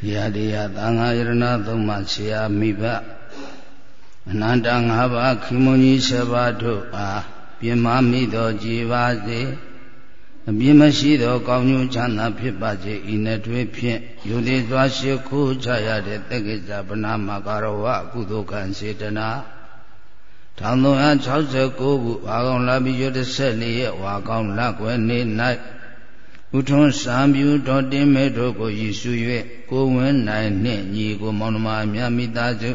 ဘုရားတရားသံဃာယရဏသုံးပါးဆရာမိဘအနန္တ၅ပါးခိမုန်ကြီး7ပါးတို့အားပြမမိတော်ကြည်ပါစေအပြင်းမရှိသောကောင်းကျိုးချမ်းသာဖြစ်ပါစေဤနှစ်တွင်ဖြင့်ယူသည်စွာရှိခိုးချရတဲ့တက္ကိစ္စဗနာမကာရဝကုသိုလ်ကံစေတနာ1369ခုဝါကောင်လပိယ14ရက်ဝါကောင်လကွယ်နေ့၌ ဥထွန်းစံပြူတော်တင်မဲတို့ကိုရည်စု၍ကိုဝင်းနိုင်နှင့်ညီကိုမောင်နှမများမိသားစု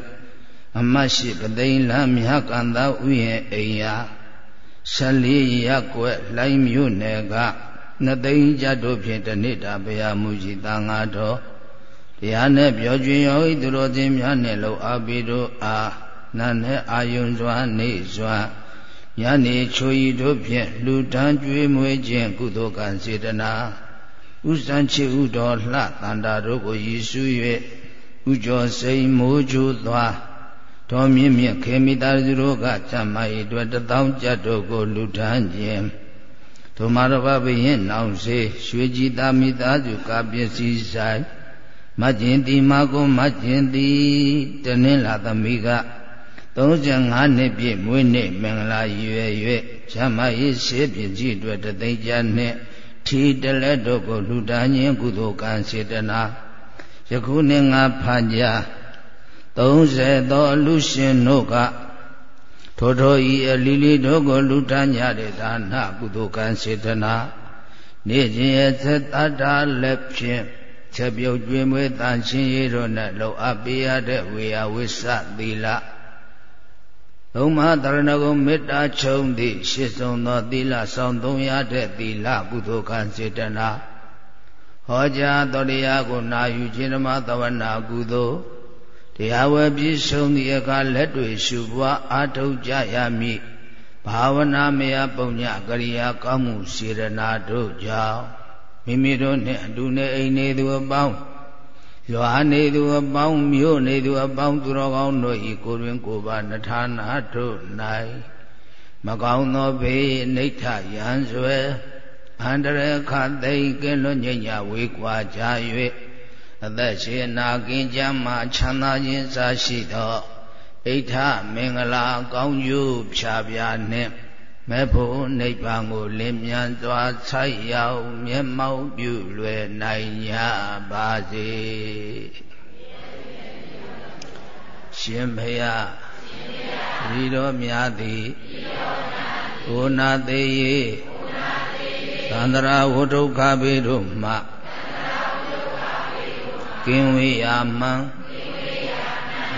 အမတ်ရှိပသိမ်လမြကန္တဥရဲ့အိမ်ယာ14ရက်ွယ်လိုင်းမြို့နယ်ကနှစ်သိန်းကြတို့ဖြင့်တနေ့တာဘုရားမူကြီးတန်ဃာတော်တရားနဲ့ပြောကျွင်ရောဤသူတော်စင်များနဲ့လုံအားပေးတို့အားနာနဲ့အာယုံစွာနေစွာ ညနေချိုဤတို့ဖြင့်လူတန်းကျွေးမွေးခြင်းကုသိုလ်ကံစေတနာဥစံချေဥတော်လှတန္တာတို့ကိုရည်စူး၍ဥကျော်စိန်မိုးချိုသွားတော်မြင့်မြင့်ခေမိသားစုတို့ကဇမ္မာဤအတွက်တထောင်ကြတ်တို့ကိုလူထမ်းခြင်းဒုမာရဘဘိယင်နောင်စေရွှေကြည်သာမိသားစုကပစ္စည်းဆိုင်မကျင်တီမကုမကျင်တီတနင်္လာသမီးက 35နှစ်ပြည့်မွေးနေ့မင်္ဂလာရွယ်၍ဇမ္မာဤစေပြည့်ကြီးအတွက်တသိကြနှင့်ထီတလက်တို့ကိုလူတန်းခြင်းကုသိုလ်ကံစေတနာယခုနှစ်ငါဖာကြ30သောအလူရှင်တို့ကထိုထိုဤအလီလီတို့ကိုလူတန်းကြတဲ့ဒါနကုသိုလ်ကံစေတနာနေ့ချင်းရဲ့သက်တတာလက်ဖြင့်ချက်ပြုတ်ကျွေးမွေးတန်ရှင်းရတို့နဲ့လုံအပ်ပေးရတဲ့ဝေယဝိစ္စသီလ သုံးမတရဏဂုံမေတ္တာချုံသည့်ရှစ်ဆုံးသောသီလဆောင်သုံးရတဲ့သီလကုသိုလ်ကံစေတနာဟောကြားတော်တရားကိုနာယူခြင်းဓမ္မသဝနာကုသိုလ်တရားဝယ်ပြည့်စုံသည့်အခါလက်တွေရှုပွားအားထုတ်ကြရမည်ဘာဝနာမယပုံညကရိယာကောင်းမှုစေရနာတို့ကြောင့်မိမိတို့နှင့်အတူနေအိမ်နေသူအပေါင်း ရွာနေသူအပေါင်းမြို့နေသူအပေါင်းသူတော်ကောင်းတို့ဤကိုတွင်ကိုပါနထာနာတို့၌မကောင်းသောဘေးအိဋ္ဌယံဆွဲအန္တရခသိကင်းလွတ်ညညာဝေကွာကြ၍အသက်ရှင်နာကင်းကြမှာချမ်းသာခြင်းစာရှိသောအိဋ္ဌမင်္ဂလာကောင်းကျိုးဖြာပြနှင့် မဲ့ဖို့နိဗ္ဗာန်ကိုလင်းမြန်စွာဆိုက်ရောက်မျက်မှောက်ပြုလွယ်နိုင်ကြပါစေရှင်ဖရာဤတော်များသည်ဘုနာသေးရေသန္တရာဝဒုက္ခဘေတို့မှကင်းဝေးရာမှန်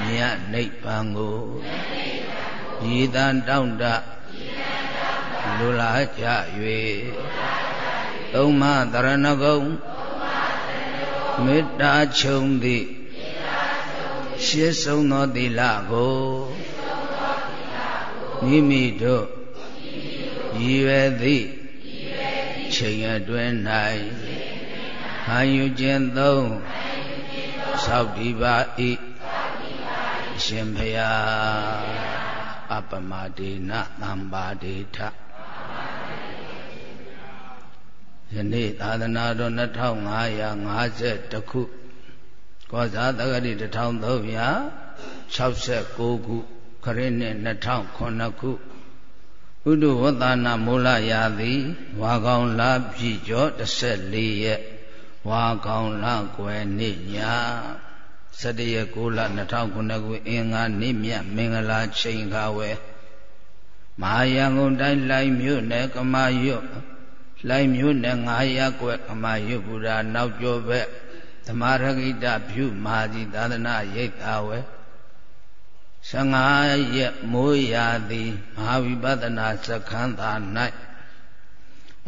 မြတ်နိဗ္ဗာန်ကိုဤတန်တောင့်တ လူလာကြ၍သုံးမတရဏဂုံမေတ္တာချုံသည်ရှေးဆုံးသောသီလကိုမိမိတို့ရည်ရွယ်သည့်ချိန်အတွင်း၌ခံယူခြင်းသုံးသောက်ဒီပါဤရှင်ဖျားအပမဒေနသံပါဒေထ ယနေ့သာသနာတော်2552ခုကောဇာတက္ကတိ1369ခုခရစ်နှစ်2009ခုဥဒ္ဓဝတ္တနာမူလရာသီဝါကောင်လပြည့်ကျော်14ရက်ဝါကောင်လကွယ်နေ့ည17ရက်6လ2009ခုအင်္ဂါနေ့မြတ်မင်္ဂလာချိန်ခါဝဲမဟာရန်ကုန်တိုင်းလိုင်မြို့နယ်ကမာရွတ် လိုင်မြို့နယ်9ရပ်ကွက်ကမာရွတ်ဘူရာနောက်ကျော်ဘက်ဓမ္မရဂိတဖြူမာကြီးသာသနာရိပ်သာဝဲ15ရက်မိုးရာသည်မဟာဝိပဿနာစခန်းသာ၌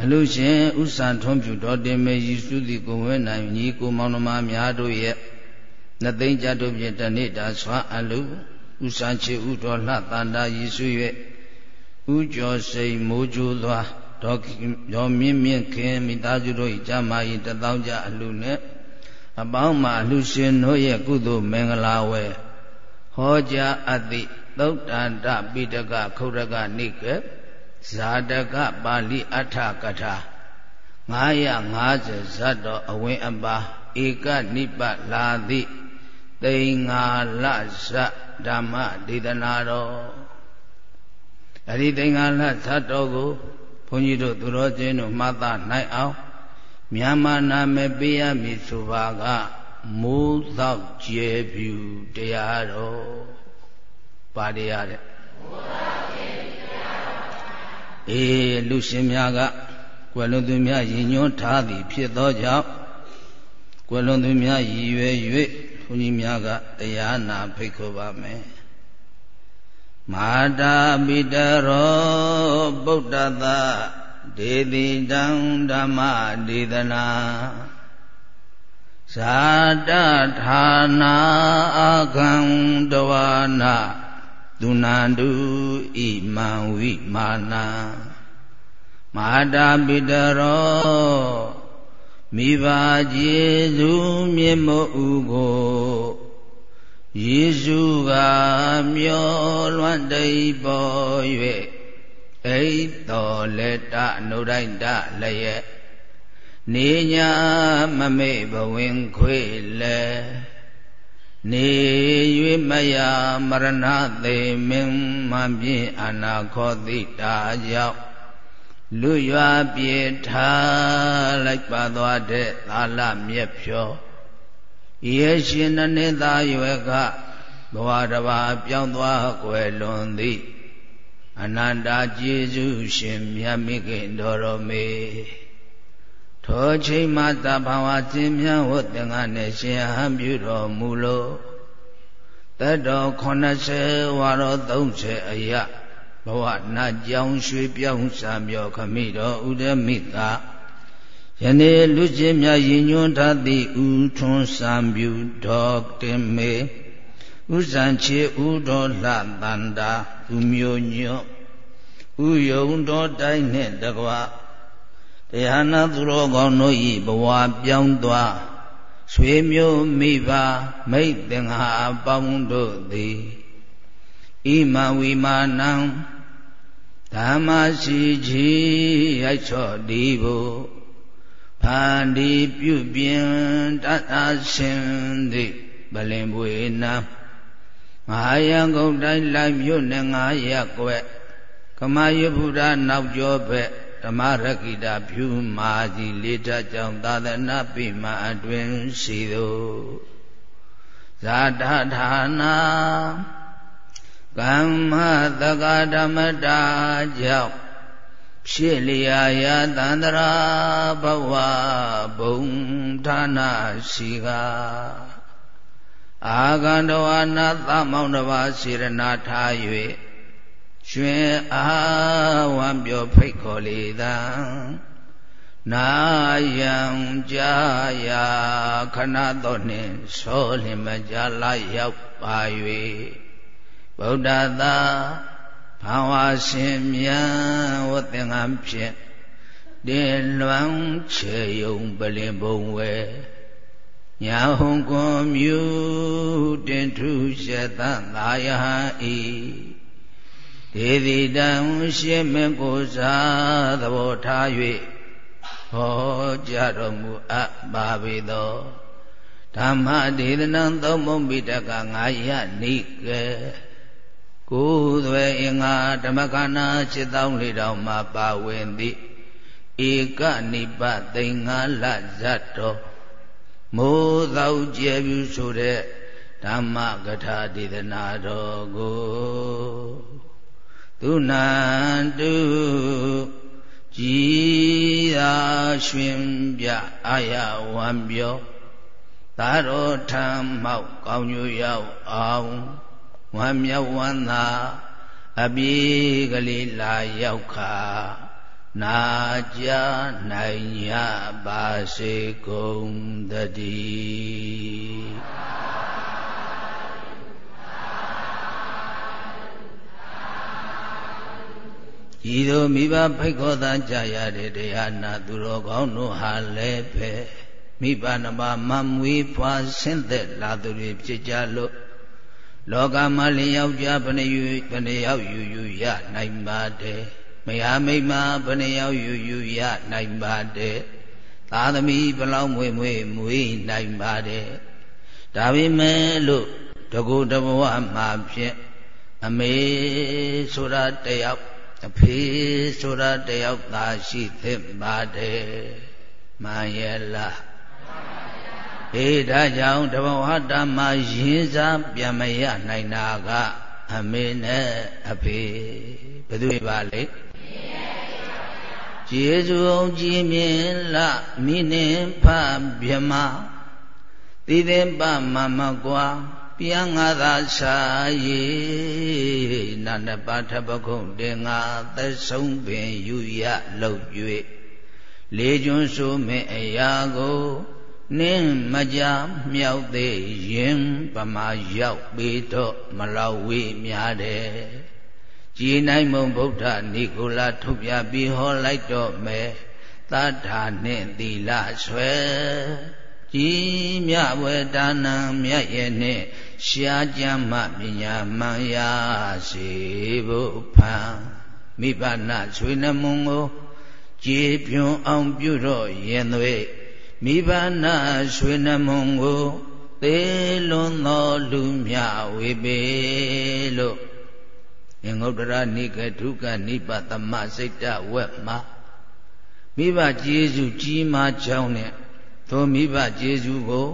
အလူရှင်ဥစ္စာထွန်းပြူတော်တင်မေယေစုသည်ကိုဝဲနိုင်ညီကိုမောင်နှမများတို့ရဲ့နှစ်သိန်းကြတို့ဖြင့်တနေ့တာဆွမ်းအလူဥစ္စာချေဥတော်လှတန်တာယေစု၍ဥကျော်စိန်မိုးကြိုးသွား တော်တော်မြင့်မြင့်ခင်မိသားစုတို့၏ကြမာ၏တသောကြအလူနှင့်အပေါင်းမှာအလူရှင်တို့ရဲ့ကုသိုလ်မင်္ဂလာဝဲဟောကြားအပ်သည့်သုတ်တန္တပိတကခုရကနိကေဇာတကပါဠိအဋ္ဌကထာ950ဇတ်တော်အဝင်အပါဧကနိပလာတိသိငါလဇဓမ္မဒေသနာတော်အဒီသိငါလဇတော်ကို ဘုန်းကြီးတို့သူတော်ချင်းတို့မှတ်သားနိုင်အောင်မြန်မာနာမည်ပေးရမည်ဆိုပါကမိုးသောကျေပြူတရားတော်ပါတရားတဲ့အေးလူရှင်များကကွယ်လွန်သူများရည်ညွှန်းထားသည်ဖြစ်သောကြောင့်ကွယ်လွန်သူများရည်ရွယ်၍ဘုန်းကြီးများကတရားနာဖိတ်ခေါ်ပါမယ် မာတာပိတရောဗုဒ္ဓသာဒေတိတံဓမ္မဒေသနာဇာတဌာနာအခံတဝနာသူနန္တုဣမံဝိမာနာမဟာတာပိတရောမိဘကျေစုမြင့်မို့ဥကို ယေရှုကမျောလွမ်းတိတ်ပေါ်၍အိတ်တော်လက်တနုဒိုက်တလည်းနေညာမမေ့ဘဝင်ခွေလဲနေ၍မယမရဏသေမင်းမပြင်းအနာခောတိတာကြောင့်လူရွာပြေထားလိုက်ပါသွားတဲ့သာလမြက်ဖြော ယေရှင်နနေသာရွယ်ကဘဝတဘာပြောင်းသွားကွယ်လွန်သည် အနန္တကျေးဇူးရှင်မြတ်မိခင်တော်တော်မေထိုချိန်မှသဘာဝခြင်းများဝတ်သင်္ကနဲ့ရှင်ဟံပြုတော်မူလို့တတော်80ဝါတော်30အယဘဝနာကြောင်ရွှေပြောင်းစာမြောခမိတော်ဥဒမိတာ ယနေ့လူချင်းများရည်ညွှန်းထားသည့်ဥထွန်းစံပြုတော်တင်မေဥဇံချေဥတော်လှတန္တာဥမျိုးညွတ်ဥယုံတော်တိုင်းနှင့်တကွာတရားနာသူတော်ကောင်းတို့ဤဘဝပြောင်းသွားဆွေမျိုးမိဘမိတ်သင်္ဃာအပေါင်းတို့သည်ဣမဝိမာနံဓမ္မရှိချီရိုက်ချော့ဒီဘုဖ န်ဒီပြုပြင်တတ်အရှင်သည်ပလင်ပွေနာမဟာယံကုန်တိုင်းလိုက်မြို့နယ်ငါးရက်ွယ်ကမယဗုဒ္ဓနောက်ကျောဘက်ဓမ္မရကိတာဖြူမာကြီးလေးထကြောင့်သာသနာပိမအတွင်ရှိသောဇာတဌာနာကမ္မတက္ကဓမ္မတာကြောင့် ဖြစ်လျာယတန္တရာဘဝဘုံဌာနရှိကအာဂန္တဝနာသမောင်တပါစေရနာထား၍ရွှင်အားဝံပြောဖိတ်ခေါ်လေသာနာယံကြာယာခဏတော်နှင့်ဆောလင်မကြလာရောက်ပါ၍ဗုဒ္ဓသာ ဘာဝရှင်မြတ်ဝသင်္ကန်းဖြင့်တင်လွမ်းချေယုံပလင်ဘုံဝဲညာဟုံကွန်မြူတင်ထုရှတသာယဟဤဒေတိတံရှင်မင်းကိုစားသဘောထား၍ဟောကြားတော်မူအပ်ပါပေသောဓမ္မဒေသနံသုံးမုံပိတကငါယနိကေ ကိုယ်သွဲအင်္ဂါဓမ္မကနာ7400တောင်မှပါဝင်သည်ဧကနိပသိင်္ဂလဇတ်တော်မိုးသောကျဲပြုဆိုတဲ့ဓမ္မကထာဒေသနာတော်ကိုသူနန္တုကြည်သာရွှင်ပြအာယဝံပြောသာတော်ထံမောက်ကောင်းညိုရောက်အောင် ဝမ်းမြောက်ဝမ်းသာအပြေကလေးလာရောက်ခါနာကြနိုင်ရပါစေကုန်တည်းဤသို့မိဘဖိတ်ခေါ်သာကြရတဲ့တရားနာသူတော်ကောင်းတို့ဟာလည်းပဲမိဘနှပါမမွေးဖွာဆင်းသက်လာသူတွေဖြစ်ကြလို့ လောကမှာလင်ယောက်ျားဘယ်နှယူဘယ်နှယောက်ယူယူရနိုင်ပါတယ်မယားမိန်းမဘယ်နှယောက်ယူယူရနိုင်ပါတယ်သာသမီဘလောက်မွေမွေမွေနိုင်ပါတယ်ဒါပေမဲ့လို့တကူတဘဝမှာဖြင့်အမေဆိုတာတယောက်အဖေဆိုတာတယောက်သာရှိသင့်ပါတယ်မှန်ရဲ့လား အေးဒါကြောင့်တဘဝတမရင်းစားပြန်မရနိုင်တာကအမေနဲ့အဖေဘယ်သူပါလဲကျေစုအောင်ကြည်မြင်လမိနှင်ဖဗျမသီသင်ပမမကွာပြန်ငါသာစာရေနာနပါထပခုံတင်ငါသဆုံးပင်ယူရလောက်၍လေကျွန်းဆိုမင်းအရာကို နင်းမကြမြောက်သေးရင်ပမာရောက်ပြီးတော့မလောက်ဝေးများတယ်ကြည်နိုင်မုံဗုဒ္ဓနိကိုလာထုတ်ပြပြီးဟောလိုက်တော့မယ်သတ္ထာနှင့်သီလဆွဲကြည်မြဝေဒါနံမြတ်ရဲ့နှင့်ရှားကြမ်းမှပညာမှန်ရစေဖို့ဖန်မိဘနာဆွေနှမုံကိုကြည်ပြွန်အောင်ပြုတော့ရင်သွေး မိဘနာရွှေနှမုံကိုသေးလွန်သောလူမြဝေပေလို့ငငုတ်တရနိကဒုက္ခနိပသမစိတ်တဝက်မှာမိဘကျေးဇူးကြီးမားကြောင်းနဲ့သောမိဘကျေးဇူးကို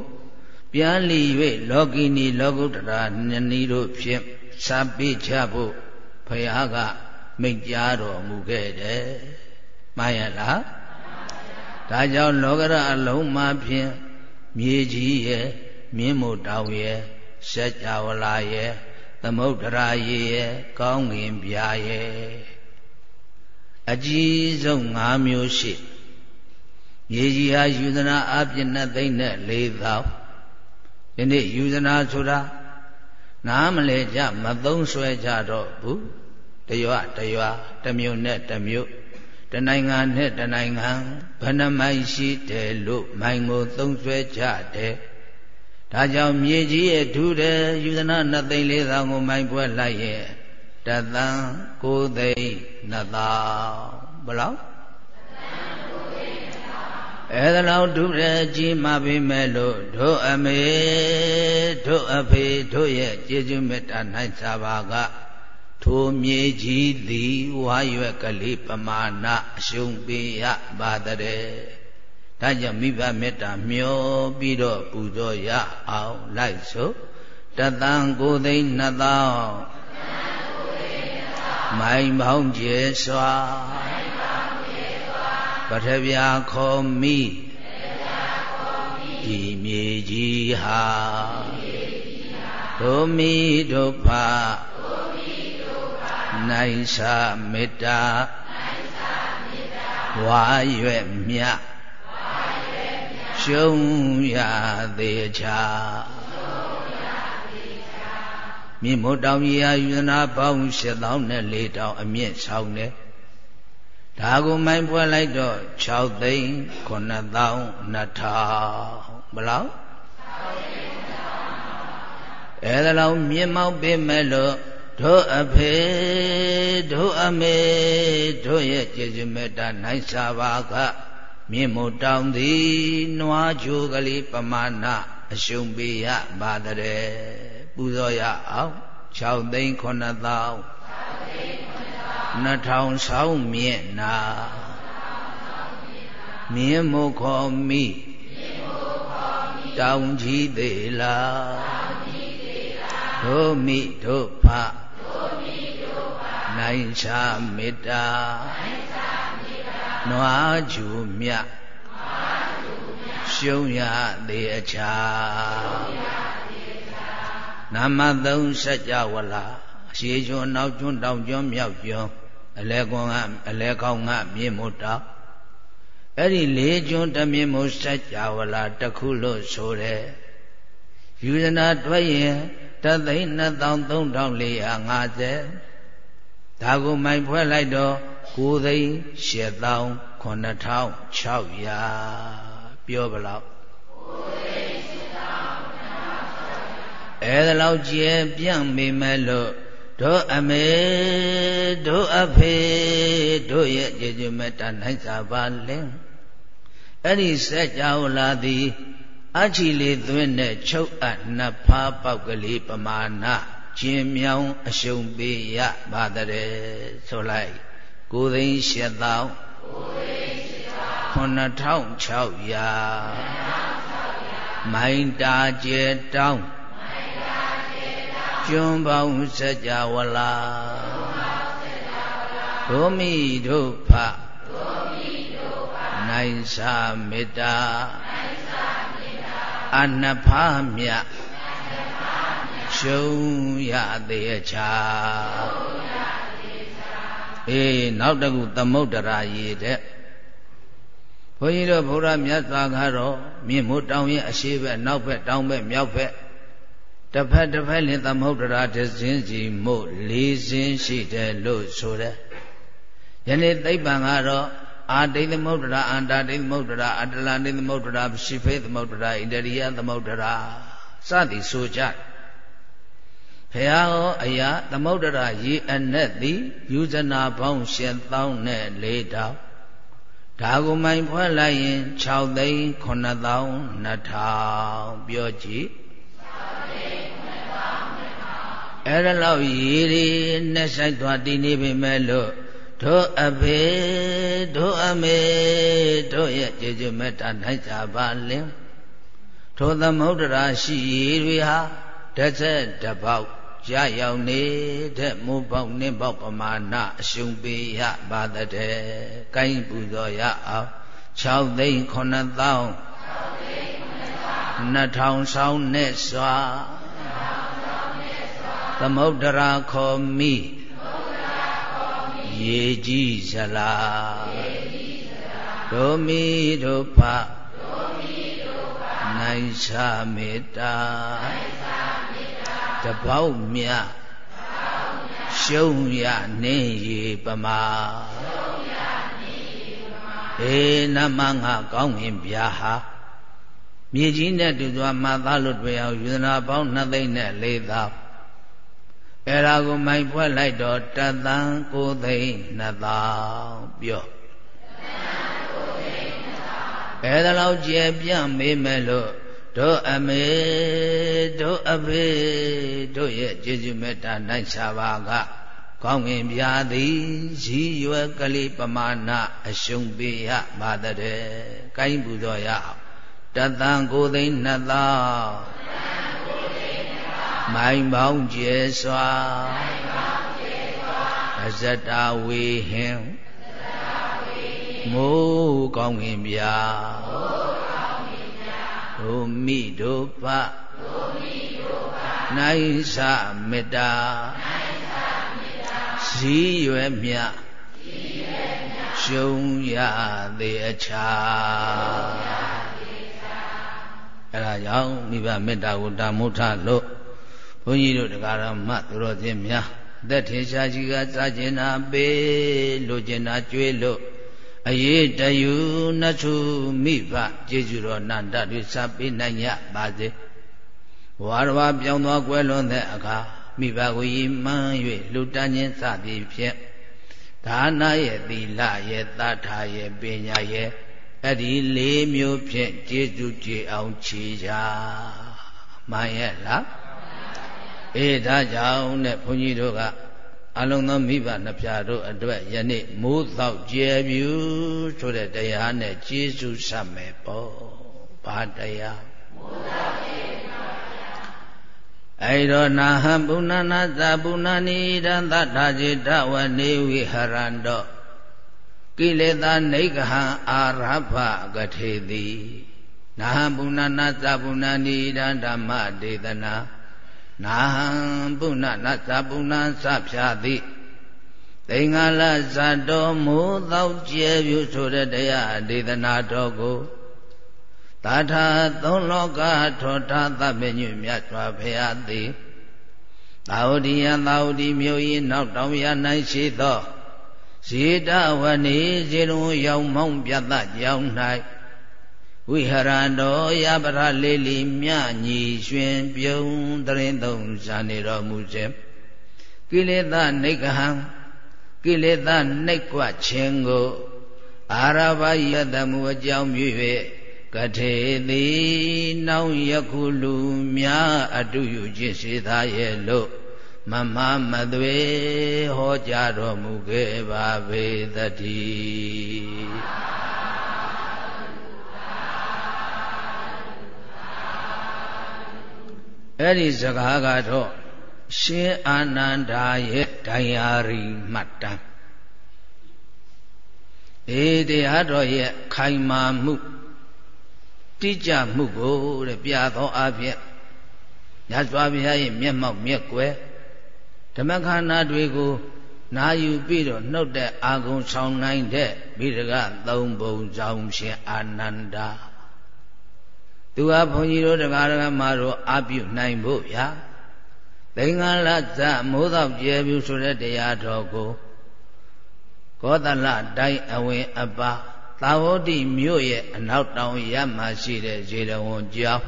ပြန်လီ၍လောကီနီလောကုတ္တရာနနီတို့ဖြင့်စာပိချဖို့ဘုရားကမိန့်ကြားတော်မူခဲ့တယ်။မှန်ရလား ဒါကြောင့်လောကရအလုံးမှာဖြင့်မြေကြီးရဲ့မြင်းမို့တောင်ရဲ့စัจ java လာရဲ့သမုဒ္ဒရာရေရဲ့ကောင်းငင်ပြာရဲ့အကြီးဆုံး၅မျိုးရှိမြေကြီးဟာယူဇနာအပြည့်နဲ့သိမ့်နဲ့၄သောဒီနေ့ယူဇနာဆိုတာနားမလဲကြမသုံးဆွဲကြတော့ဘူးတရွတရွတမျိုးနဲ့တမျိုး တနိုင်ငံနဲ့တနိုင်ငံဘယ်နှမိုင်ရှိတယ်လို့မိုင်ကိုသုံးဆွဲကြတယ်ဒါကြောင့်မြေကြီးရဲ့ထူတယ်ယူဇနာနှစ်သိန်းလေးသောကိုမိုင်ပွဲလိုက်ရဲ့တသန်းကိုသိန်းနှစ်သောဘလောက်အဲဒါလောက်ဒုရကြီးမှပြီမဲ့လို့တို့အမေတို့အဖေတို့ရဲ့ကျေးဇူးမေတ္တာ၌သာပါက ထိုမြေကြီးသည်ဝါရွက်ကလေးပမာဏအရှုံးပေးရပါတဲ့ဒါကြောင့်မိဘမေတ္တာမျောပြီးတော့ပူဇော်ရအောင်လိုက်ဆိုတသံကိုသိန်းနှစ်သောင်းမိုင်ပေါင်းကျေစွာပထဗျာခောမိဒီမြေကြီးဟာဒုမိဒုဖ နိုင်စာမေတ္တာဝါရွက်မြရှုံးရသေးချာမြင့်မို့တောင်ကြီးဟာယူဇနာပေါင်း7000နဲ့4တောင်အမြင့်ဆောင်တယ်ဒါကိုမိုင်းပွဲလိုက်တော့6သိန်း9000 2000ဘလောက်အဲဒါလောက်မြင့်မောက်ပေးမဲ့လို့ တို့အဖေတို့အမေတို့ရဲ့ကျေးဇူးမေတ္တာနိုင်စာပါကမြင့်မို့တောင်းသည်နွားချိုကလေးပမာဏအရှုံးပေးရပါတဲ့ပူဇော်ရအောင်6သိန်း9000 2000ဆောင်းမြင့်နာမြင့်မို့ခေါ်မိတောင်းကြီးသေးလားတို့မိတို့ဖ နိုင်ချမေတ္တာနွားကျူမြရှုံးရသေးအချာနာမသုံးစัจ java လာအရှိကျွန်းနောက်ကျွန်းတောင်ကျွန်းမြောက်ကျွန်းအလဲကွန်ကအလဲကောင်းကမြင့်မို့တောက်အဲ့ဒီလေးကျွန်းတမြင့်မို့စัจ java လာတခုလို့ဆိုတယ်ယူဇနာတွက်ရင် တသိန်း2350ဒါကိုမိုင်ဖွဲ့လိုက်တော့9သိန်း8000 9600ပြောဘလောက်အဲဒါလောက်ကျဲပြန့်မိမဲ့လို့တို့အမေတို့အဖေတို့ရဲ့ကျေးဇူးမေတ္တာနိုင်စာပါလင်အဲ့ဒီစัจ java လာသည် အချီလေးသွင်းတဲ့ချုပ်အပ်နှစ်ဖားပေါက်ကလေးပမာဏကျင်မြောင်းအရှုံပေးရပါတဲ့ဆိုလိုက်ကိုသိန်း၈တောင်း9600မိုင်တာကျဲတောင်းကျွန်းပေါင်းစัจ java လာဒုမိဒုဖနိုင်စာမေတ္တာ အနဖာမြရှုံရသေးချာအေးနောက်တကူသမုဒ္ဒရာရည်တဲ့ဘုန်းကြီးတို့ဘုရားမြတ်စွာကတော့မြင့်မို့တောင်းရင်အရှိဘက်နောက်ဘက်တောင်းဘက်မြောက်ဘက်တစ်ဖက်တစ်ဖက်လင်သမုဒ္ဒရာတစ်စင်းစီမို့လေးစင်းရှိတယ်လို့ဆိုတယ်ယနေ့သိပ္ပံကတော့ အာဒိဋ္ဌမုဒ္ဒရာအန္တာဒိဋ္ဌမုဒ္ဒရာအတ္တလဒိဋ္ဌမုဒ္ဒရာရှိဖေသမုဒ္ဒရာဣန္ဒရိယသမုဒ္ဒရာစသည်ဆိုကြဖះဟောအရာသမုဒ္ဒရာရေအနက်သည်ယူဇနာပေါင်းရှင်သောင်းနဲ့၄တောင်ဒါကိုမိုင်ဖွဲ့လိုက်ရင်6သိန်း9000 2000ပြောကြည့်အဲ့ဒါလောက်ရေတွေနဲ့ဆိုင်သွားတည်နေပြီမဲ့လို့ တို့အဖေတို့အမေတို့ရဲ့ကျေကျေမေတ္တာနိုင်ကြပါလင်ထိုသမုဒ္ဒရာရှိတွေဟာတစ်ဆက်တစ်ပေါက်ရရောက်နေတဲ့မိုးပေါက်နှင်းပေါက်ပမာဏအရှုံပေးရပါတဲ့။ကိုင်းပူဇော်ရအောင်6သိန်း9000 2000ဆောင်းနဲ့စွာသမုဒ္ဒရာခေါ်မိ ရေကြီးစလားဒုမိဒုဖနိုင်စာမေတ္တာတပေါက်မြရှုံးရနေရေပမာအေနမငါကောင်းဝင်ဗျာဟာမြေကြီးနဲ့တူသွားမှသားလို့တွေ့အောင်ယူဇနာပေါင်း2သိန်းနဲ့4သောင်း အဲ့ဒါကိုမိုက်ဖွဲ့လိုက်တော့တသံကိုသိန်းနှစ်သောင်းပြောအဲ့ဒါလောက်ကျေပြန့်မေးမယ်လို့တို့အမေတို့အဖေတို့ရဲ့ကျေးဇူးမေတ္တာနိုင်ချပါကကောင်းငင်ပြာသည်ရည်ရွယ်ကလေးပမာဏအရှုံပေးရပါတဲ့။ကိုင်းပူဇော်ရအောင်တသံကိုသိန်းနှစ်သောင်း မိုင်ပေါင်းကျဲစွာအဇတဝေဟင်မိုးကောင်းခင်ဗျာဒုမိဒုပနိုင်စမေတ္တာဇီးရွယ်မြရှုံရသေးအချာအဲဒါကြောင့်မိဘမေတ္တာကိုတာမုထလို့ ဘုန်းကြီးတို့တရားတော်မှသူတော်စင်များသက်ထေရှားကြီးကစားကျင်နာပေးလို့ကျင်နာကြွေးလို့အရေးတယူနှထုမိဘကျေးဇူးတော်နန္တတွေစပေးနိုင်ကြပါစေဘဝတော်ဘာပြောင်းသွားကွယ်လွန်တဲ့အခါမိဘကိုရည်မှန်း၍လူတန်းခြင်းစသည်ဖြင့်ဒါနရဲ့သီလရဲ့သတ္ထာရဲ့ပညာရဲ့အဲ့ဒီလေးမျိုးဖြင့်ကျေးဇူးကြည်အောင်ခြေကြမှန်ရဲ့လား အေးဒါကြောင့်တဲ့ဘုန်းကြီးတို့ကအလုံးသောမိဘနှစ်ဖြာတို့အတွက်ယနေ့မိုးသောကျဲပြူဆိုတဲ့တရားနဲ့ကျေးဇူးဆက်မယ်ပေါ့ဘာတရားမိုးသောကျဲအဲ့တော့နာဟံပုဏ္ဏနာသပုဏ္ဏနိဒံသတ္ထာจิตဝနေဝိဟရန္တောကိလေသာနေကဟံအာရဖကထေတိနာဟံပုဏ္ဏနာသပုဏ္ဏနိဒံဓမ္မဒေသနာ နာဟံပုဏ္ဏနသပုဏ္ဏသဖြာတိသင်္ဃလဇတ်တော်မူသောကျဲပြုဆိုတဲ့တရားဒေသနာတော်ကိုသာထာသုံးလောကထောထာသဗ္ဗညုမြတ်စွာဘုရားသည်သာဝတိယသာဝတိမြို့၏နောက်တောင်ရ၌ရှိသောဇေတဝနေဇေရုံရောက်မောင်းပြတ်ကြောင်း၌ ဝိဟရတောယပရလေးလီမြညီရွှင်ပြုံးတရင်သုံးဇာနေတော်မူစေကိလေသာနိဂဟံကိလေသာနှိတ်ကွခြင်းကိုအာရဘယတမှုအကြောင်းပြု၍ကထေတိနောင်ယခုလူများအတုယူခြင်းစေသာရဲ့လို့မမမသွေဟောကြားတော်မူခဲ့ပါပေသတည်း အဲ့ဒီစကားကတော့ရှင်အာနန္ဒာရဲ့ဒိုင်ယာရီမှတ်တမ်းအေးတရားတော်ရဲ့ခိုင်မာမှုတိကျမှုကိုတဲ့ပြသောအဖြစ်ညစွာဘုရားရဲ့မျက်မှောက်မျက်ကွယ်ဓမ္မခန္ဓာတွေကိုနာယူပြီးတော့နှုတ်တဲ့အာဂုံဆောင်နိုင်တဲ့ဘိဒကသုံးပုံဆောင်ရှင်အာနန္ဒာ သူဟာဘုန်းကြီးတို့တရားဓမ္မတို့အပြုနိုင်ဖို့ဗျာသင်္ကလဇမိုးတော့ကျဲပြုဆိုတဲ့တရားတော်ကိုကောသလတိုင်းအဝင်အပါသာဝတိမြို့ရဲ့အနောက်တောင်ရမှရှိတဲ့ဇေရဝံကျောင်း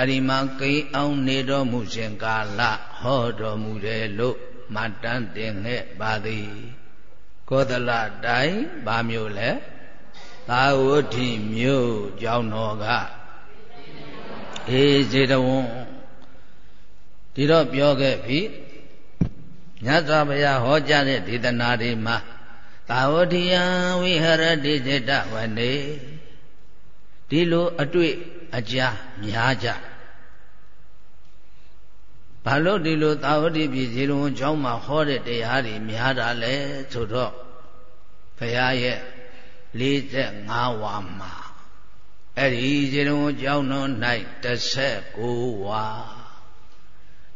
အရိမကိန်းအောင်နေတော်မူစဉ်ကာလဟောတော်မူတယ်လို့မတန်းတင်ခဲ့ပါသည်ကောသလတိုင်းဘာမြို့လဲသာဝတိမြို့ကျောင်းတော်က အေးဇေတဝံဒီတော့ပြောခဲ့ပြီမြတ်စွာဘုရားဟောကြားတဲ့ဒေသနာတွေမှာသာဝတိယဝိဟရတိစေတဝနေဒီလိုအတွေ့အကြများကြဘာလို့ဒီလိုသာဝတိပြည်ဇေရုံကျောင်းမှာဟောတဲ့တရားတွေများတာလဲဆိုတော့ဘုရားရဲ့45ဝါမှာ အဲ့ဒီဇေရုံကျောင်းတော်၌19ဝါ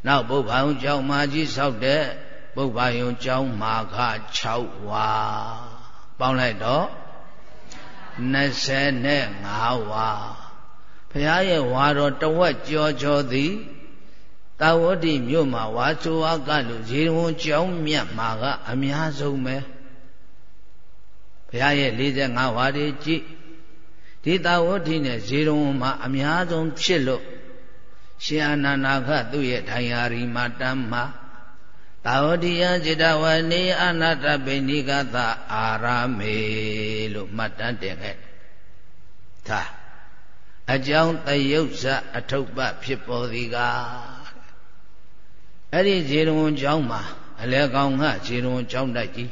နောက်ပုဗ္ဗာယုံကျောင်းမှာကြီးဆောက်တဲ့ပုဗ္ဗာယုံကျောင်းမှာခ6ဝါပေါင်းလိုက်တော့25ဝါဘုရားရဲ့ဝါတော်တဝက်ကြောကြောသည်တာဝတိမြို့မှာဝါဆိုအကလို့ဇေရုံကျောင်းမြတ်မှာကအများဆုံးပဲဘုရားရဲ့45ဝါတွေကြည့် ဒီတာဝတိနဲ့ဇေရုံမှာအများဆုံးဖြစ်လို့ရှင်အနန္ဒာကသူ့ရဲ့ထိုင်ယာရီမှာတမ်းမှာတာဝတိယจิตဝနေအနာတပိဏိကသအာရမေလို့မှတ်တမ်းတင်ခဲ့သာအကြောင်းတယုတ်ဇအထုပ်ပဖြစ်ပေါ်သည်ကအဲ့ဒီဇေရုံကျောင်းမှာအလဲကောင်ကဇေရုံကျောင်းတိုက်ကြီး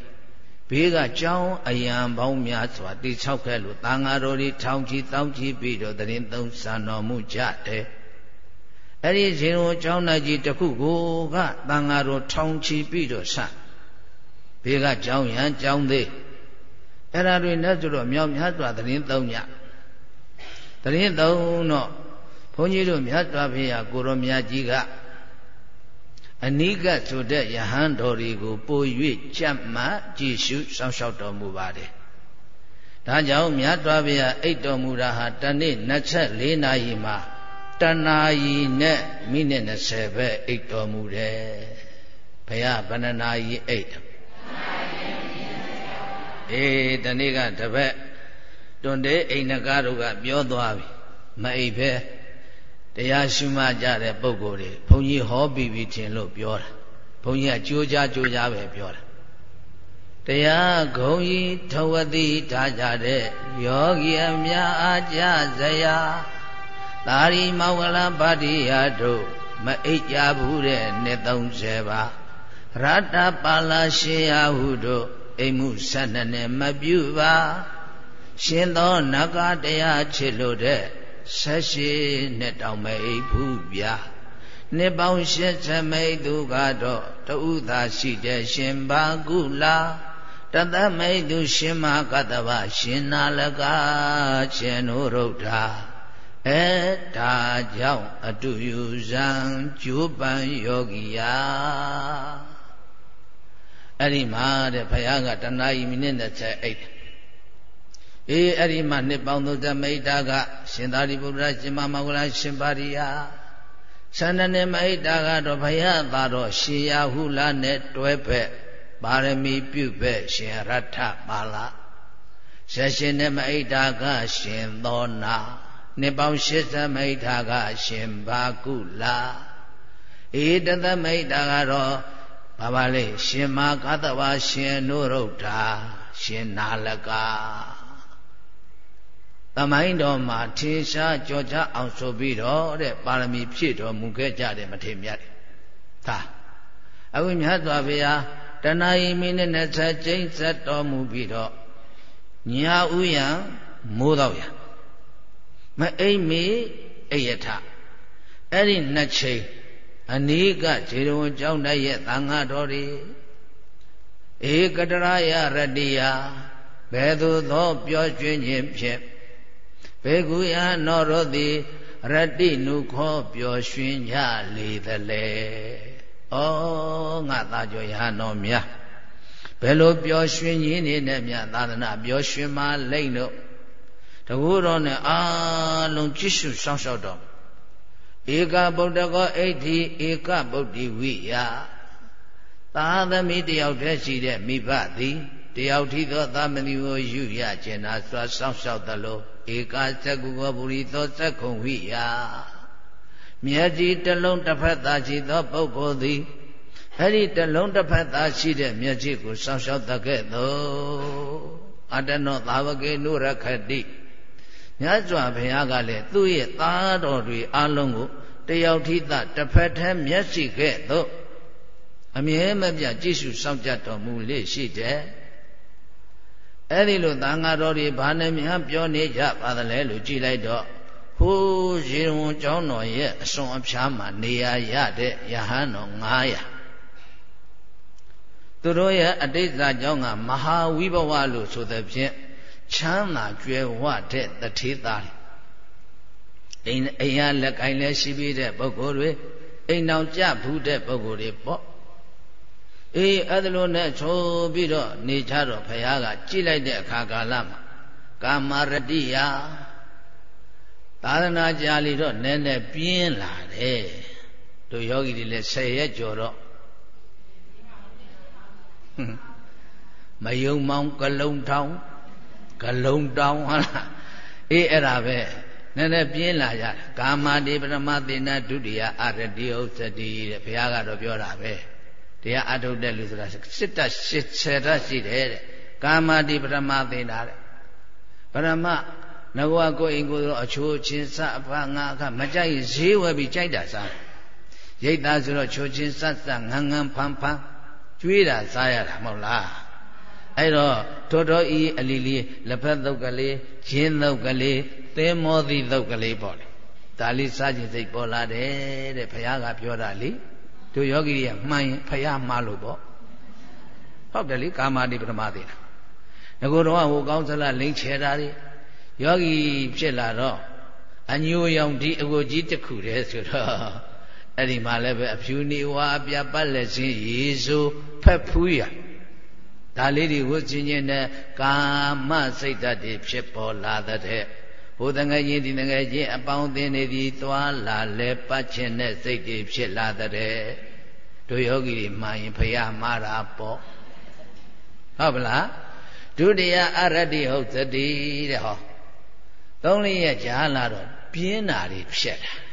ဘေးကကြောင်းအယံပေါင်းများစွာတိဆောက်ခဲ့လို့တန်ဃာတော်တွေထောင်ချီတောင်းချီပြီးတော့တရင်သုံးဆံတော်မူကြတယ်အဲ့ဒီဇေရုံကျောင်းသားကြီးတစ်ခုကိုကတန်ဃာတော်ထောင်ချီပြီးတော့ဆဘေးကကြောင်းရန်ကြောင်းသေးအဲ့ဒါတွေနဲ့ဆိုတော့မြောက်မြတ်စွာတရင်သုံးညတရင်သုံးတော့ဘုန်းကြီးတို့မြတ်စွာဘုရားကိုရောမြတ်ကြီးက အနိကဆိုတဲ့ယဟန်တော်တွေကိုပို၍ကြက်မှကြည်ရှုစောင့်ရှောက်တော်မူပါတယ်။ဒါကြောင့်မြတ်စွာဘုရားအိတ်တော်မူတာဟာတနေ့24နာရီမှာတဏှာရီနဲ့မိနစ်20ပဲအိတ်တော်မူတယ်။ဘုရားဗန္နနာရီအိတ်အေးတနေ့ကတပတ်တွန်တဲ့အိန္ဒကားတို့ကပြောသွားပြီမအိတ်ပဲ တရားရှုမှကြတဲ့ပုံကိုယ်တွေဘုန်းကြီးဟောပြီးပြီထင်လို့ပြောတာဘုန်းကြီးကကြိုးကြားကြိုးကြားပဲပြောတာတရားဂုံကြီးထဝတိထားကြတဲ့ယောဂီအများအားကြစရာသာရိမောဂလပါတိယတို့မအိပ်ကြဘူးတဲ့နှစ်30ပါရတ္တပါလာရှေယဟုတို့အိမ်မှု12နဲ့မပြုပါ ရှင်သောနဂတရားချစ်လို့တဲ့ ဆက်ရှိနှစ်တောင်မိတ်ဘူးဗျာနှစ်ပေါင်းရှစ်သမိတ်သူကတော့တူသာရှိတဲ့ရှင်ဘာကုလာတသမိတ်သူရှင်မကတဗရှင်နာလကရှင်နုရုဒ္ဓအဲဒါကြောင့်အတူယူဇံကျိုးပန်ယောဂီယာအဲ့ဒီမှာတဲ့ဘုရားကတဏှာကြီးမိနစ်20အိတ် အေးအဲ့ဒီမှာနှစ်ပေါင်း30မိတ်တာကရှင်သာရိပုတ္တရာရှင်မမောဂလရှင်ပါရိယာသန္တနဲ့မိတ်တာကတော့ဘုရားသာတော့ရှင်ရဟုလာနဲ့တွဲဖက်ပါရမီပြုဖက်ရှင်ရထပါလာဆက်ရှင်နဲ့မိတ်တာကရှင်သောနာနှစ်ပေါင်း80မိတ်တာကရှင်ဘာကုလာအေးတသမိတ်တာကတော့ဘာပါလဲရှင်မာကသဝရှင်နုရုဒ္ဓရှင်နာလက သမိုင်းတော်မှာထင်ရှားကြော်ကြအောင်ဆိုပြီးတော့တဲ့ပါရမီဖြည့်တော်မူခဲ့ကြတယ်မထေမြတ်တယ်ဒါအခုမြတ်စွာဘုရားတဏှာဤမိနစ်20ကျိန်းဆက်တော်မူပြီးတော့ညာဥယံမိုးတော့ရမအိမ်မေအိယထအဲ့ဒီနှစ်ချိန်အနိကခြေတော်ကြောင်းတဲ့ရဲ့သံဃာတော်တွေဧကတရယရတ္တိယဘယ်သို့သော ပြောကျွင်းခြင်းဖြင့် ဘေကုယနောရောတိရတ္တိနုခောပျော်ရွှင်ကြလေသလဲဩငါသာကြောရဟန်းတော်များဘယ်လိုပျော်ရွှင်ရင်းနေတဲ့မြတ်သာသနာပျော်ရွှင်မှလိမ့်လို့တကူတော်နဲ့အာလုံးကြည့်ရှုစောင့်ရှောက်တော်ဧကဗုဒ္ဓကောအိဋ္ဌိဧကဗုဒ္ဓိဝိယသာသမီတယောက်တည်းရှိတဲ့မိဘသည် တယောက်ထီသောသမဏေကိုယူရခြင်းသာစွာစောင့်ရှောက်သလိုဧကသက္ကုကောပုရိသောသက္ခုံဝိယမျက်ကြည်တစ်လုံးတစ်ဖက်သာရှိသောပုဂ္ဂိုလ်သည်အဲ့ဒီတစ်လုံးတစ်ဖက်သာရှိတဲ့မျက်ကြည်ကိုစောင့်ရှောက်တတ်ခဲ့သောအတ္တနောသာဝကေနုရခတိမြတ်စွာဘုရားကလည်းသူ့ရဲ့သားတော်တွေအလုံးကိုတယောက်ထိသတစ်ဖက်ထဲမျက်စိခဲ့သို့အမြဲမပြတ်ကြည့်ရှုစောင့်ကြတော်မူလေရှိတယ် အဲ့ဒီလိုသံဃာတော်တွေဘာနဲ့များပြောနေကြပါသလဲလို့ကြည်လိုက်တော့ဟိုးရေဝန်ကျောင်းတော်ရဲ့အစွန်အဖျားမှာနေရာရတဲ့ယဟန်တော်900သူတို့ရဲ့အတိတ်စာကျောင်းကမဟာဝိဘဝလို့ဆိုတဲ့ဖြင့်ချမ်းသာကြွယ်ဝတဲ့တထေသားတွေအိမ်အိမ်ရလက်ကိုင်းလဲရှိပြီးတဲ့ပုဂ္ဂိုလ်တွေအိမ်တော်ကြဘူးတဲ့ပုဂ္ဂိုလ်တွေပေါ့ အေးအဲ့ဒါလိုနဲ့ချိုးပြီးတော့နေကြတော့ဘုရားကကြည့်လိုက်တဲ့အခါကာလမှာကာမရတိယသာသနာကြာလီတော့နည်းနည်းပြင်းလာတယ်တို့ယောဂီတွေလည်းဆယ်ရက်ကျော်တော့မယုံမောင်ကလုံထောင်ကလုံတောင်ဟုတ်လားအေးအဲ့ဒါပဲနည်းနည်းပြင်းလာကြတယ်ကာမတိပရမသေနဒုတိယအရတိဥစ္စတိတဲ့ဘုရားကတော့ပြောတာပဲ တရားအထုတ်တဲ့လူဆိုတာစစ်တ80ဓာတ်ရှိတယ်တဲ့ကာမတိပရမသေနာတဲ့ပရမငကောကိုအိမ်ကိုတော့အချိုးချင်းစအဖငါအခမကြိုက်ဈေးဝယ်ပြီးကြိုက်တာစားရိတ်သားဆိုတော့ချိုးချင်းစစငန်းငန်းဖန်းဖန်းကျွေးတာစားရတာမဟုတ်လားအဲ့တော့ထောတော်ဤအလီလီလက်ဖက်သုတ်ကလေးရင်းသုတ်ကလေးသင်းမောသီသုတ်ကလေးပေါ့လေဒါလေးစားခြင်းစိတ်ပေါ်လာတယ်တဲ့ဘုရားကပြောတာလေ တို့ယောဂီတွေကမှန်ရင်ဖယားမှားလို့ပေါ့ဟုတ်တယ်လေကာမတိပထမသေးတာငကိုတော့ဟိုကောင်းစလလိမ့်ချဲတာတွေယောဂီဖြစ်လာတော့အညိုရောင်ဒီအကိုကြီးတစ်ခုတည်းဆိုတော့အဲ့ဒီမှာလည်းပဲအဖြူနေဝါအပြပတ်လက်စင်းရေစိုးဖက်ဖူးရဒါလေးတွေဝှချင်းချင်းနဲ့ကာမစိတ်ဓာတ်တွေဖြစ်ပေါ်လာတဲ့ ဟိုတငယ်ချင်းဒီတငယ်ချင်းအပေါင်းအသင်းတွေဒီသွားလာလဲပတ်ခြင်းတဲ့စိတ်တွေဖြစ်လာတဲ့တို့ယောဂီတွေမှာရင်ဖရာမှားတာပေါ့ဟုတ်ပလားဒုတိယအရတ္တိဟုတ်သတိတဲ့ဟောသုံးလေးရက်ကြာလာတော့ပြင်းတာတွေဖြစ်လာ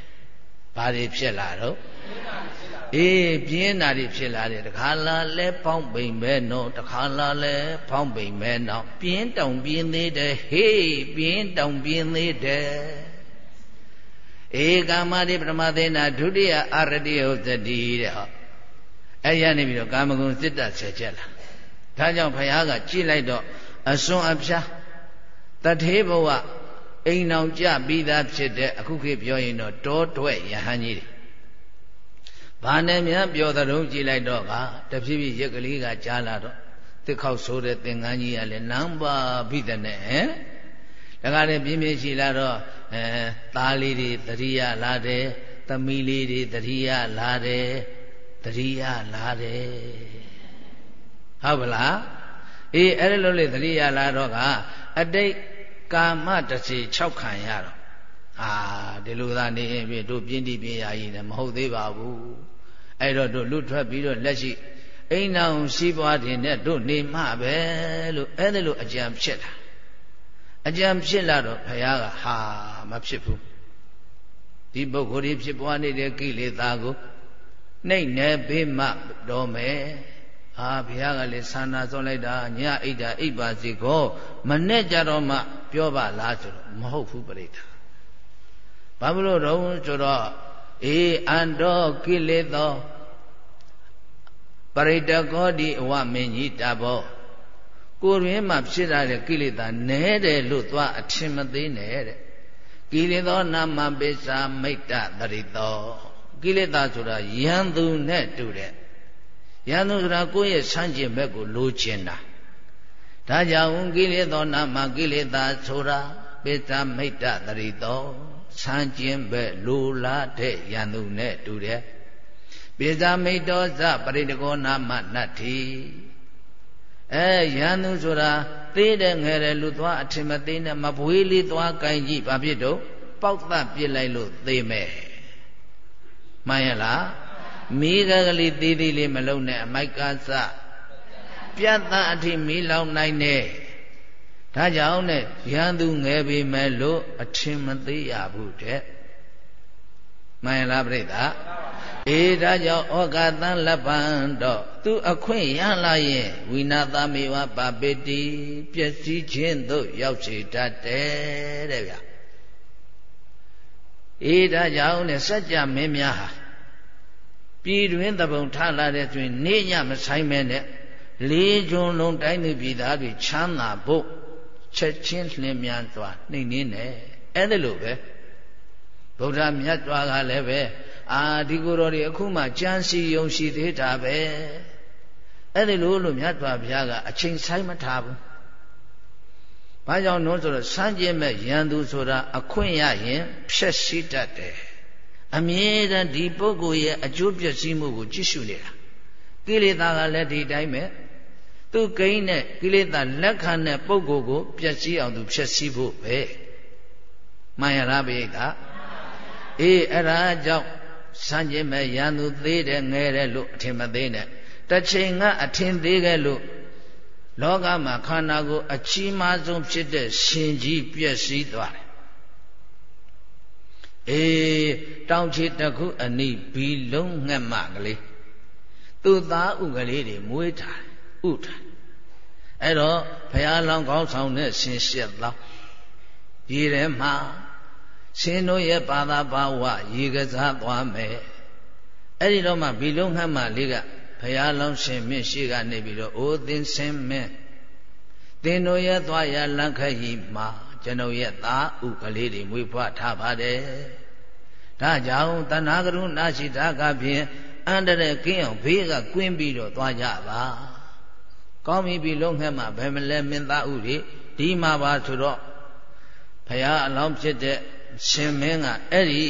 ဘာတွေဖြစ်လာတော့အေးပြင်းတာတွေဖြစ်လာတယ်တခါလာလဲဖောင်းပိန်ပဲနော်တခါလာလဲဖောင်းပိန်ပဲနော်ပြင်းတောင်ပြင်းသေးတယ်ဟေးပြင်းတောင်ပြင်းသေးတယ်ဧကာမတိပရမသေနာဒုတိယအာရတိဟုတ်သတိတဲ့ဟောအဲ့ရနေပြီးတော့ကာမဂုဏ်စစ်တဆယ်ချက်လာဒါကြောင့်ဘုရားကကြည့်လိုက်တော့အစွန်အဖျားတထေဘဝ အိမ်အောင်ကြပြီးသားဖြစ်တဲ့အခုခေတ်ပြောရင်တော့တောတွဲယဟန်ကြီးတွေဘာနဲ့များပြောသတုံးကြည့်လိုက်တော့ကတဖြည်းဖြည်းရက်ကလေးကကြားလာတော့တစ်ခေါက်ဆိုးတဲ့သင်္ကန်းကြီးကလည်းနမ်းပါဘိဒနဲ့ဟဲ့ဒါကလည်းပြင်းပြင်းရှိလာတော့အဲသားလေးတွေတတိယလာတယ်သမီးလေးတွေတတိယလာတယ်တတိယလာတယ်ဟုတ်ပလားအေးအဲ့လိုလေတတိယလာတော့ကအတိတ် ကာမတစီ6ခံရတော့အာဒီလိုသာနေရင်ပြတို့ပြင်းတိပြင်းရည်လည်းမဟုတ်သေးပါဘူးအဲ့တော့တို့လူထွက်ပြီးတော့လက်ရှိအိမ်အောင်ရှိပွားတင်နဲ့တို့နေမှပဲလို့အဲ့ဒါလိုအကြံဖြစ်လာအကြံဖြစ်လာတော့ဘုရားကဟာမဖြစ်ဘူးဒီပုဂ္ဂိုလ်ကြီးဖြစ်ပွားနေတဲ့ကိလေသာကိုနှိမ့်နေပေးမှတော်မယ် ဟအာဘုရားကလည်းဆန္ဒစောလိုက်တာညအိတ်တာအိပ်ပါစေကောမနဲ့ကြတော့မှပြောပါလားဆိုတော့မဟုတ်ဘူးပြိတ္တာဘာဖြစ်လို့တော့ဆိုတော့အေးအန္တောကိလေသောပရိတကောတိအဝမင်းကြီးတဘောကိုရင်းမှာဖြစ်ရတဲ့ကိလေသာနဲတယ်လို့သွားအထင်မသေးနဲ့တဲ့ကိလေသောနာမပိစာမိတ်တတရိတောကိလေသာဆိုတာယံသူနဲ့တူတဲ့ ယံသူဆိုတာကိုယ့်ရဲ့ဆန့်ကျင်ဘက်ကိုလိုချင်တာဒါကြောင့်ကိလေသောနာမကိလေသာဆိုတာပိစာမိတ်တတရိတောဆန့်ကျင်ဘက်လိုလားတဲ့ယံသူနဲ့တူတဲ့ပိစာမိတ်တောဇပရိတကောနာမနတ္ထိအဲရန်သူဆိုတာသေးတဲ့ငယ်တဲ့လူသွားအထင်မသေးနဲ့မပွေးလေးသွားကိုင်းကြည့်ဘာဖြစ်တော့ပေါက်သက်ပြစ်လိုက်လို့သေမယ်မှန်ရလား မိကကလေးသေးသေးလေးမလုံနဲ့အမိုက်ကစပြတ်သားအထိမိလောင်နိုင်တဲ့ဒါကြောင့်နဲ့ရန်သူငယ်ပေမဲ့လို့အထင်မသေးရဘူးတဲ့မှန်လားပြိဿအေးဒါကြောင့်ဩဃတံလပံတော့သူအခွင့်ရလာရင်ဝိနာသမေဝပပိတိပျက်စီးခြင်းသို့ရောက်စေတတ်တယ်တဲ့ဗျအေးဒါကြောင့်နဲ့စัจ जा မင်းများဟာ ပြည်တွင်တပုံထလာတဲ့ဆိုရင်နေညမဆိုင်မဲနဲ့လေးကျွန်းလုံးတိုင်းသူပြည်သားတွေချမ်းသာဖို့ချက်ချင်းလင်းမြန်စွာနှိမ့်နေတယ်အဲ့ဒါလိုပဲဗုဒ္ဓမြတ်စွာကလည်းပဲအာဒီကိုယ်တော်တွေအခုမှကြံစီယုံရှိသေးတာပဲအဲ့ဒီလိုလို့မြတ်စွာဘုရားကအချိန်ဆိုင်မထားဘူး။ဘာကြောင့်လို့ဆိုတော့စမ်းကျင်မဲ့ရန်သူဆိုတာအခွင့်ရရင် ဖြက်စီးတတ်တယ်။ အမြဲတမ်းဒီပုဂ္ဂိုလ်ရဲ့အကျိုးပျက်စီးမှုကိုကြည့်ရှုနေတာ။ကိလေသာကလည်းဒီတိုင်းပဲ။သူကိန်းနဲ့ကိလေသာလက်ခံတဲ့ပုဂ္ဂိုလ်ကိုပျက်စီးအောင်သူဖြက်စီးဖို့ပဲ။မှန်ရလားဘိက္ခ။အေးအဲ့ဒါကြောင့်စမ်းကျင်မဲ့ရန်သူသေးတယ်ငဲတယ်လို့အထင်မသေးနဲ့တစ်ချိန်ကအထင်သေးခဲ့လို့လောကမှာခန္ဓာကိုယ်အချီးမားဆုံးဖြစ်တဲ့ရှင်ကြီးပြည့်စည်သွားတယ် အေးတောင်ချေတခုအနိဘီလုံးငှက်မကလေးသူ့သားဥကလေးတွေမွေးထားဥထားအဲ့တော့ဘုရားလောင်းကောင်းဆောင်တဲ့ရှင်ရှက်သောရေထဲမှာရှင်တို့ရဲ့ဘာသာဘာဝရေကစားသွားမယ်အဲ့ဒီတော့မှဘီလုံးငှက်မလေးကဘုရားလောင်းရှင်မြင့်ရှိကနေပြီးတော့အိုးသင်ဆင်းမင်းသင်တို့ရဲ့သွားရလန့်ခရီမှာ ကျွန်ုပ်ရဲ့သားဥကလေးတွေမွေးဖွားထားပါတယ်ဒါကြောင့်တဏှာကရုဏာရှိတာကဖြင့်အန္တရာယ်ကင်းအောင်ဘေးကကွင်းပြီးတော့သွားကြပါကောင်းပြီပြီလုံးငှက်မှာဘယ်မလဲမင်းသားဥတွေဒီမှာပါဆိုတော့ဘုရားအလောင်းဖြစ်တဲ့ရှင်မင်းကအဲ့ဒီ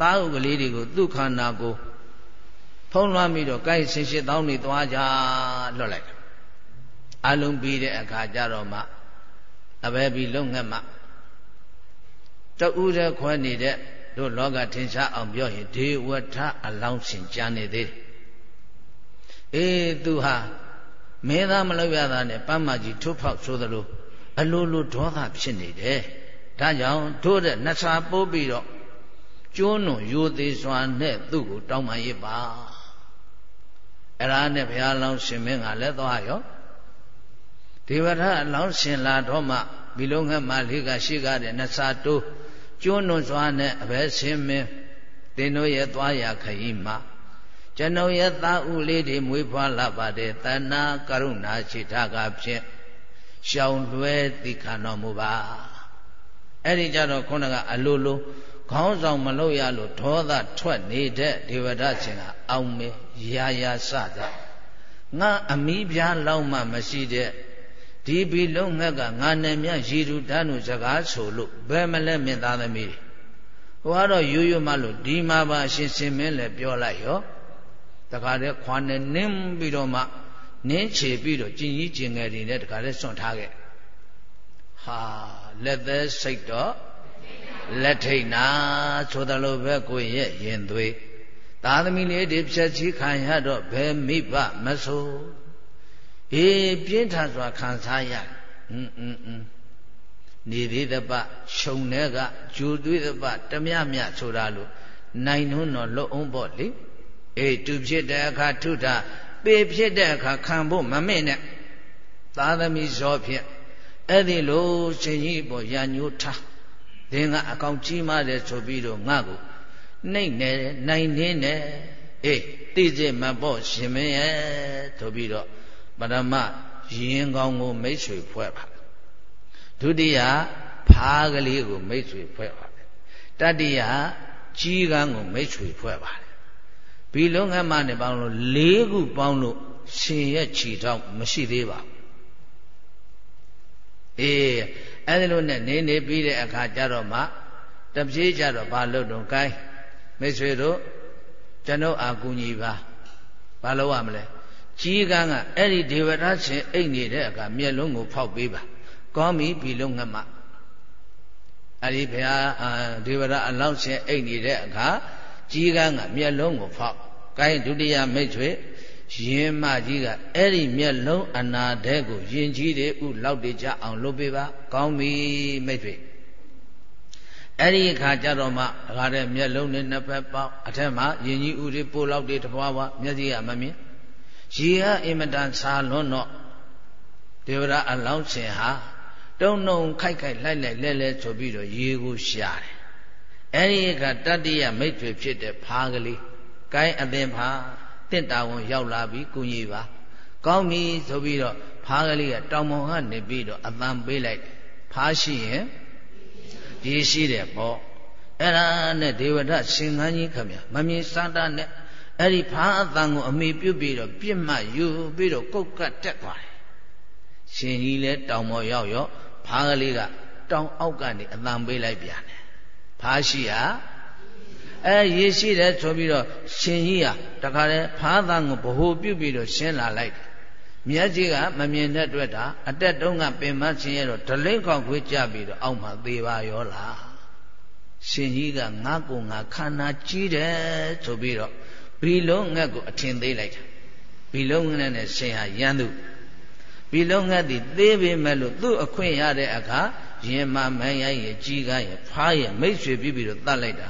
သားဥကလေးတွေကိုသူ့ခန္ဓာကိုဖုံးလွှမ်းပြီးတော့ကိုင်းဆင်ရှစ်တောင်းနေသွားကြလွတ်လိုက်အလုံးပြီးတဲ့အခါကျတော့မှ အဘယ်ပြီးလုံငတ်မှတူတဲ့ခွဲနေတဲ့တို့လောကထင်ရှားအောင်ပြောရင်ဒေဝထအလောင်းရှင်ကြံနေသေးတယ်အေးသူဟာမင်းသားမလောက်ရတာနဲ့ပန်းမကြီးထုတ်ဖောက်ဆိုသလိုအလိုလိုဒေါသဖြစ်နေတယ်ဒါကြောင့်တို့တဲ့နှစာပိုးပြီးတော့ကျွန်းွန်ရိုသေးစွာနဲ့သူ့ကိုတောင်းပန်ရပါအဲ့ဒါနဲ့ဘုရားလောင်းရှင်မင်းကလည်းသွားရော ဒေဝရအလောင်းရှင်လာတော့မှဘီလုံးငတ်မလေးကရှိကားတဲ့နှစာတိုးကျွန်းွန်စွာနဲ့အဘဲရှင်မင်းသင်တို့ရဲ့သွားရခရီးမှာကျွန်ုပ်ရဲ့သားဥလေးတွေမွေးဖွားလာပါတယ်တဏှာကရုဏာရှိတာကဖြင့်ရှောင်လွဲသိခံတော်မူပါအဲ့ဒီကြတော့ခုနကအလိုလိုခေါင်းဆောင်မလုပ်ရလို့ဒေါသထွက်နေတဲ့ဒေဝဒရှင်ကအောင်မေရာရာစတာငါအမိပြားလောက်မှမရှိတဲ့ ဒီဘီလုံးငှက်ကငါနဲ့မြရည်သူတန်းတို့စကားဆိုလို့ဘယ်မလဲမင်းသားသမီးဟိုကတော့ရိုးရိုးမှလို့ဒီမှာပါအရှင်စင်မင်းလည်းပြောလိုက်ရောတခါတည်းခွာနဲ့နင်းပြီးတော့မှနင်းချေပြီးတော့ကျင်ကြီးကျင်ငယ်တွေနဲ့တခါတည်းစွန့်ထားခဲ့ဟာလက်သက်စိတ်တော့လက်ထိတ်နာဆိုသလိုပဲကိုရဲ့ရင်သွေးသာသမီလေးတွေဖြတ်ချီခံရတော့ဘယ်မိဘမဆို အေးပြင်းထန်စွာခံစားရအင်းအင်းအင်းနေသေးတပရှုံတဲ့ကဂျူတွေးတပတမြမြဆိုတာလို့နိုင်နှုံးတော်လွတ်အောင်ပေါ့လေအေးသူဖြစ်တဲ့အခါထုတာပေဖြစ်တဲ့အခါခံဖို့မမင့်နဲ့သာသမီဇောဖြင့်အဲ့ဒီလိုရှင်ကြီးပေါ်ရညိုးထားသင်ကအကောင်ကြီးမားတယ်ဆိုပြီးတော့ငါ့ကိုနှိမ့်နေနိုင်နေနဲ့အေးသိစေမပေါ့ရှင်မင်းရဲ့ဆိုပြီးတော့ ပရမရင်ကောင်းကိုမိတ်ဆွေဖွဲ့ပါဒုတိယဖားကလေးကိုမိတ်ဆွေဖွဲ့ပါတယ်တတိယကြီးကန်းကိုမိတ်ဆွေဖွဲ့ပါတယ်ဘီလုံးငတ်မနဲ့ပေါင်းလို့၄ခုပေါင်းလို့ရှင်ရဲ့ခြေထောက်မရှိသေးပါဘူးအေးအဲ့ဒီလိုနဲ့နေနေပြီးတဲ့အခါကျတော့မှတပြေးကြတော့ဘာလို့တော့ gain မိတ်ဆွေတို့ကျွန်ုပ်အာကူညီပါဘာလို့ရမလဲ ကြီးကန်းကအဲ့ဒီဒေဝရရှင်အိတ်နေတဲ့အခါမျက်လုံးကိုဖောက်ပေးပါကောင်းပြီပြီလုံးငတ်မအဲ့ဒီဘုရားဒေဝရအလောင်းရှင်အိတ်နေတဲ့အခါကြီးကန်းကမျက်လုံးကိုဖောက်ကိုင်းဒုတိယမိတ်ဆွေရင်မကြီးကအဲ့ဒီမျက်လုံးအနာတဲ့ကိုယင်ကြီးတွေဥလောက်တွေကြအောင်လုပ်ပေးပါကောင်းပြီမိတ်ဆွေအဲ့ဒီအခါကျတော့မှဒါကြတဲ့မျက်လုံးနဲ့နှစ်ဖက်ပေါက်အထက်မှာယင်ကြီးဥတွေပိုးလောက်တွေတပွားပွားမျက်စိကမမြင် ရေကအင်မတန်ဆာလွန်းတော့ဒေဝရအလောင်းရှင်ဟာတုံနှုံခိုက်ခိုက်လိုက်လိုက်လဲလဲဆိုပြီးတော့ရေကိုရှာတယ်အဲ့ဒီအခါတတ္တိယမိတ်ဆွေဖြစ်တဲ့ဖားကလေးကိုင်းအသင်ဖားတင့်တာဝန်ရောက်လာပြီကုညီပါကောင်းပြီဆိုပြီးတော့ဖားကလေးကတောင်မောင်ကနေပြီးတော့အတန်ပေးလိုက်ဖားရှိရင်ရေရှိတယ်ပေါ့အဲ့ဒါနဲ့ဒေဝဒရှင်ငန်းကြီးခမမမြင်စတာနဲ့ အဲ့ဒီဖားအတန်ကိုအမိပြုတ်ပြီးတော့ပြစ်မှတ်ယူပြီးတော့ကုတ်ကတ်တက်သွားတယ်ရှင်ကြီးလည်းတောင်မော်ရောက်ရောဖားကလေးကတောင်အောက်ကနေအတန်ပေးလိုက်ပြန်တယ်ဖားရှိဟာအဲရေရှိတယ်ဆိုပြီးတော့ရှင်ကြီးဟာတခါတည်းဖားသားကိုဗဟုပြုပြီးတော့ရှင်းလာလိုက်တယ်မြတ်ကြီးကမမြင်တဲ့အတွက်ဒါအတက်တုံးကပင်မဆင်းရတော့ဒလိမ့်ခေါက်ခွေးကြပြီးတော့အောက်မှာသေးပါရောလားရှင်ကြီးကငါ့ကိုငါခန္ဓာကြီးတယ်ဆိုပြီးတော့ ဘီလုံးငှက်ကိုအထင်သေးလိုက်တာဘီလုံးငှက်နဲ့ရှင်ဟာရန်သူဘီလုံးငှက်သည်သေးပေမဲ့လို့သူ့အခွင့်ရတဲ့အခါရင်မမန်းရရဲ့ကြီးကားရဲ့ဖားရဲ့မိတ်ဆွေပြီးပြီးတော့တတ်လိုက်တာ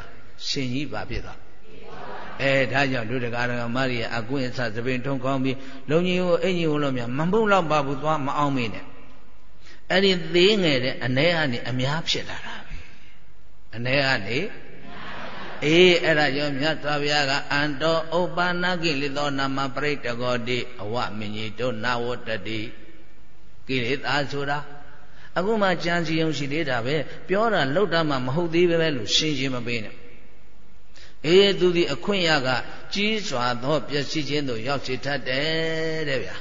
ရှင်ကြီးပါဖြစ်သွားအဲဒါကြောင့်လူတကာရမရီအကွင်းအစသပင်ထုံကောင်းပြီးလုံကြီးကိုအင်ကြီးကိုလို့မြမပုတ်လောက်ပါဘူးသွားမအောင်မေးနဲ့အဲ့ဒီသေးငယ်တဲ့အ ਨੇ ကနေအများဖြစ်လာတာပဲအ ਨੇ ကနေ အေးအဲ့ဒါကြောင့်မြတ်စွာဘုရားကအန္တောဥပ္ပနာကိလေသောနာမပရိတ္တကောတိအဝမင်းကြီးတို့နာဝတ္တိကိလေသာဆိုတာအခုမှကြံစီုံရှိသေးတာပဲပြောတာလှုပ်တာမှမဟုတ်သေးပဲလို့ရှင်းရှင်းမပေးနဲ့အေးသူဒီအခွင့်ရကကြီးစွာသောပျက်စီးခြင်းသို့ရောက်ရှိတတ်တယ်တဲ့ဗျာ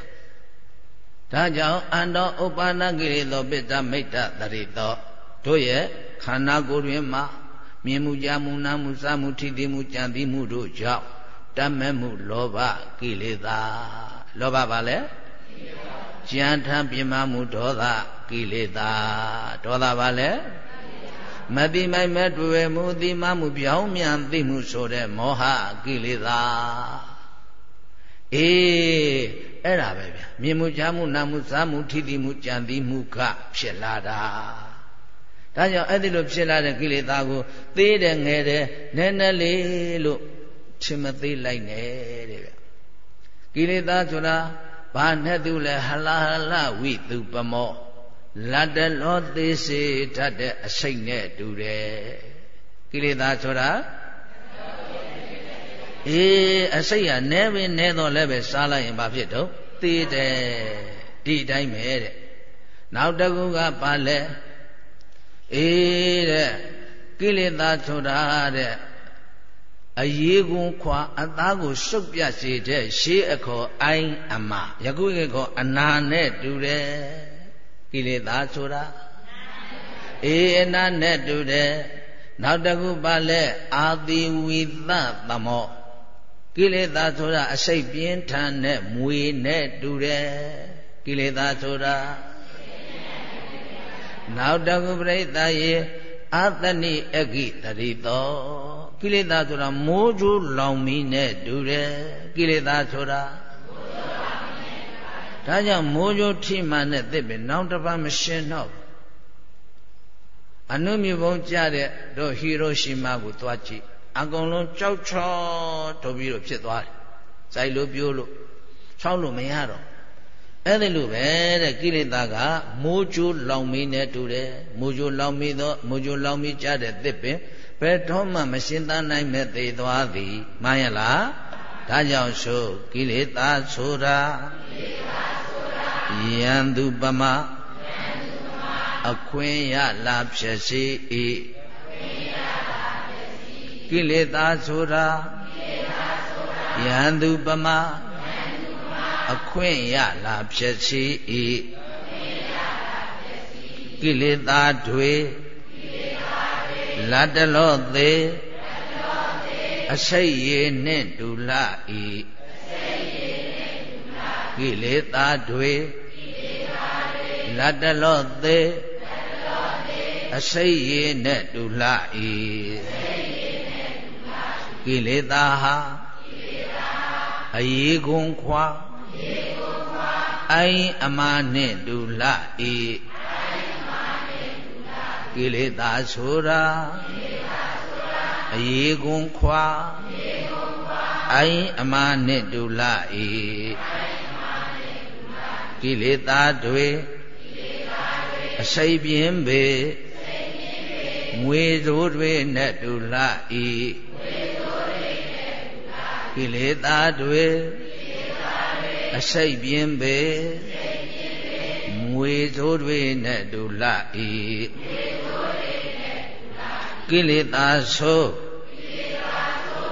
ဒါကြောင့်အန္တောဥပါဏကိရိသောပိတ္တမိတ်တတရိသောတို့ရဲ့ခန္ဓာကိုယ်တွင်မှ မြင်မှုကြားမှုနားမှုစားမှုထိတိမှုကြံသိမှုတို့ကြောင့်တတ်မဲ့မှုလောဘကိလေသာလောဘပါလေကြံထံပြမမှုဒေါသကိလေသာဒေါသပါလေမတိမိုက်မဲ့တွေ့မှုသိမှမှုပြောင်းမြန်သိမှုဆိုတဲ့မောဟကိလေသာအေးအဲ့ဒါပဲဗျာမြင်မှုကြားမှုနားမှုစားမှုထိတိမှုကြံသိမှုကဖြစ်လာတာ ဒါကြောင့်အဲ့ဒီလိုဖြစ်လာတဲ့ကိလေသာကိုသေးတယ်ငယ်တယ်နည်းနည်းလေးလို့ချင်မသေးလိုက်နဲ့တဲ့ဗျကိလေသာဆိုတာဘာနဲ့သူလဲဟလာဟလာဝိသူပမောလတ်တလောသေးစေတတ်တဲ့အစိတ်နဲ့တူတယ်ကိလေသာဆိုတာအေးအစိတ်ကနဲပဲနဲတော့လည်းပဲစားလိုက်ရင်ဘာဖြစ်တော့သေးတယ်ဒီတိုင်းပဲတဲ့နောက်တကူကပါလဲ အေးတဲ့ကိလေသာဆိုတာတဲ့အရေးကွန်ခွာအသားကိုရှုပ်ပြစေတဲ့ရှေးအခေါ်အိုင်းအမယခုခေတ်ခေါ်အနာနဲ့တူတယ်ကိလေသာဆိုတာအေးအနာနဲ့တူတယ်နောက်တစ်ခုပါလဲအာတိဝိသသမောကိလေသာဆိုတာအစိတ်ပြင်းထန်တဲ့မွေနဲ့တူတယ်ကိလေသာဆိုတာ နောက်တစ်ခုပြိဿယေအာသနိအဂိတရိတောကိလေသာဆိုတာမိုးကြိုးလောင်မီနဲ့တူတယ်ကိလေသာဆိုတာဒါကြောင့်မိုးကြိုးထိမှန်တဲ့သစ်ပဲနောက်တစ်ပတ်မရှင်းတော့အနုမြဘုံကြတဲ့တို့ဟီရိုရှီမာကိုသွားကြည့်အကုန်လုံးကြောက်ချောတို့ပြီးတော့ဖြစ်သွားတယ်။စိုက်လို့ပြိုးလို့ချောင်းလို့မရတော့ အဲ့ဒီလိုပဲတဲ့ကိလေသာကမိုးကြိုးလောင်မီးနဲ့တူတယ်မိုးကြိုးလောင်မီးသောမိုးကြိုးလောင်မီးကြတဲ့သစ်ပင်ဘယ်တော့မှမရှင်းသားနိုင်မဲ့သေသွားသည်မှန်ရလားဒါကြောင့်ဆိုကိလေသာဆိုတာယံသူပမအခွင့်ရလာဖြစ်စီ၏ကိလေသာဆိုတာယံသူပမ အခွင့်ရလာဖြစ်စီ၏ကိလေသာတွေလတ်တလောသေးအစိတ်ရည်နှင့်ဒူလဤကိလေသာတွေလတ်တလောသေးအစိတ်ရည်နှင့်ဒူလဤကိလေသာဟာအယေကွန်ခွာ အိုင်အမာနှင့်ဒူလဤကိလေသာဆိုတာအယေကွန်ခွာအိုင်အမာနှင့်ဒူလဤကိလေသာတွေအစိပ်ပြင်းပေငွေစိုးတွေနဲ့ဒူလဤကိလေသာတွေ အစိတ်ပြင်းပေငွေစိုးတွေနဲ့ဒူလဤကိလေသာဆို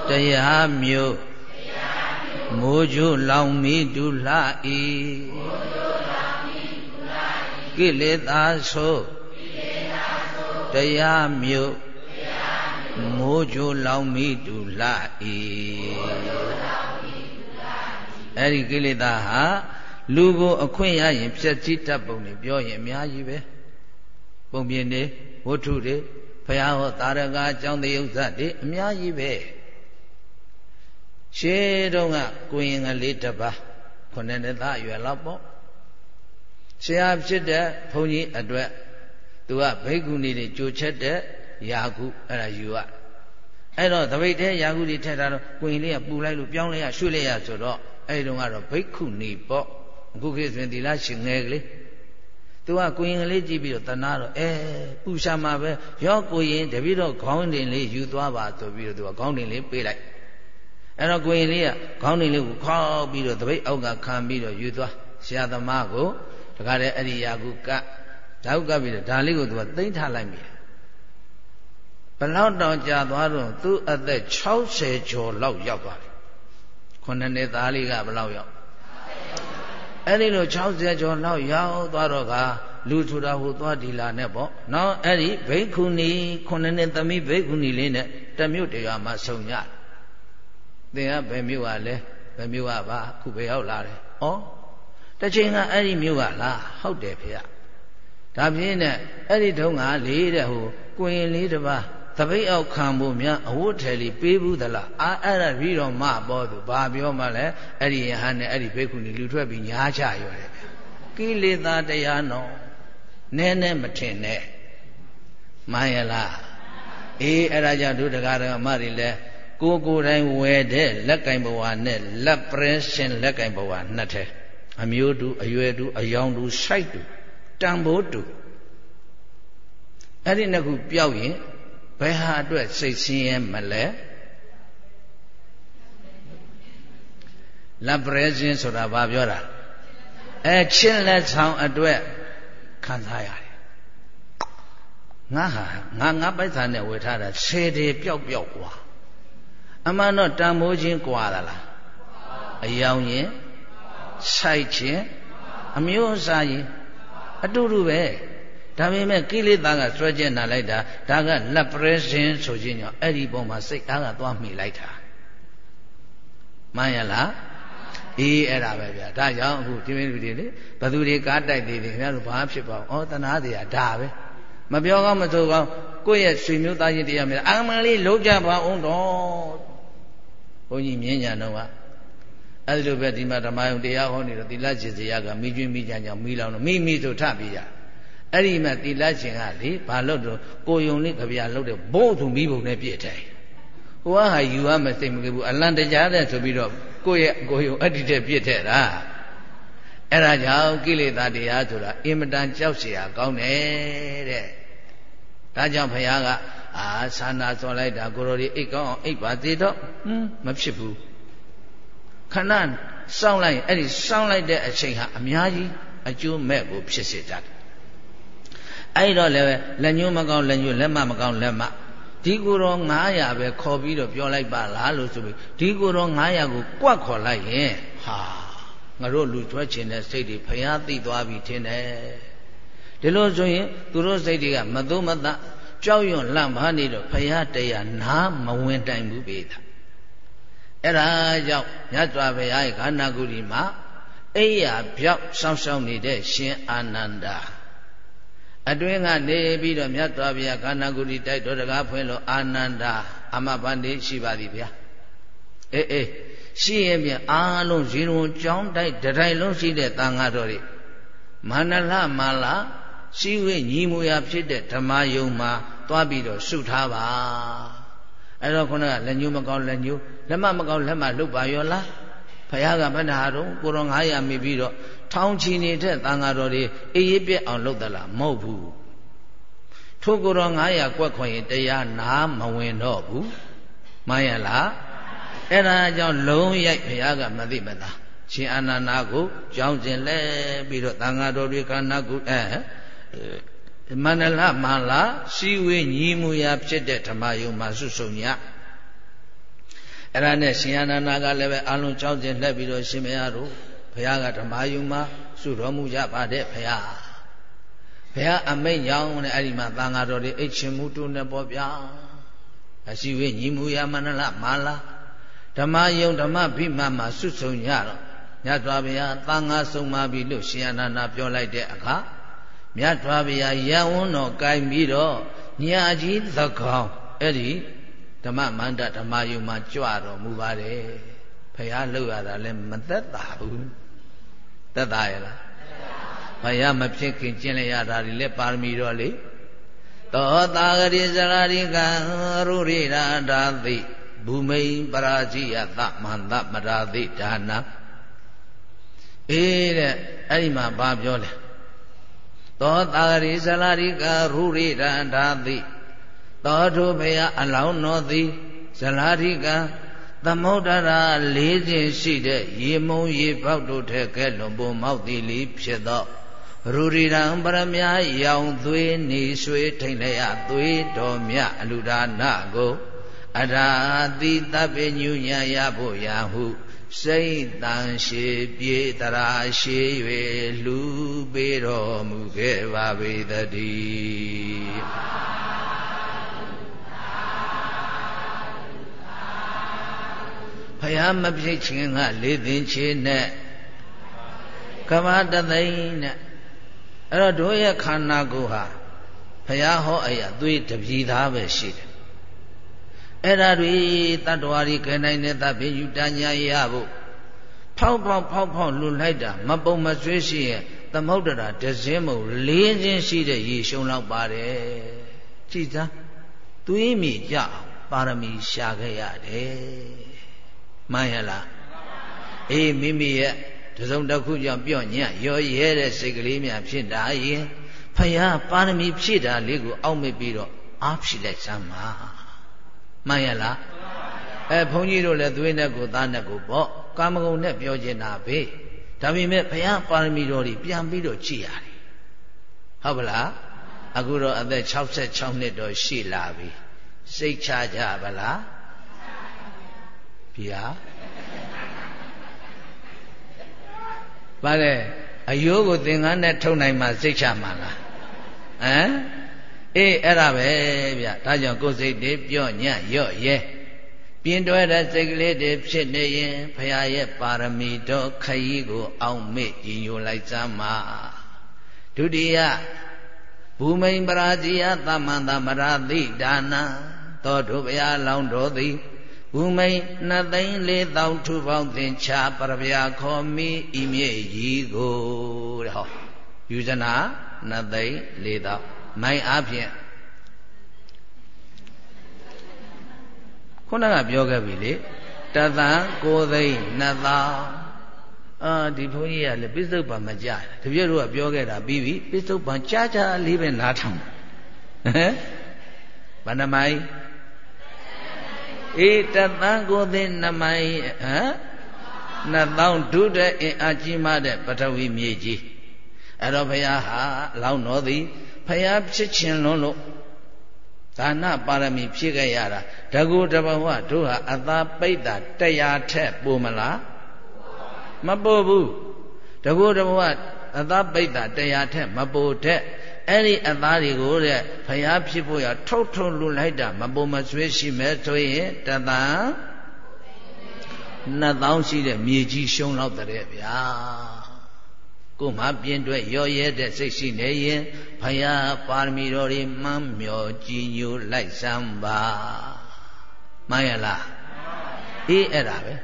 တရားမျိုးမိုးကြိုလောင်မီဒူလဤကိလေသာဆိုတရားမျိုးမိုးကြိုလောင်မိတူလှဤ အဲ့ဒီကိလေသာဟာလူကိုအခွင့်ရရင်ဖြည့်စည်းတတ်ပုံတွေပြောရင်အများကြီးပဲပုံပြင်တွေဝတ္ထုတွေဘုရားဟောတာရကအကြောင်းတယုတ်ဇတ်တွေအများကြီးပဲရှေးတုန်းကကိုရင်ကလေးတစ်ပါးခုနှစ်နှစ်သားအရွယ်လောက်ပေါ့ဆရာဖြစ်တဲ့ဘုန်းကြီးအတွက်သူကဘိက္ခုနီတွေကြိုချက်တဲ့ယာကုအဲ့ဒါယူရအဲ့တော့တပိတ်တဲ့ယာကုတွေထည့်ထားတော့ကိုရင်လေးကပူလိုက်လို့ပြောင်းလိုက်ရရွှေ့လိုက်ရဆိုတော့ အဲ့ဒီတော့ကတော့ဘိက္ခုနီပေါ့အခုခေတ်ဆိုရင်ဒီလားရှင်ငယ်ကလေးသူကကိုရင်ကလေးကြည့်ပြီးတော့တနာတော့အဲပူရှာမှာပဲရောကိုရင်တပည့်တော့ခေါင်းတင်လေးယူသွားပါဆိုပြီးတော့သူကခေါင်းတင်လေးပေးလိုက်အဲ့တော့ကိုရင်လေးကခေါင်းတင်လေးကိုခေါက်ပြီးတော့တပိတ်အောက်ကခံပြီးတော့ယူသွားဆရာသမားကိုတခါတည်းအဲ့ဒီယာကုကဓာတ်ကပ်ပြီးတော့ဒါလေးကိုသူကသိမ့်ထားလိုက်ပြီဘလောက်တောင်ကြာသွားတော့သူ့အသက်60ကျော်လောက်ရောက်သွားတယ် ခုနှစ်နှစ်သားလေးကဘလောက်ရောက်အဲ့ဒီလို60ကျော်လောက်ရောက်သွားတော့ကလူဆိုတာဟိုသွားဒီလာနဲ့ပေါ့နော်အဲ့ဒီဘိက္ခုနီခုနှစ်နှစ်သမီးဘိက္ခုနီလေးနဲ့တမြို့တရွာမှာဆုံကြသင်ကဘယ်မြို့ကလဲဘယ်မြို့ကပါခုပဲရောက်လာတယ်ဩတချိန်ကအဲ့ဒီမြို့ကလားဟုတ်တယ်ဖေဒါပြင်းနဲ့အဲ့ဒီတုန်းကလေးတဲ့ဟိုကိုရင်လေးတစ်ပါး သပိတ်အောက်ခံဖို့များအဝတ်ထည်လေးပေးဘူးသလားအာအဲ့ဒါပြီးတော့မပေါ်သူဘာပြောမှလဲအဲ့ဒီယဟန်နဲ့အဲ့ဒီဘိက္ခုနီလူထွက်ပြီးညားချရော်တယ်ကိလေသာတရားနော်နည်းနည်းမထင်နဲ့မှန်ရလားအေးအဲ့ဒါကြောင့်ဒုဒကာရမတွေလဲကိုကိုယ်တိုင်ဝယ်တဲ့လက်ကင်ဘဝနဲ့လက်ပရင်ရှင်လက်ကင်ဘဝနှစ်ထဲအမျိုးတူအရွယ်တူအယောင်တူစိုက်တူတန်ဖိုးတူအဲ့ဒီနှစ်ခုပြောက်ရင် ဘယ်ဟာအတွက်စိတ်ဆင်းရဲမလဲလက်ပရဲခြင်းဆိုတာဘာပြောတာအဲချင်းလက်ဆောင်အတွက်ခံစားရတယ်ငါဟာငါငါပိုက်ဆံနဲ့ဝယ်ထားတာဆယ်တေပျောက်ပျောက်กว่าအမှန်တော့တန်မိုးခြင်းกว่าသလားအယောင်ရင်စိုက်ခြင်းအမျိုးအစားရင်အတူတူပဲ ဒါပေမဲ့ကိလေသာကစွဲကျက်နာလိုက်တာဒါကလက်ပရဲရှင်ဆိုခြင်းကြောင့်အဲ့ဒီပုံမှာစိတ်အားကသွားမိလိုက်တာမှန်ရလားအေးအဲ့ဒါပဲဗျာဒါကြောင့်အခုဒီမင်းလူတွေလေဘသူတွေကားတိုက်သေးတယ်ခင်ဗျားတို့ဘာဖြစ်ပါ့ဩတနာတရားဒါပဲမပြောကောင်းမဆိုကောင်းကိုယ့်ရဲ့ဆွေမျိုးသားချင်းတရားများအာမလေးလုံးကြပါအောင်တော့ဘုန်းကြီးမြင်းညာတော့ကအဲ့ဒီလိုပဲဒီမှာဓမ္မယုံတရားဟောနေတော့သီလရှင်စရာကမိကျွင်းမိကြကြောင်မိလောင်တော့မိမိဆိုထပြရ အဲ့ဒီမှာသီလရှင်ကလေဘာလို့တော့ကိုယုံလေးကြပြလို့တဲ့ဘို့သူမိဘုံနဲ့ပြည့်တယ်ဟိုကဟာယူရမစိတ်မကြဘူးအလံတကြားတဲ့ဆိုပြီးတော့ ကိုယ့်ရဲ့ကိုယ်ယုံအတ္တိတဲ့ပြစ်တဲ့တာအဲ့ဒါကြောင့်ကိလေသာတရားဆိုတာအင်မတန်ကြောက်เสียကောင်းတယ်တဲ့ဒါကြောင့်ဘုရားကအာသာနာစော်လိုက်တာကိုရိုဒီအိတ်ကောင်းအောင်အိတ်ပါသေးတော့ဟွန်းမဖြစ်ဘူးခဏစောင့်လိုက်အဲ့ဒီစောင့်လိုက်တဲ့အချိန်ဟာအများကြီးအကျိုးမဲ့ကိုဖြစ်စေတတ်တယ် အဲ့တော့လည်းလက်ညှိုးမကောင်းလက်ညှိုးလက်မမကောင်းလက်မဒီကိုယ်တော်900ပဲခေါ်ပြီးတော့ပြောလိုက်ပါလားလို့ဆိုပြီးဒီကိုယ်တော်900ကိုကွက်ခေါ်လိုက်ရင်ဟာငါတို့လူကျွဲချင်တဲ့စိတ်တွေဖျားသိသွားပြီထင်တယ်ဒီလိုဆိုရင်သူတို့စိတ်တွေကမသုံးမသကြောက်ရွံ့လန့်ပါနေတော့ဖျားတရားနားမဝင်တိုင်ဘူးပေတာအဲ့ဒါကြောင့်မြတ်စွာဘုရားရဲ့ခန္ဓာကိုယ်ဒီမှာအိယာပြောက်စောင့်ရှောက်နေတဲ့ရှင်အာနန္ဒာ အတွင်းကနေပြီးတော့မြတ်စွာဘုရားခန္ဓာကိုယ်ဒီတိုက်တော်တကားဖွင့်လို့အာနန္ဒာအမဘန္တိရှိပါသည်ဗျာအေးအေးရှိရင်ပြန်အားလုံးဇီရုံကြောင်းတိုက်တတိုင်းလုံးရှိတဲ့တန်ဃာတော်တွေမန္တလမာလာရှိဝေညီမူရာဖြစ်တဲ့ဓမ္မယုံမှာသွားပြီးတော့ရှုထားပါအဲ့တော့ခုနကလက်ညှိုးမကောင်းလက်ညှိုးလက်မမကောင်းလက်မလုတ်ပါရောလားဘုရားကဘဏ္ဍာတော်ကိုရော900မိပြီးတော့ ထောင်ချီနေတဲ့သံဃာတော်တွေအေးရပြက်အောင်လုပ်သလားမဟုတ်ဘူးထိုကိုရော900ကွက်ခွန်ရင်တရားနာမဝင်တော့ဘူးမှန်ရလားအဲ့ဒါကြောင့်လုံးရိုက်ဘုရားကမသိမသားရှင်အာနန္ဒာကိုကြောင်းကျင်လဲပြီးတော့သံဃာတော်တွေကနာကုအဲမန္တလမန္လာစီဝေညီမူရာဖြစ်တဲ့ဓမ္မယုံမှာစွဆုံညအဲ့ဒါနဲ့ရှင်အာနန္ဒာကလည်းပဲအလုံးကြောင်းကျင်လှက်ပြီးတော့ရှင်မရတို့ ဘုရားကဓမ္မယုံမှာစွတော်မူကြပါတဲ့ဘုရားဘုရားအမိန့်ကြောင့်နဲ့အဲ့ဒီမှာသံဃာတော်တွေအိတ်ချင်မှုတုနဲ့ပေါ့ဗျာအစီဝေညီမူရာမန္တလမန္လာဓမ္မယုံဓမ္မဗိမာန်မှာစွဆုံညတော့မြတ်စွာဘုရားသံဃာဆုံးမပြီလို့ရှင်အာနန္ဒာပြောလိုက်တဲ့အခါမြတ်စွာဘုရားရဝန်းတော်ကိုင်းပြီးတော့ညာကြီးသကောင်အဲ့ဒီဓမ္မမန္တဓမ္မယုံမှာကြွတော်မူပါတယ်ဘုရားလှုပ်ရတာလည်းမသက်သာဘူး သက်သာရလားဘုရားမဖြစ်ခင်ကျင့်လိုက်ရတာဒီလည်းပါရမီတော့လေသောတာဂရိစရာရိကံရုရိရာဓာတိဘူမိန်ပရာဇိယသမန္တမရာတိဒါနာအေးတဲ့အဲ့ဒီမှာဘာပြောလဲသောတာဂရိဇလာရိကာရူရိဒန္ဓာတိသောထုဘယအလောင်းတော်သည်ဇလာရိကာ သမုဒ္ဒရာလေးခြင်းရှိတဲ့ရေမုံရေပေါက်တို့ထက်ကဲလွန်ပုံမောက်သည်လီဖြစ်သောရူရိရံပရမယောင်သွေးနေရွှေထိန်လျက်သွေးတော်မြအလူဒါနကိုအရာတိတပ်ပညုညာရဖို့ရာဟုစိတ်တန်ရှည်ပြေတရာရှည်၍လူပေးတော်မူခဲ့ပါပေတည်း ဖယားမပြည့်ခြင်းကလေးသိင်းချေနဲ့ကမ္ဘာတသိန်းနဲ့အဲ့တော့တို့ရဲ့ခန္ဓာကိုယ်ဟာဖယားဟောအရာသွေးတပြီသားပဲရှိတယ်အဲ့ဒါတွေတတ္တဝါတွေခဲနိုင်တဲ့သဗ္ဗညုတညာရဖို့ဖောက်ဖောက်ဖောက်ဖောက်လှူလိုက်တာမပုံမဆွေးရှိရဲ့သမုဒ္ဒရာဒဇင်းမုံလေးချင်းရှိတဲ့ရေရှုံလောက်ပါတယ်ကြည်သားသွေးမြေကြပါရမီရှာခဲ့ရတယ် မှန်ရလားအေးမိမိရဲ့တစုံတစ်ခုကြောင့်ပြော့ညံ့ရောရဲတဲ့စိတ်ကလေးများဖြစ်တာရင်ဖယားပါရမီဖြည့်တာလေးကိုအောက်မေ့ပြီးတော့အားဖြည့်လိုက်စမ်းပါမှန်ရလားအဲဘုန်းကြီးတို့လည်းသွေးနဲ့ကိုသားနဲ့ကိုပေါ့ကာမဂုဏ်နဲ့ပြောကျင်တာပဲဒါပေမဲ့ဘုရားပါရမီတော်တွေပြန်ပြီးတော့ကြည်ရတယ်ဟုတ်ပလားအခုတော့အသက်66နှစ်တော့ရှိလာပြီစိတ်ချကြပါလား ဗျာပါတယ်အယိုးကိုသင်္ကန်းနဲ့ထုတ်နိုင်မှစိတ်ချမှာလားဟမ်အေးအဲ့ဒါပဲဗျဒါကြောင့်ကိုယ်စိတ်တွေပြော့ညံ့ရော့ရဲပြင်းတွဲတဲ့စိတ်ကလေးတွေဖြစ်နေရင်ဖရာရဲ့ပါရမီတော်ခရီးကိုအောက်မေ့ကြည်ညိုလိုက်စမ်းပါဒုတိယဘူမိန်ပရာဇိယသမန္တမရာတိဒါနသောတုဘုရားလောင်းတော်သည် ဘူမိန်နှစ်သိန်းလေးသောင်းထူပေါင်းသင်္ချာပရဗျာခေါ်မိဤမြေကြီးကိုတဲ့ဟောယူဇနာနှစ်သိန်းလေးသောင်းမိုင်အားဖြင့်ခုနကပြောခဲ့ပြီလေတသံကိုသိန်းနှစ်သောင်းအာဒီဘုန်းကြီးကလည်းပိဿုပံမကြတပြည့်တို့ကပြောခဲ့တာပြီးပြီပိဿုပံကြားကြားလေးပဲနားထောင်ဟမ်ဘဏ္ဍမိုင်း အေးတသံကိုသိန်းနှစ်မိုင်းဟမ်နှစ်သောင်းဒုတဲ့အင်အားကြီးမားတဲ့ပထဝီမြေကြီးအဲ့တော့ဘုရားဟာလောင်းတော်သည်ဘုရားဖြစ်ခြင်းလွန်းလို့ဒါနပါရမီဖြည့်ခဲ့ရတာတကူတဘဝတို့ဟာအသာပိတ်တာတရားထက်ပိုမလားမပိုဘူးတကူတဘဝအသာပိတ်တာတရားထက်မပိုတဲ့ အဲ့ဒီအသားတွေကိုတဲ့ဖျားဖြစ်ဖို့ရထုတ်ထုတ်လူလိုက်တာမပုံမဆွေးရှိမဲ့ဆိုရင်တသံနှစ်သောင်းရှိတဲ့မြေကြီးရှုံးတော့တဲ့ဗျာကိုမှပြင်းတွဲရောရဲတဲ့စိတ်ရှိနေရင်ဖယားပါရမီတော်တွေမှန်းမြော်ကြည်ညိုလိုက်စမ်းပါမှန်ရလားအေးအဲ့ဒါပဲ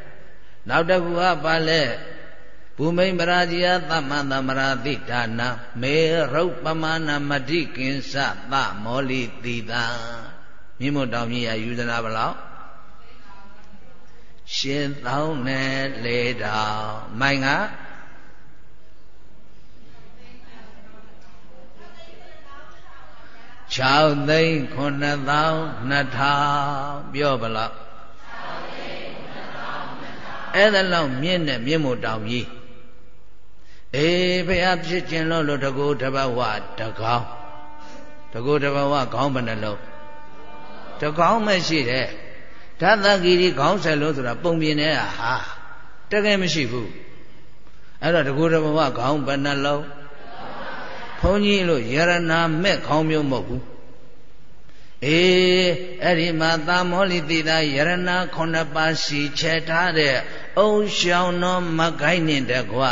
နောက်တစ်ခုကပါလဲ ဘူမိန်ပရာဇိယသမန္တမရာတိဒါနာမေရုပ်ပမာဏမတိကိဉ္စသမောလိတိတာမြင့်မတောင်ကြီးရယူဇနာဘလောက်ရှင်သောင်းနဲ့လေတောင်မိုင်က6သိန်း9200ပြောဘလောက်အဲ့ဒါလောက်မြင့်တဲ့မြင့်မို့တောင်ကြီး အေးဘုရားဖြစ်ခြင်းလို့လို့တကူတဘဝတကောင်းတကူတဘဝခေါင်းဘယ်နှလုံးတကောင်းမရှိတဲ့ဓာတဂီရီခေါင်းဆက်လို့ဆိုတာပုံပြင်းနေတာဟာတကယ်မရှိဘူးအဲ့တော့တကူတဘဝခေါင်းဘယ်နှလုံးဘုန်းကြီးလို့ယရနာမဲ့ခေါင်းမျိုးမဟုတ်ဘူးအေးအဲ့ဒီမှာသာမောလိတိတာယရနာခုနှစ်ပါးစီချက်ထားတဲ့အုံရှောင်းတော်မကိုင်းနဲ့တကွ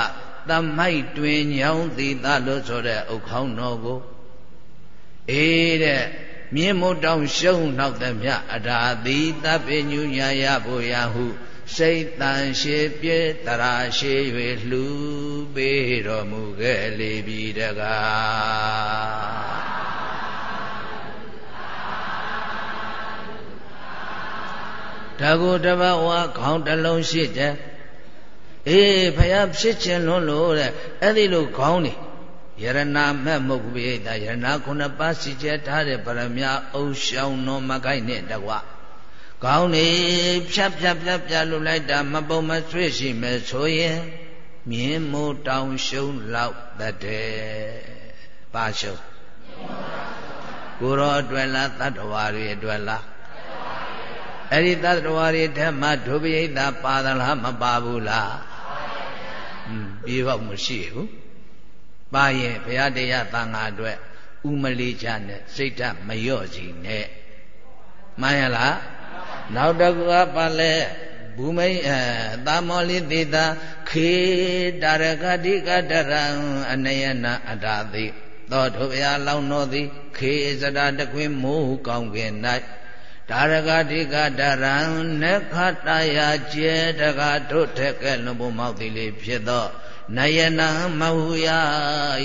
သမိုက်တွင်ညောင်းတိတာလို့ဆိုတဲ့အုတ်ခေါင်းတော်ကိုအေးတဲ့မြင်းမို့တောင်ရှုံနောက်သမျှအတာတိတပ်ပညုညာရဖို့ရဟုစိတ်တန်ရှည်ပြေတရာရှည်၍လှူပေးတော်မူခဲ့လေပြီတကားတကူတဘဝခေါင်းတစ်လုံးရှိတဲ့ အေးဖယားဖြစ်ခြင်းလွန်းလို့တဲ့အဲ့ဒီလိုခေါင်းနေယရနာမဲ့မုတ်ပိဋကယရနာခုနှစ်ပါးစီကျဲထားတဲ့ပရမညာအုပ်ရှောင်းတော်မကိုက်နဲ့တကွကောင်းနေဖြတ်ဖြတ်ဖြတ်ဖြတ်လွတ်လိုက်တာမပုံမဆွေ့ရှိမယ်ဆိုရင်မြင်းမိုးတောင်ရှုံးလောက်တတဲ့ပါရှုံးကိုရောအတွက်လားတတ္တဝါတွေအတွက်လားအဲ့ဒီတတ္တဝါတွေဓမ္မဒုပိဋကပါသလားမပါဘူးလားอืม ပြေပေါက်မရှိဘူးပါရင်ဘုရားတရားသံဃာအတွက်ဥမလေးချနဲ့စိတ်ဓာတ်မလျော့စီနဲ့မှန်ရလားနောက်တစ်ခုကပါလဲဘူမိန်အဲသာမောလိတိတာခေတာရကတိကတရံအနယနာအတာတိသောထုဗျာလောင်းတော်သည် ခေစရာတခွင်မိုးကောင်းကင်၌ ဒါရကတိကတရံနခတယာကျေတကတို့ထက်ကဲ့လွန်ဖို့မောက်သည်လေးဖြစ်သောနယနာမဟုယ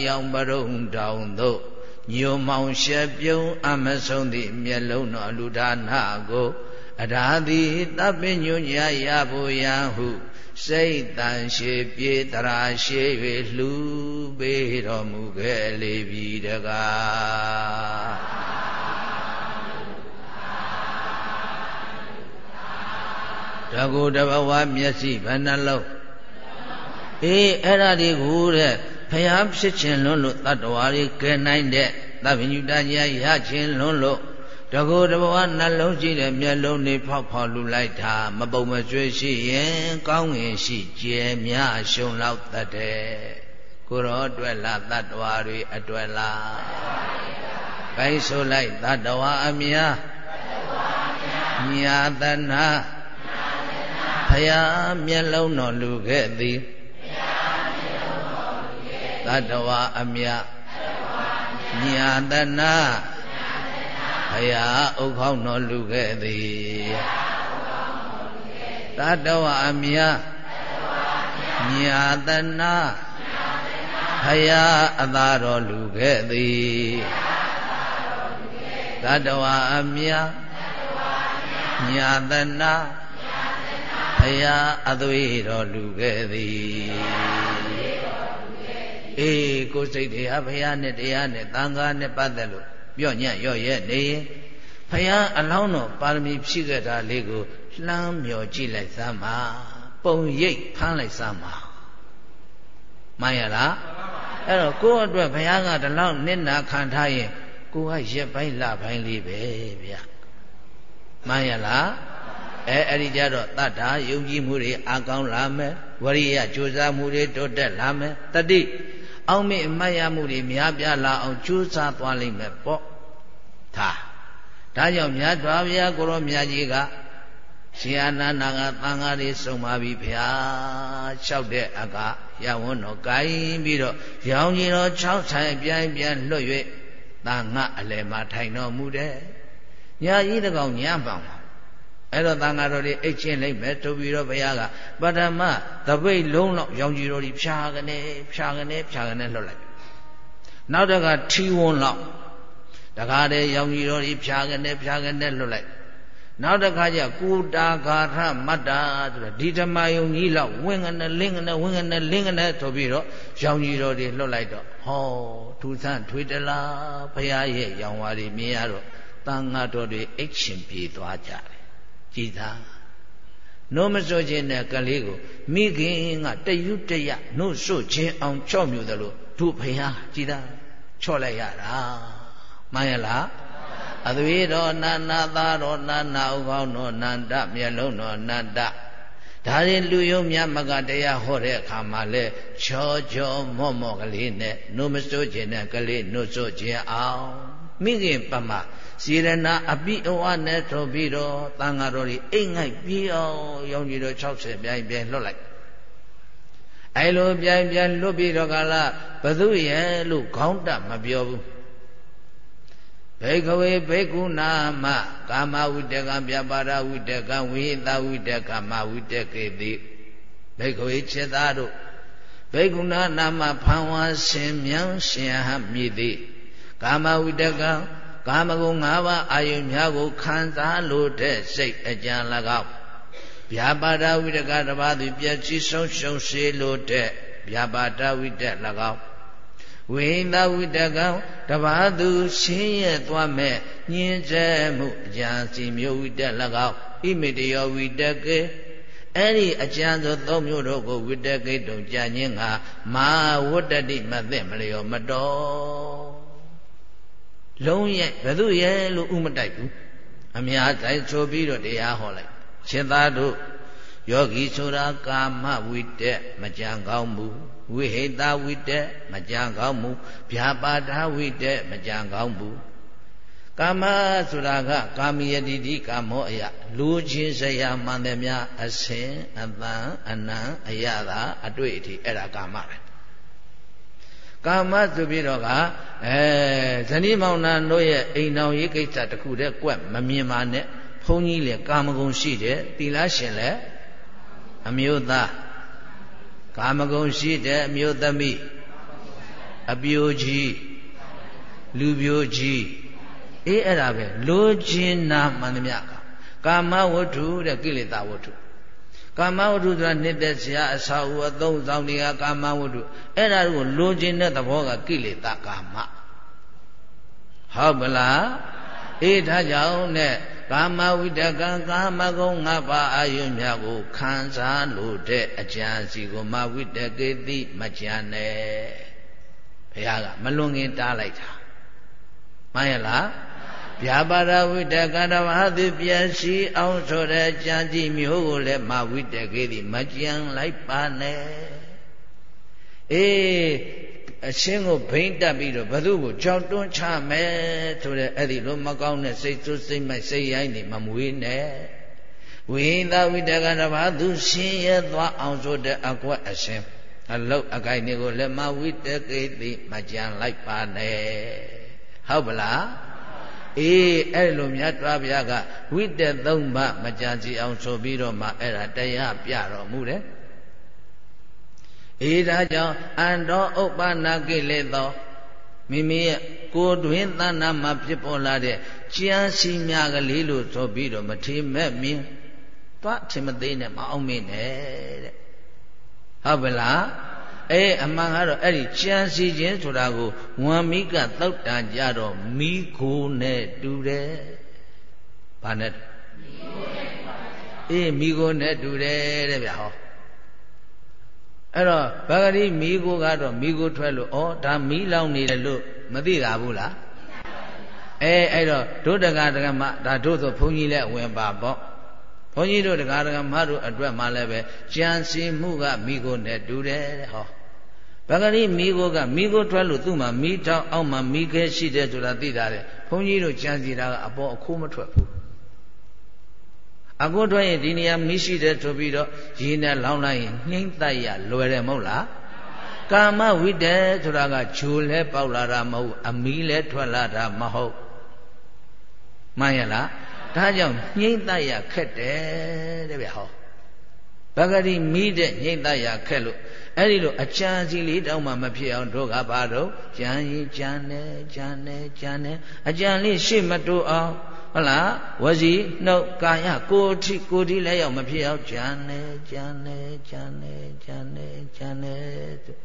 ရောင်ပရုံတောင်သို့ညိုမောင်ရှက်ပြုံးအမဆုံးသည့်မျက်လုံးတော်လူဒါနာကိုအရာသည်တပ်ပညုညာရဖို့ရန်ဟုစိတ်တန်ရှိပြေတရာရှိ၍လှူပေးတော်မူခဲ့လေပြီတကား တကူတဘဝမျက်စိဘယ်နှလုံးအေးအဲ့ဒါဒီကိုတဲ့ဖျားဖြစ်ခြင်းလွန်းလို့တတ္တဝါတွေကဲနိုင်တဲ့သဗ္ဗညုတညာရခြင်းလွန်းလို့တကူတဘဝနှလုံးရှိတဲ့မျက်လုံးတွေဖောက်ဖောက်လူလိုက်တာမပုံမကျွေးရှိရင်ကောင်းငင်ရှိကျဲမြရှုံလောက်တတ်တယ်ကိုရောအတွက်လားတတ္တဝါတွေအတွက်လားဘိုင်းဆိုလိုက်တတ္တဝါအမြာညာတနာဖ ယားမျက်လုံးတော်လူခဲ့သည်တတ္တဝါအမြညာတနာဘုရားဥခေါင်းတော်လူခဲ့သည်တတ္တဝါအမြညာတနာဘုရားအသာတော်လူခဲ့သည်တတ္တဝါအမြညာတနာ ဘယားအသွေးတော်လူခဲ့သည်အေးကိုစိတ်တရားဘုရားနဲ့တရားနဲ့သံဃာနဲ့ပတ်သက်လို့ပြော့ညံ့ရော့ရဲနေရင်ဘုရားအလောင်းတော်ပါရမီဖြည့်ခဲ့တာလေးကိုလှမ်းမြော်ကြည့်လိုက်စမ်းပါပုံရိပ်ဖမ်းလိုက်စမ်းပါမှန်ရလားအဲ့တော့ကိုယ့်အတွက်ဘုရားကဒီလောက်နစ်နာခံထားရင်ကိုကရက်ပိုင်းလပိုင်းလေးပဲဗျမှန်ရလား အဲအဲ့ဒီကြတော့တတ္တာယုံကြည်မှုတွေအကောင်းလာမယ်ဝရိယကြိုးစားမှုတွေတိုးတက်လာမယ်တတိအောင်မေအမတ်ရမှုတွေများပြားလာအောင်ကြိုးစားသွားလိမ့်မယ်ပေါ့ဒါဒါကြောင့်မြတ်စွာဘုရားကိုရောမြတ်ကြီးကရှင်အနန္ဒာကသံဃာတွေစုံပါပြီဗျာလျှောက်တဲ့အကရဝန်းတော်ကိုင်းပြီးတော့ရောင်ကြီးတော်6ဆိုင်ပြိုင်ပြန်လွတ်၍သာငါအလယ်မှာထိုင်တော်မူတယ်ညာကြီးတကောင်ညံ့ပံ အဲ့တော့သံဃာတော်တွေအိတ်ချင်းလိုက်မယ်တို့ပြီးတော့ဘုရားကပထမသပိတ်လုံးလောက်ရောင်ကြီးတော်တွေဖြာကနေဖြာကနေဖြာကနေလွတ်လိုက်နောက်တကထီဝန်းလောက်တကားတဲ့ရောင်ကြီးတော်တွေဖြာကနေဖြာကနေလွတ်လိုက်နောက်တစ်ခါကျကုတာဂါရမတ္တာဆိုတော့ဒီဓမ္မယုံကြီးလောက်ဝင်းငနဲ့လင်းငနဲ့ဝင်းငနဲ့လင်းငနဲ့ဆိုပြီးတော့ရောင်ကြီးတော်တွေလွတ်လိုက်တော့ဟောထူဆန်းထွေတလားဘုရားရဲ့ရောင်ဝါတွေမြင်ရတော့တန်ဃာတော်တွေအိတ်ရှင်ပြေသွားကြတယ် ကြည်သာနို့မစိုးခြင်းနဲ့ကလေးကိုမိခင်ကတယုတရနို့ဆို့ခြင်းအောင်ချော့မြူတယ်လို့သူ့ဘုရားကြည်သာချော့လိုက်ရတာမှန်ရလားအသွေးတော်နာနာသားတော်နာနာဥကောင်းတော်နန္ဒမျက်လုံးတော်နန္ဒဒါရင်လူယုံမြတ်မကတရားဟောတဲ့အခါမှာလဲချောချောမော့မော့ကလေးနဲ့နှုတ်မစိုးခြင်းနဲ့ကလေးနှုတ်စိုးခြင်းအောင်မိခင်ပမ စေရနာအပိအဝနဲ့ထုတ်ပြီးတော့တန်ဃာတော်ကြီးအိမ်ငိုက်ပြေးအောင်ရောင်ကြီးတော်60ပြိုင်ပြိုင်လွတ်လိုက်အဲလိုပြိုင်ပြိုင်လွတ်ပြီးတော့ကလာဘသူရဲ့လို့ခေါင်းတက်မပြောဘူးဘေကဝေဘေကုနာမကာမဝိတကံပြပါဒဝိတကံဝိသဝိတကမဝိတကေတိဘေကဝေจิตသားတို့ဘေကုဏနာမဖန်ဝါရှင်မြန်းရှင်ဟမြည်သည်ကာမဝိတကံ ကာမဂုဏ်၅ပါးအာယုများကိုခံစားလို့တဲ့စိတ်အကြံ၎င်းဗျာပါဒဝိတကတပါးသည်ပြည့်စည်ဆုံးရှုံစေလို့တဲ့ဗျာပါဒဝိတ၎င်းဝိသဝိတကံတပါးသူရှင်းရသွားမဲ့ညင်းကျဲမှုအကြံစီမျိုးဝိတက်၎င်းဣမိတယောဝိတကေအဲ့ဒီအကျံသောသုံးမျိုးတို့ကိုဝိတကိတုံကြာညင်းကမာဝတ္တတိမသိမလျောမတော် လုံးရဲ့ဘသူရဲ့လို့ဥမတိုက်ဘူးအများတိုင်းဆိုပြီးတော့တရားဟောလိုက်ရှင်သာတို့ယောဂီဆိုတာကာမဝိတက်မကြံကောင်းဘူးဝိဟိတဝိတက်မကြံကောင်းဘူးဗျာပါဒဝိတက်မကြံကောင်းဘူးကာမဆိုတာကကာမိယတိတိကာမောအယလူချင်းစရာမှန်တယ်များအစင်အပန်းအနံအယတာအတွေ့အထိအဲ့ဒါကာမပဲ ကာမဆိုပြီးတော့ကအဲဇနီးမောင်နှံတို့ရဲ့အိမ်တော်ရေးကိစ္စတခုတည်းကွက်မမြင်ပါနဲ့ဘုန်းကြီးလေကာမဂုဏ်ရှိတယ်တိလားရှင်လေအမျိုးသားကာမဂုဏ်ရှိတဲ့အမျိုးသမီးအပြိုကြီးလူပြိုကြီးအေးအဲ့ဒါပဲလိုချင်နာမှန်သမျှကာမဝတ္ထုတဲ့ကိလေသာဝတ္ထု ကာမဝတ္ထုဆိုတာနှစ်သက်စရာအစာအုပ်အသုံးဆောင်တွေကကာမဝတ္ထုအဲ့ဒါကိုလိုချင်တဲ့သဘောကကိလေသာကာမဟုတ်ပလားအေးဒါကြောင့်နဲ့ကာမဝိတကံကာမဂုဏ်၅ပါးအာယုများကိုခံစားလို့တဲ့အကြံစီကိုမဝိတကေတိမကြံနဲ့ဘုရားကမလွန်ငင်တားလိုက်တာမှန်ရလား ဗျာပါဒဝိတကတဝဟတိပြည့်စည်အောင်ဆိုတဲ့ကြံကြည့်မျိုးကိုလည်းမဝိတကေတိမကြံလိုက်ပါနဲ့အေးအရှင်းကိုဘိမ့်တက်ပြီးတော့ဘသူ့ကိုကြောက်တွန်းချမယ်ဆိုတဲ့အဲ့ဒီလိုမကောင်းတဲ့စိတ်ဆိုးစိတ်မိုက်စိတ်ရိုင်းနေမမွေးနဲ့ဝိသဝိတကတဘာသူရှင်းရသွားအောင်ဆိုတဲ့အကွက်အရှင်းအလုတ်အကိုက်တွေကိုလည်းမဝိတကေတိမကြံလိုက်ပါနဲ့ဟုတ်ပလား အေးအဲ့လိုမြတ်တွားဗျာကဝိတက်သုံးပါမကြံစီအောင်ဆိုပြီးတော့မှအဲ့ဒါတရားပြတော်မူတယ်အေးဒါကြောင့်အန္တောဥပ္ပနာကိလေသောမိမိရဲ့ကိုယ်တွင်သဏ္ဍာန်မှာဖြစ်ပေါ်လာတဲ့ကြံစီများကလေးလို့ဆိုပြီးတော့မထေမဲ့မြင်သွားအထင်မသေးနဲ့မအောင်မင်းနဲ့တဲ့ဟုတ်ပလား အေးအမှန်ကတော့အဲ့ဒီကြံစီခြင်းဆိုတာကိုဝံမိကတောက်တန်ကြတော့မိခိုးနဲ့တူတယ်။ဘာနဲ့အေးမိခိုးနဲ့တူတယ်တဲ့ဗျာဟောအဲ့တော့ဗဂတိမိခိုးကတော့မိခိုးထွက်လို့ဩဒါမိလောင်နေတယ်လို့မသိတာဘူးလားအဲအဲ့တော့ဒုဒကဒကမဒါတို့ဆိုဘုန်းကြီးလည်းဝင်ပါပေါ့ ဘုန်းကြီးတို့ဒကာဒကမတို့အတွက်မှလည်းပဲကြံစီမှုကမိကိုနဲ့တူတယ်တဲ့ဟောဗဂရိမိကိုကမိကိုထွက်လို့သူ့မှာမိတောက်အောက်မှာမိခဲရှိတယ်ဆိုတာသိတာတဲ့ဘုန်းကြီးတို့ကြံစီတာကအပေါ်အခိုးမထွက်ဘူးအကိုထွက်ရင်ဒီနေရာမိရှိတယ်ဆိုပြီးတော့ရင်းနဲ့လောင်းလိုက်ရင်နှိမ့်သက်ရလွယ်တယ်မဟုတ်လားကာမဝိတ္တဆိုတာကဂျိုလဲပေါက်လာတာမဟုတ်အမီးလဲထွက်လာတာမဟုတ်မှန်ရလား ဒါကြောင့်ညှိမ့်တရခက်တယ်တဲ့ဗျဟောပဂတိမိတဲ့ညှိမ့်တရခက်လို့အဲ့ဒီလိုအချမ်းစီလေးတောင်းမှမဖြစ်အောင်တို့ကဘာတော့ကြံရင်ကြံနေကြံနေကြံနေအကြံလေးရှေ့မတိုးအောင်ဟုတ်လားဝစီနှုတ်ကာယကိုယ်ထိကိုယ်ထိလည်းရောက်မဖြစ်အောင်ကြံနေကြံနေကြံနေကြံနေကြံနေ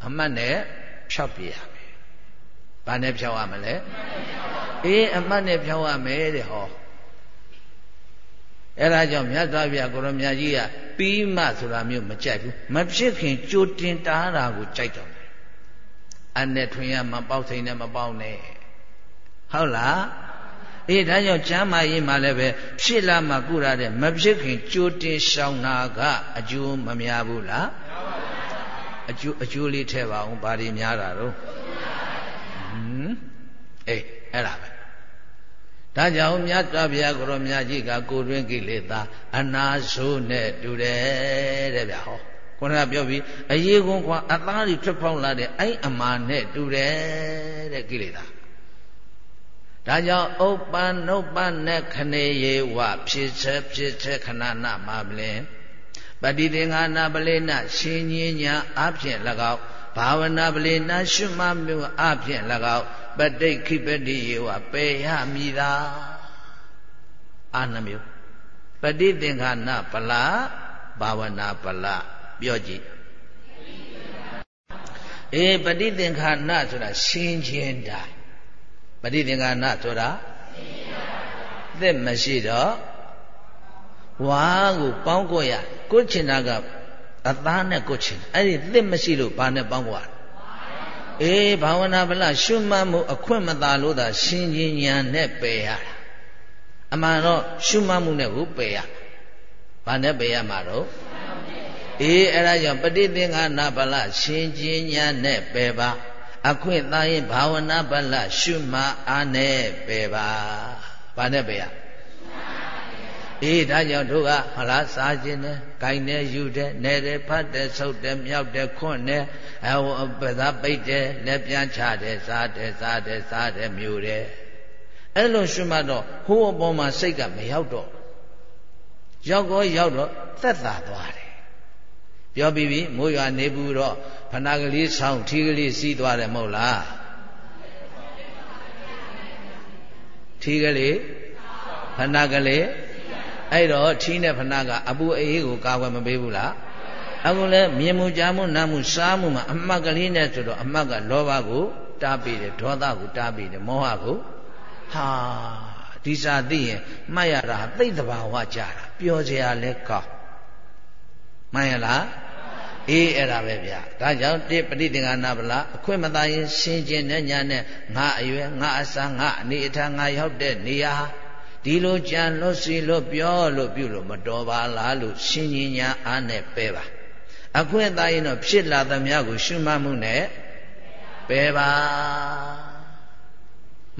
အမှတ်နဲ့ဖြောက်ပြရမယ်။ဘာနဲ့ဖြောက်ရမလဲ။အေးအမှတ်နဲ့ဖြောက်ရမယ်တဲ့ဟော အဲဒါကြောင့်မြတ်စွာဘုရားကိုရမကြီးကပြီးမှဆိုတာမျိုးမကြိုက်ဘူးမဖြစ်ခင်ကြိုတင်တားတာကိုကြိုက်တော့တယ်အနဲ့ထွင်ရမပေါက်စိန်နဲ့မပေါက်နဲ့ဟုတ်လားအေးဒါကြောင့်ကျမ်းမာရေးမှာလည်းပဲဖြစ်လာမှကုရတဲ့မဖြစ်ခင်ကြိုတင်ရှောင်တာကအကျိုးမများဘူးလားအကျိုးအကျိုးလေးထည့်ပါအောင်ဘာတွေများတာတော့ဟမ်အေးအဲ့ဒါပဲ ဒါကြောင့်မြတ်စွာဘုရားကိုရောမြတ်ကြီးကကိုတွင်ကိလေသာအနာဆိုးနဲ့တူတယ်တဲ့ဗျာဟောခုနကပြောပြီးအရေးကွန်ကွာအသားတွေထွက်ပေါက်လာတဲ့အဲ့အမာနဲ့တူတယ်တဲ့ကိလေသာဒါကြောင့်ဥပ္ပန်နုပ္ပန်နဲ့ခနေယေဝဖြစ်ချက်ဖြစ်ချက်ခဏနာမပလင်ပတိသင်္ဃာနာပလေနရှင်ញင်းညာအဖြစ်၎င်း ဘာဝနာပလေနာရှုမှမျိုးအဖြင့်၎င်းပဋိခိပတိယေဝပယ်ရမည်သာအာနှမျိုးပဋိသင်္ခါနပလဘာဝနာပလပြောကြည့်အေးပဋိသင်္ခါနဆိုတာရှင်းခြင်းတာပဋိသင်္ခါနဆိုတာသက်မရှိတော့ဝါကိုပေါင်းကိုရကိုချင်တာက အသားနဲ့ကိုချင်အဲ့ဒီသက်မရှိလို့ဘာနဲ့ပေါင်းကိုရအေးဘာဝနာဗလရှုမှတ်မှုအခွင့်မသာလို့သာရှင်ချင်းညာနဲ့ပယ်ရတာအမှန်တော့ရှုမှတ်မှုနဲ့ကိုပယ်ရဘာနဲ့ပယ်ရမှာတော့အေးအဲ့ဒါကြောင့်ပဋိသင်္ခါနာဗလရှင်ချင်းညာနဲ့ပယ်ပါအခွင့်သာရင်ဘာဝနာဗလရှုမှတ်အားနဲ့ပယ်ပါဘာနဲ့ပယ်ရ အေးဒါကြောင့်တို့ကဟလားစားခြင်းနဲ့ဂိုင်းနဲ့ယူတယ်နဲတယ်ဖတ်တယ်ဆုပ်တယ်မြောက်တယ်ခွန့်တယ်အဝပသာပိတ်တယ်လက်ပြန်ချတယ်စားတယ်စားတယ်စားတယ်မျိုးတယ်အဲ့လိုရှုမှတ်တော့ဟိုးအပေါ်မှာစိတ်ကမရောက်တော့ရောက်တော့ရောက်တော့သက်သာသွားတယ်ပြောပြီးပြီမိုးရွာနေဘူးတော့ဖနာကလေးဆောင်းထီးကလေးစီးသွားတယ်မဟုတ်လားထီးကလေးဖနာကလေး အဲ့တော့ထီးနဲ့ဖနာကအပူအေးကိုကာကွယ်မပေးဘူးလားအခုလဲမြင်မှုကြားမှုနားမှုစားမှုမှာအမှတ်ကလေးနဲ့ဆိုတော့အမှတ်ကလောဘကိုတားပေးတယ်ဒေါသကိုတားပေးတယ်မောဟကိုဟာဒီစာသိရင်မှတ်ရတာသိတဲ့ဘာဝကြတာပျော်စရာလဲကောင်းမှန်ရလားအေးအဲ့ဒါပဲဗျာဒါကြောင့်တိပဋိသင်္ကနာဗလာအခွင့်မသာရင်ရှင်းခြင်းနဲ့ညာနဲ့ငါအရွယ်ငါအစားငါအနေအထားငါရောက်တဲ့နေရာ ဒီလိုကြံလို့စီလို့ပြောလို့ပြုလို့မတော်ပါလားလို့ရှင်းကြီးညာအားနဲ့ပဲပါအခွင့်အရေးတော့ဖြစ်လာသမျှကို ရှုမှတ်မှုနဲ့ပယ်ပါ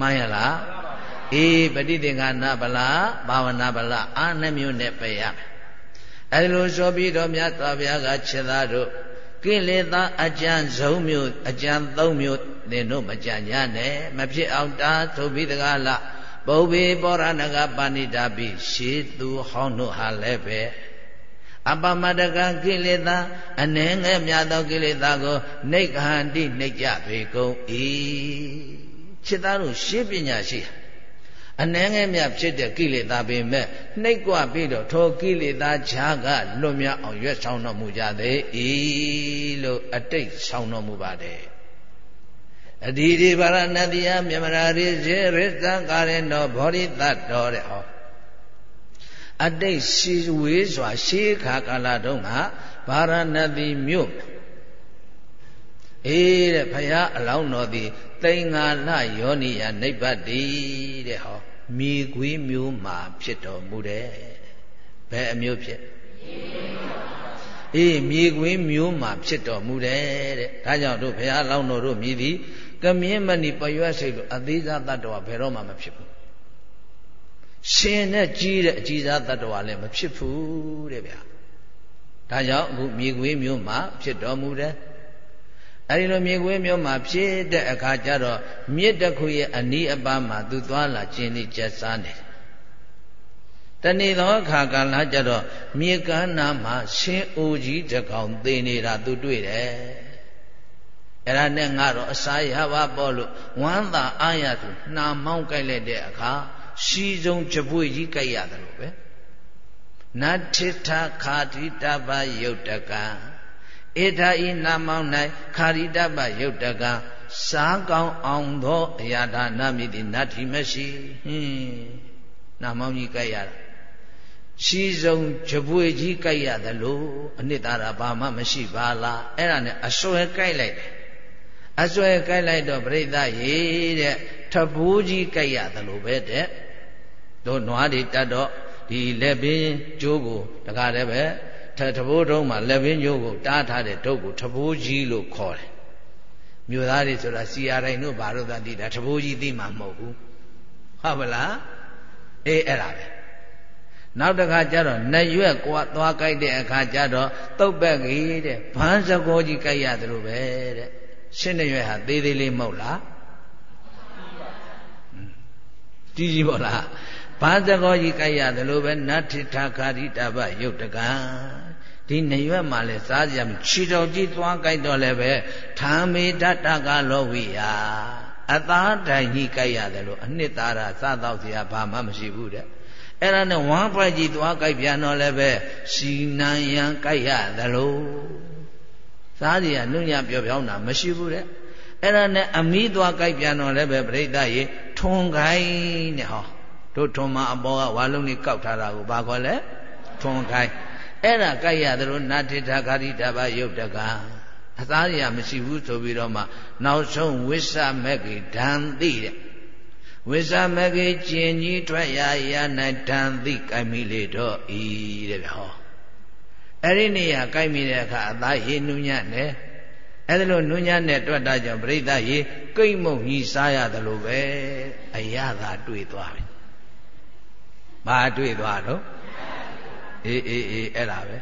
မှန်ရလားအေးပฏิသင်္ခါနဗလာဘာဝနာဗလာအာနှမျိုးနဲ့ပယ်ရမယ်အဲဒီလိုဆိုပြီးတော့မြတ်စွာဘုရားကခြေသားတို့ကိလေသာအကြံဆုံးမျိုးအကြံသုံးမျိုးသင်တို့မကြံကြနဲ့မဖြစ်အောင်တားထုတ်ပြီးတကားလား ပုဗ္ဗေပောရဏကပါဏိတာပိရှေသူဟောင်းတို့ဟာလည်းပဲအပမတကကိလေသာအနှဲငယ်မြတ်သောကိလေသာကိုနှိတ်ခန္တိနှိတ်ကြပေကုန်၏จิตသားတို့ရှင်းပညာရှိအနှဲငယ်မြဖြစ်တဲ့ကိလေသာပေမဲ့နှိပ်ကွပြီးတော့ထိုကိလေသာခြားကလွတ်မြောက်အောင်ရွတ်ဆောင်တော်မူကြသေး၏လို့အတိတ်ဆောင်တော်မူပါတယ် အဒီဒီဗရဏတိယမြမရာရိဇေရစ္စကာရေနောဘောရိတ္တောတဲ့ဟောအတိတ်ရှိဝေးစွာ ရှေးခါကာလတုန်းကဗာရဏသီမြို့အေးတဲ့ဘုရားအလောင်းတော်သည်တိန်္ဂါလယောနိယနိဗ္ဗတိတဲ့ဟောမြေခွေးမျိုးမှာဖြစ်တော်မူတယ်ဘယ်အမျိုးဖြစ်အေးမြေခွေးမျိုးမှာဖြစ်တော်မူတယ်တဲ့ဒါကြောင့်တို့ဘုရားလောင်းတော်တို့မြည်သည် ကမြင်းမဏိပရွက်စိတ်လို့အသေးစားတ attva ဘယ်တော့မှမဖြစ်ဘူးရှင်နဲ့ကြီးတဲ့အကြီးစားတ attva လည်းမဖြစ်ဘူးတဲ့ဗျာဒါကြောင့်အခုမြေခွေးမျိုးမှာဖြစ်တော်မူတယ်အဲဒီလိုမြေခွေးမျိုးမှာဖြစ်တဲ့အခါကျတော့မြစ်တစ်ခုရဲ့အနီးအပါးမှာသူသွားလာခြင်းနဲ့ကျက်စားနေတယ်တဏီသောအခါကာလကျတော့မြေကမ်းနာမှာရှင်အိုကြီးတကောင်သေနေတာသူတွေ့တယ် အဲ့ဒါနဲ့ငါတော့အစာရပါပေါ့လို့ဝမ်းသာအားရသူနှာမောင်းကြိုက်လိုက်တဲ့အခါရှိဆုံးကြပွေကြီးကြိုက်ရတယ်လို့ပဲနတ္ထိထခာတိတပယုတ်တကံဧထာဤနာမောင်း၌ခာရိတပယုတ်တကံစားကောင်းအောင်သောအရာဒါနမိတိနတ္ထိမရှိဟင်းနာမောင်းကြီးကြိုက်ရတာရှိဆုံးကြပွေကြီးကြိုက်ရတယ်လို့အနှစ်သာရဘာမှမရှိပါလားအဲ့ဒါနဲ့အစွဲကြိုက်လိုက်တယ် အစွဲကြိုက်လိုက်တော့ပြိဿရေတဲ့ထဘိုးကြီးကြိုက်ရတယ်လို့ပဲတဲ့တို့နွားတွေတတ်တော့ဒီလက်ပင်ကျိုးကိုတကားတည်းပဲထထဘိုးတုံးမှာလက်ပင်ကျိုးကိုတားထားတဲ့ဒုတ်ကိုထဘိုးကြီးလို့ခေါ်တယ်မြို့သားတွေဆိုတာစီယာတိုင်းတို့ဘာလို့သာသိတာထဘိုးကြီးသိမှာမဟုတ်ဘူးဟုတ်ပါလားအေးအဲ့ဒါပဲနောက်တစ်ခါကျတော့နရွက်ကွာသွားကြိုက်တဲ့အခါကျတော့တုတ်ပက်ကြီးတဲ့ဘန်းစကောကြီးကြိုက်ရတယ်လို့ပဲတဲ့ ရှင်းနရွက်ဟာသေးသေးလေးမဟုတ်လားကြီးကြီးပေါ့လားဘာသကောကြီးကြိုက်ရတယ်လို့ပဲနတ္ထိထာခာရိတပယုတ်တကံဒီနေရွက်မှာလဲစားကြမခြေတော်ကြီးသွားကြိုက်တော့လည်းပဲထာမေတ္တကလောဝိယအသားတိုင်ကြီးကြိုက်ရတယ်လို့အနှစ်သာရစားတော့เสียဘာမှမရှိဘူးတဲ့အဲ့ဒါနဲ့ဝမ်းပိုက်ကြီးသွားကြိုက်ပြန်တော့လည်းပဲစီနံရန်ကြိုက်ရတယ်လို့ စားကြရနှုညပြောပြောင်းတာမရှိဘူးတဲ့အဲ့ဒါနဲ့အမိသွားကြိုက်ပြန်တော့လည်းပဲပြိဿရေထွန်ခိုင်းတဲ့ဟောတို့ထွန်မှာအပေါ်ကဝါလုံးလေးကောက်ထားတာကိုဘာခေါ်လဲထွန်ခိုင်းအဲ့ဒါကြိုက်ရသလိုနတ္ထိထာခာရိတဘယုတ်တကအသားရမရှိဘူးဆိုပြီးတော့မှနောက်ဆုံးဝိသမဂ္ဂိဓာန်သိတဲ့ဝိသမဂ္ဂိကျင်ကြီးထွက်ရရ၌ဓာန်သိကိုက်မိလေတော့ဤတဲ့ဗျဟော အဲ့ဒီနေရာကိုက်မိတဲ့အခါအသားရေနုညံ့တယ်အဲ့ဒါလို့နုညံ့တဲ့တွက်တာကြောင့်ပြိဿရေကိတ်မုံကြီးစားရတယ်လို့ပဲအရသာတွေ့သွားပြီဘာတွေ့သွားတော့အေးအေးအေးအဲ့ဒါပဲ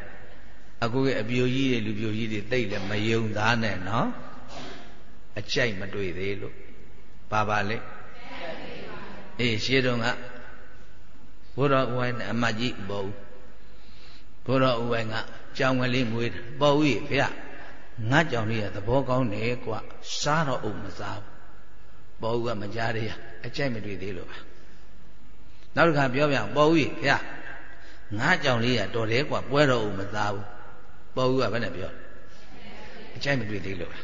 အခုကအပြိုကြီးတွေလူပြိုကြီးတွေတိတ်လည်းမယုံသားနဲ့နော်အကြိုက်မတွေ့သေးလို့ပါပါလေအေးရှင်းတော့ကဘုရားဥဝိုင်းနဲ့အမကြီးပေါ်ဦး ဘုရားဥဝိုင်းကကြောင်ကလေးမွေးပေါ်ဦးဖေငါကြောင်လေးကသဘောကောင်းတယ်ကွစားတော့အုံမစားဘူးပေါ်ဦးကမကြားရအကြိုက်မတွေ့သေးလို့ပါနောက်တစ်ခါပြောပြပေါ်ဦးဖေငါကြောင်လေးကတော်တယ်ကွပွဲတော်ဦးမစားဘူးပေါ်ဦးကဘယ်နဲ့ပြောအကြိုက်မတွေ့သေးလို့ပါ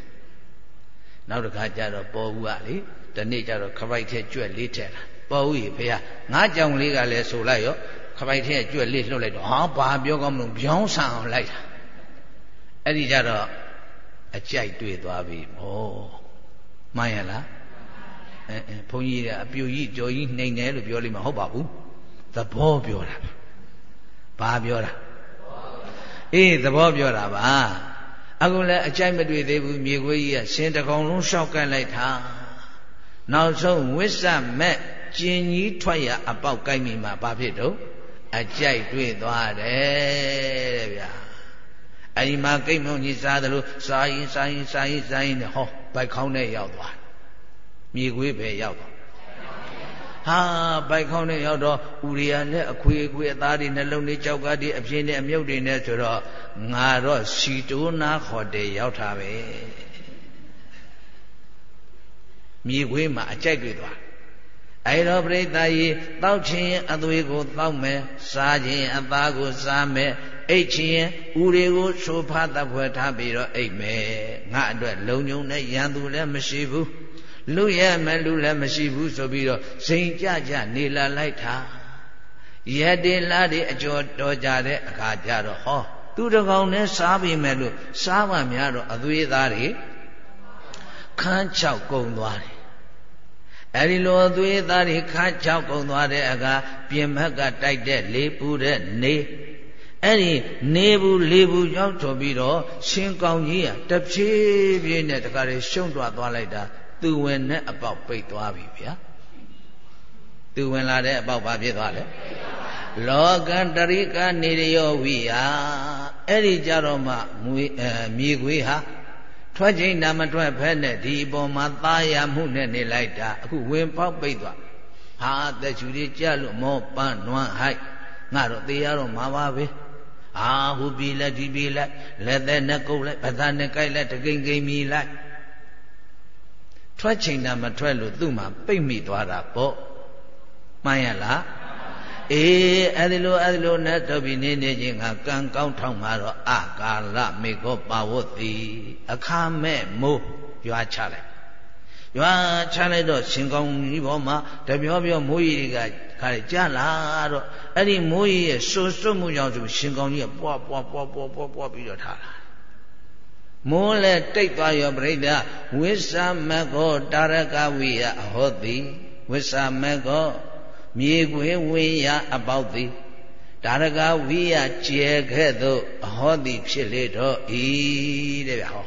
နောက်တစ်ခါကျတော့ပေါ်ဦးကလေဒီနေ့ကျတော့ခပိုက်ထဲကြွက်လေးထက်တာပေါ်ဦးဖေငါကြောင်လေးကလည်းဆိုလိုက်ရောခ ပိုက်ထဲကြွက်လေးလှုပ်လိုက်တော့ဟာဘာပြောကောင်းမလို့ဗျောင်းဆန်အောင်လိုက်တာအဲ့ဒီကြတော့အကြိုက်တွေ့သွားပြီဩမှန်ရလားအဲအဲဘုန်းကြီးကအပြူကြီးကြော်ကြီးနှိမ်တယ်လို့ပြောလိမ့်မှာဟုတ်ပါဘူးသဘောပြောတာဘာပြောတာအေးသဘောပြောတာပါအခုလည်းအကြိုက်မတွေ့သေးဘူးမြေခွေးကြီးကရှင်တကောင်လုံးရှောက်ကန့်လိုက်တာနောက်ဆုံးဝိစ္စမဲ့ကျင်ကြီးထွက်ရအပေါက်ကိုက်မိမှာဘာဖြစ်တော့ အကြိုက်တွေ့သွားတယ်တဲ့ဗျာအဲဒီမှာကိတ်မုံကြီးစားတယ်လို့စားရင်စားရင်စားရင်စားရင်ဟောဘိုက်ခေါင်းနဲ့ရောက်သွားမြေခွေးပဲရောက်သွားဟာဘိုက်ခေါင်းနဲ့ရောက်တော့ဥရိယာနဲ့အခွေအခွေအသားတွေနှလုံးတွေကြောက်ကတွေအပြင်းနဲ့အမြုပ်တွေနဲ့ဆိုတော့ငါတော့စီတိုးနာခေါ်တယ်ရောက်တာပဲမြေခွေးမှာအကြိုက်တွေ့သွား အဲ့တော့ပြိဿကြီးတောက်ခြင်းအသွေးကိုတောက်မယ်စားခြင်းအသားကိုစားမယ်အိတ်ခြင်းဥတွေကိုဆိုဖတ်တပ်ဖွဲ့ထားပြီးတော့အိတ်မယ်ငါအတွက်လုံုံနဲ့ရန်သူလည်းမရှိဘူးလူရဲ့မလူလည်းမရှိဘူးဆိုပြီးတော့စိန်ကြကြနေလာလိုက်တာရက်တင်လာတွေအကျော်တော်ကြတဲ့အခါကျတော့ဟော သူတကောင်နဲ့စားပြီမဲ့လို့စားမှများတော့အသွေးသားတွေခန်းချောက်ကုန်သွားတယ် အဲဒီလိုအသွေးသားတွေခန်းချောက်ကုန်သွားတဲ့အခါပြင်မက်ကတိုက်တဲ့လေးပူတဲ့နေအဲ့ဒီနေဘူးလေးဘူးရောက်ထွက်ပြီးတော့ရှင်ကောင်းကြီးကတဖြည်းဖြည်းနဲ့တခါလေရှုံ့သွားသွားလိုက်တာသူဝင်နဲ့အပေါက်ပိတ်သွားပြီဗျာသူဝင်လာတဲ့အပေါက်ဘာဖြစ်သွားလဲလောကတရိကနေရယောဝိယအဲ့ဒီကြတော့မှမွေမြေခွေးဟာ ထွက်ချိန်နာမထွက်ဖဲနဲ့ဒီအပေါ်မှာသားရမှုနဲ့နေလိုက်တာအခုဝင်ပေါက်ပိတ်သွားဟာသက်ချူကြီးကြလို့မောပန်းနွမ်းဟိုက်ငါတော့သေရတော့မှာပါပဲအာဟူပြီလက်ဒီပြီလက်လက်သက်နဲ့ကုတ်လိုက်ဗသာနဲ့ကြိုက်လိုက်တကိန်ကိန်မြည်လိုက်ထွက်ချိန်နာမထွက်လို့သူ့မှာပိတ်မိသွားတာပေါ့မှန်ရလား အေးအဲ့ဒီလိုအဲ့ဒီလိုနဲ့တော့ပြီးနေနေချင်းကကံကောင်းထောင်းမှာတော့အကာလမေခောပါဝတ်တိအခါမဲ့မိုးရွာချလိုက်ရွာချလိုက်တော့ရှင်ကောင်းကြီးပေါ်မှာတပြောပြောမိုးကြီးတွေကခါကြလာတော့အဲ့ဒီမိုးကြီးရဲ့ဆွဆွမှုကြောင့်သူရှင်ကောင်းကြီးကပွားပွားပွားပွားပွားပွားပြီးတော့ထားလာမိုးလည်းတိတ်သွားရောပြိဋ္ဌာဝိသမကောတာရကဝိယအဟောတိဝိသမကော မြေခွေဝေယအပေါက်သည်ဒါရကဝိယကျဲခဲ့သို့အဟောတိဖြစ်လေတော့ဤတဲ့ဗျဟော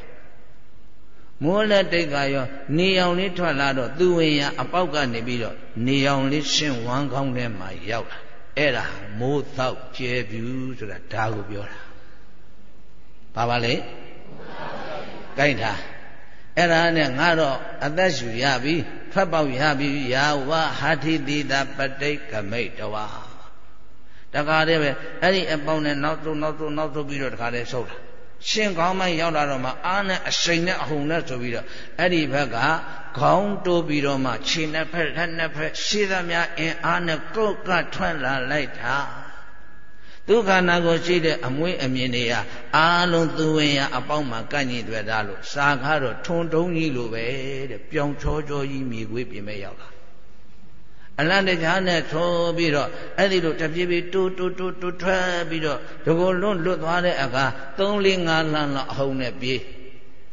မိုးလက်တိတ်ကရောနေအောင်လေးထွက်လာတော့သူဝင်ရအပေါက်ကနေပြီးတော့နေအောင်လေးရှင်းဝမ်းကောင်းထဲမှာရောက်လာအဲ့ဒါမိုးသောက်ကျဲပြူဆိုတာဒါကိုပြောတာဘာပါလဲကိုင်းထား အဲ့ဒါနဲ့ငါတော့အသက်ရှူရပြီထွက်ပေါက်ရပြီယာဝဟာတိတိတာပဋိကမိတ်တဝါတခါတည်းပဲအဲ့ဒီအပေါင်းနဲ့နောက်ဆုံးနောက်ဆုံးနောက်ဆုံးပြီးတော့တခါတည်းဆုတ်လာရှင်ကောင်းမရောက်လာတော့မှအားနဲ့အစိမ်နဲ့အဟုန်နဲ့ဆိုပြီးတော့အဲ့ဒီဘက်ကခေါင်းတိုးပြီးတော့မှခြေနှစ်ဖက်လက်နှစ်ဖက်ရှေးသမျှအင်အားနဲ့ကုတ်ကထွက်လာလိုက်တာ ဒုက္ခနာကိုရှိတဲ့အမွေးအမြင်တွေကအာလုံးသူဝင်ရအပေါင်းမှာကန့်ညီတွေ့တာလို့စာကားတော့ထွန်တုံးကြီးလိုပဲတဲ့ပြောင်ချောချောကြီးမြေခွေးပြင်မဲ့ရောက်လာအလန့်တကြားနဲ့ထိုးပြီးတော့အဲ့ဒီလိုတပြေးပြေးတူတူတူတူထွက်ပြီးတော့ဒဂုံလွတ်လွတ်သွားတဲ့အခါ3 4 5လမ်းလောက်အဟုန်နဲ့ပြေး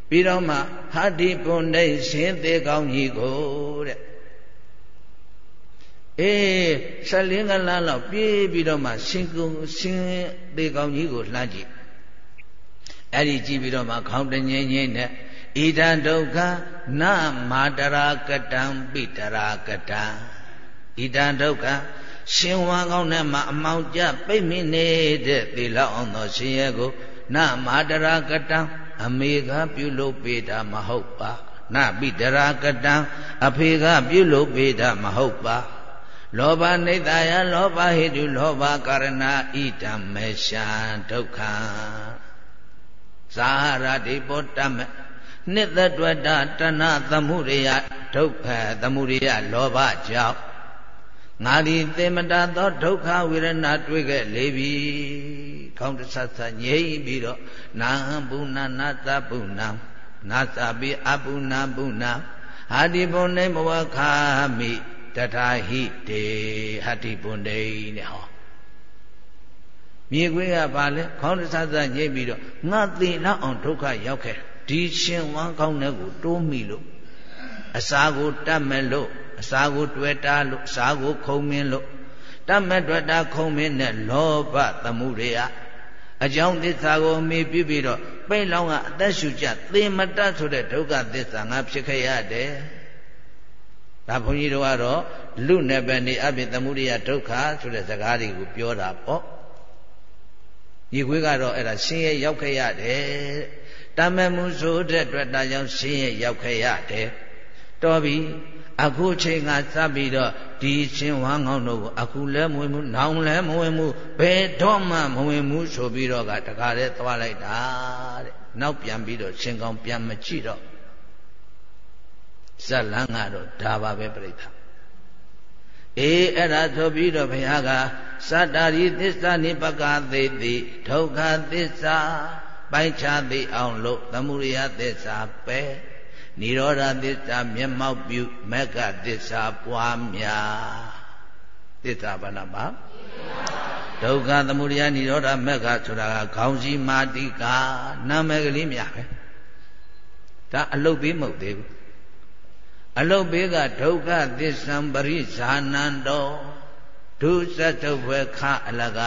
ပြီးတော့မှဟာဒီပွန်တဲ့ရှင်သေးကောင်းကြီးကိုတဲ့ အေးဆက်လင်းကလန်းလောက်ပြေးပြီးတော့မှရှင်ကုရှင်သေးကောင်းကြီးကိုလှမ်းကြည့်အဲ့ဒီကြည့်ပြီးတော့မှခေါင်းတငိမ့်ငိမ့်နဲ့ဣဒံဒုက္ခနမာတရာကတံပိတရာကတံဣဒံဒုက္ခရှင်ဝါကောင်းနဲ့မှအမောင်ကျပိတ်မိနေတဲ့သေလောက်အောင်သောရှင်ရဲ့ကိုနမာတရာကတံအမေကပြုလုပ်ပေးတာမဟုတ်ပါနပိတရာကတံအဖေကပြုလုပ်ပေးတာမဟုတ်ပါ လောဘနိတယလောဘဟိတုလောဘကာရဏဣဒံမေရှံဒုက္ခံသာရတိပောတမနှစ်သက်တွတ္တတဏသမှုရိယဒုက္ခသမှုရိယလောဘကြောင့်ငါသည်သေမတာသောဒုက္ခဝေဒနာတွေ့ခဲ့လေပြီခေါင်းတဆဆငြိမ့်ပြီးတော့နာပုဏ္ဏနာသပုဏ္ဏနာသပိအပုဏ္ဏပုဏ္ဏဟာတိဘုံနေဘဝခာမိ တထာဟိတေဟတိပွန်ဒိနဲ့ဟောမြေခွေးကပါလဲခေါင်းတဆဆညိပြီးတော့ငါသိလောက်အောင်ဒုက္ခရောက်ခဲ့ဒီရှင်ဝမ်းကောင်းတဲ့ကိုတိုးမိလို့အစာကိုတတ်မဲ့လို့အစာကိုတွေ့တာလို့အစာကိုခုံမင်းလို့တတ်မဲ့တွေ့တာခုံမင်းနဲ့လောဘသမှုတွေအကြောင်းသစ္စာကိုမေ့ပြပြီးတော့ပိတ်လောင်းကအသက်ရှူကြသေမတတ်ဆိုတဲ့ဒုက္ခသစ္စာငါဖြစ်ခဲ့ရတယ် ဒါဘုန်းကြီးတို့ကတော့လူနယ်ပယ်နေအပိသမုဒိယဒုက္ခဆိုတဲ့စကားတွေကိုပြောတာပေါ့ညီခွေးကတော့အဲ့ဒါဆင်းရဲရောက်ခဲ့ရတယ်တမမှုဆိုတဲ့အတွက်ဒါကြောင့်ဆင်းရဲရောက်ခဲ့ရတယ်တော်ပြီအခုချိန်ကစပြီးတော့ဒီရှင်ဝမ်းကောင်းတို့ကိုအခုလည်းမဝင်ဘူးနောင်လည်းမဝင်ဘူးဘယ်တော့မှမဝင်ဘူးဆိုပြီးတော့ကတခါတည်းသွားလိုက်တာတဲ့နောက်ပြန်ပြီးတော့ရှင်ကောင်းပြန်မကြည့်တော့ ဇက်လန်းကတော့ဒါပါပဲပြိဿအေးအဲ့ဒါဆိုပြီးတော့ဘုရားကသတ္တာရိသစ္စာနိပကသေတိဒုက္ခသစ္စာပိုင်းခြားသိအောင်လို့သမုဒယသစ္စာပဲនិရောဓသစ္စာမျက်မှောက်ပြုမက္ခသစ္စာပွားများသစ္စာဘာနာပါဒုက္ခသမုဒယនិရောဓမက္ခဆိုတာကခေါင်းစည်းမာတိကနာမည်ကလေးများပဲဒါအလုတ်သေးမဟုတ်သေးဘူး အလုတ်ဘေးကဒုက္ခသစ္ဆံပရိဇာနန္တောဒုစတုဘခအလက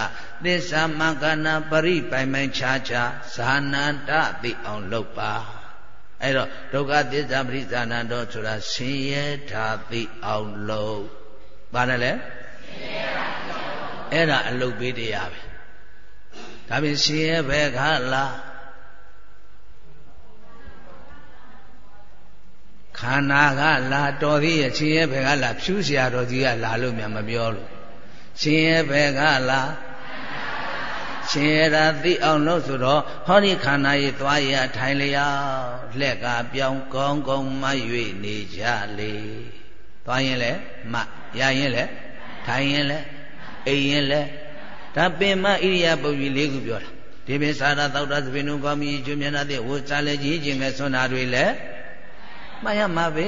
သစ္စာမကနာပရိပိုင်ပိုင်ခြားခြားဇာနန္တသိအောင်လုပ်ပါအဲ့တော့ဒုက္ခသစ္စာပရိဇာနန္တောဆိုတာဆင်းရဲတာသိအောင်လုပ်ဘာနဲ့လဲအဲ့ဒါအလုတ်ဘေးတရားပဲဒါပြင်ဆင်းရဲဘယ်ခါလား ခန္ဓာကလာတော်သေးရဲ့ရှင်ရဲ့ဘယ်ကလာဖြူးစရာတော်ကြီးကလာလို့မြန်မပြောလို့ရှင်ရဲ့ဘယ်ကလာရှင်ရတာသိအောင်လို့ဆိုတော့ဟောဒီခန္ဓာရဲ့သွားရထိုင်လျောက်လက်ကပြောင်းကောင်းကောင်းမ၍နေကြလေသွားရင်လဲမရရင်လဲထိုင်ရင်လဲအိမ်ရင်လဲဒါပင်မဣရိယာပုတ်ကြီးလေးခုပြောတာဒီပင်စာရသောက်တာသပင်တို့ကောင်းမြည်ကျွမျက်နှာသိဝတ်စားလဲကြီးခြင်းပဲဆွမ်းတာတွေလဲ မှတ်ရမှာပဲ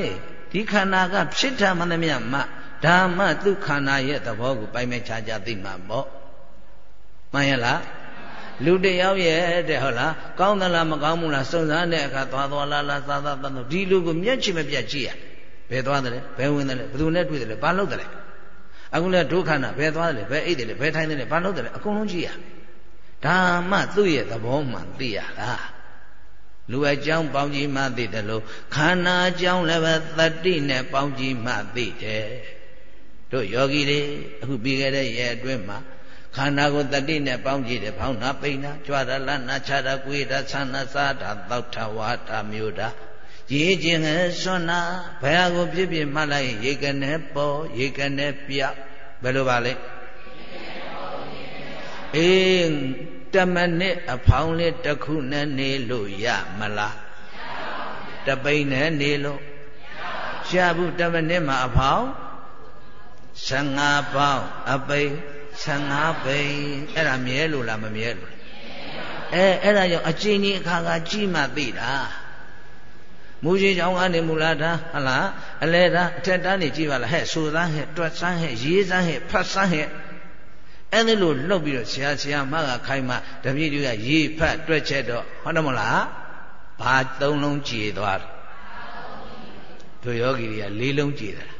ဒီခန္ဓာကဖြစ်တာမှန်သမျှမှဓမ္မသူခန္ဓာရဲ့သဘောကိုပိုင်မဲ့ခြားခြားသိမှာပေါ့မှန်ရလားလူတယောက်ရဲ့တဲ့ဟုတ်လားကောင်းသလားမကောင်းဘူးလားစုံစမ်းတဲ့အခါသွားသွားလာလာသာသာတန်းဒီလူကိုမျက်ချင်မပြတ်ကြည့်ရဘယ်သွားတယ်လဲဘယ်ဝင်တယ်လဲဘယ်သူနဲ့တွေ့တယ်လဲဘာလုပ်တယ်လဲအခုလဲဒုက္ခနာဘယ်သွားတယ်လဲဘယ်အိတ်တယ်လဲဘယ်ထိုင်တယ်လဲဘာလုပ်တယ်လဲအကုန်လုံးကြည့်ရဒါမှသူ့ရဲ့သဘောမှန်သိရတာ လူအကြောင်းပေါင်းကြီးမှသိတယ်လို့ခန္ဓာအကြောင်းလည်းပဲတတိနဲ့ပေါင်းကြီးမှသိတယ်တို့ယောဂီတွေအခုပြီးခဲ့တဲ့ရဲ့အတွင်းမှာခန္ဓာကိုတတိနဲ့ပေါင်းကြည့်တယ်ဖောင်းနာပိန်နာကြွားတာလနာချတာကွေးတာဆန္နာစားတာတောက်ထဝါတာမျိုးတာရေးခြင်းဟဲစွန်းနာဘယ်ဟာကိုဖြစ်ဖြစ်မှတ်လိုက်ရေကနေပေါ်ရေကနေပြဘယ်လိုပါလဲအေး တမနစ်အဖောင်းလေးတစ်ခုနဲ့နေလို့ရမလားတပိန်နဲ့နေလို့ရဘူးတမနစ်မှာအဖောင်း15ပေါင်းအပိန်15ပိန်အဲ့ဒါမြဲလို့လားမမြဲလို့အဲအဲ့ဒါကြောင့်အချိန်ကြီးအခါကကြည့်မှသိတာမူကြီးကြောင့်ကနေမူလာတာဟလားအလဲတာအထက်တန်းနေကြည့်ပါလားဟဲ့စူသန်းဟဲ့တွက်စန်းဟဲ့ရေးစန်းဟဲ့ဖတ်စန်းဟဲ့ အဲ့ဒီလိုလှုပ်ပြီးတော့ဆရာဆရာမကခိုင်းမှတပည့်တွေကရေးဖတ်တွက်ချက်တော့ဟုတ်တယ်မလားဘာသုံးလုံးကြည်သွားတယ်တို့ယောဂီတွေကလေးလုံးကြည်တယ်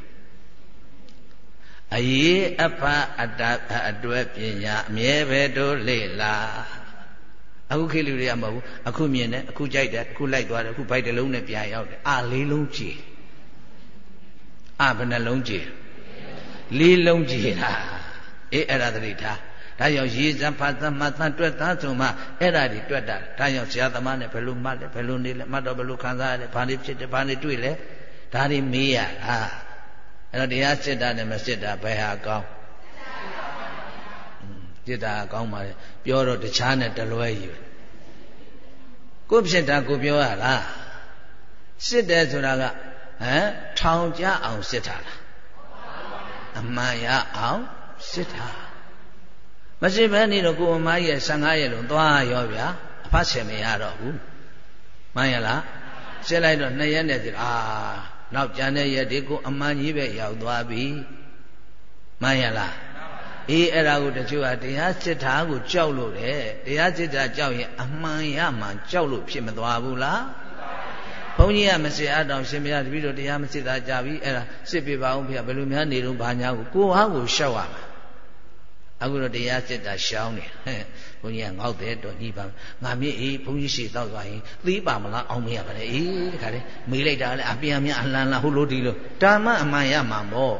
အရေးအဖအတအတွဲပညာအမြဲပဲတို့လေလားအခုခေတ်လူတွေကမဟုတ်ဘူးအခုမြင်တယ်အခုကြိုက်တယ်အခုလိုက်သွားတယ်အခုဘိုက်တစ်လုံးနဲ့ပြန်ရောက်တယ်အလေးလုံးကြည်အဘယ်နှလုံးကြည်လေးလုံးကြည်လား အေးအဲ့ဒါသတိထားဒါကြောင့်ရေစံဖတ်သမတ်သံတွက်သားဆိုမှအဲ့ဒါတွေတွက်တာဒါကြောင့်ဆရာသမားနဲ့ဘယ်လိုမှတ်လဲဘယ်လိုနေလဲမှတ်တော့ဘယ်လိုခံစားရလဲဘာတွေဖြစ်တယ်ဘာတွေတွေ့လဲဒါတွေမေးရတာအဲ့တော့တရားစစ်တာနဲ့မစစ်တာဘယ်ဟာကောင်းစစ်တာကောင်းပါလေပြောတော့တခြားနဲ့တလွဲယူကိုဖြစ်တာကိုပြောရလားစစ်တယ်ဆိုတာကဟမ်ထောင်ကြအောင်စစ်တာလားအမှန်ရအောင် စစ်တာမစစ်ဘဲနေတော့ကိုအမကြီးရဲ့15ရက်လုံးသွားရောဗျာအဖတ်ဆင်မရတော့ဘူးမှန်ရလားစစ်လိုက်တော့2ရက်နဲ့စစ်အာနောက်ကြံတဲ့ရက်ဒီကိုအမှန်ကြီးပဲရောက်သွားပြီမှန်ရလားအေးအဲ့ဒါကိုတချို့ကတရားစစ်တာကိုကြောက်လို့တယ်တရားစစ်တာကြောက်ရင်အမှန်ရမှန်ကြောက်လို့ဖြစ်မသွားဘူးလားဘုန်းကြီးကမစစ်အပ်တော့ရှင်မရတပည့်တော်တရားမစစ်တာကြပြီအဲ့ဒါစစ်ပြပါအောင်ဖေဘယ်လိုများနေတော့ဘာညာကိုကိုဟာကိုရှောက်ရမှာ အခုတော့တရားစစ်တာရှောင်းနေဟဲ့ဘုန်းကြီးကငေါက်တယ်တော့ညီပါငါမြင့်အေးဘုန်းကြီးရှိတော့သွားရင်သီးပါမလားအောင်မရပါနဲ့အေးတခါလေမေးလိုက်တာလေအပြန်ပြန်အလန်လာဟိုလိုဒီလိုတာမအမှန်ရမှာမို့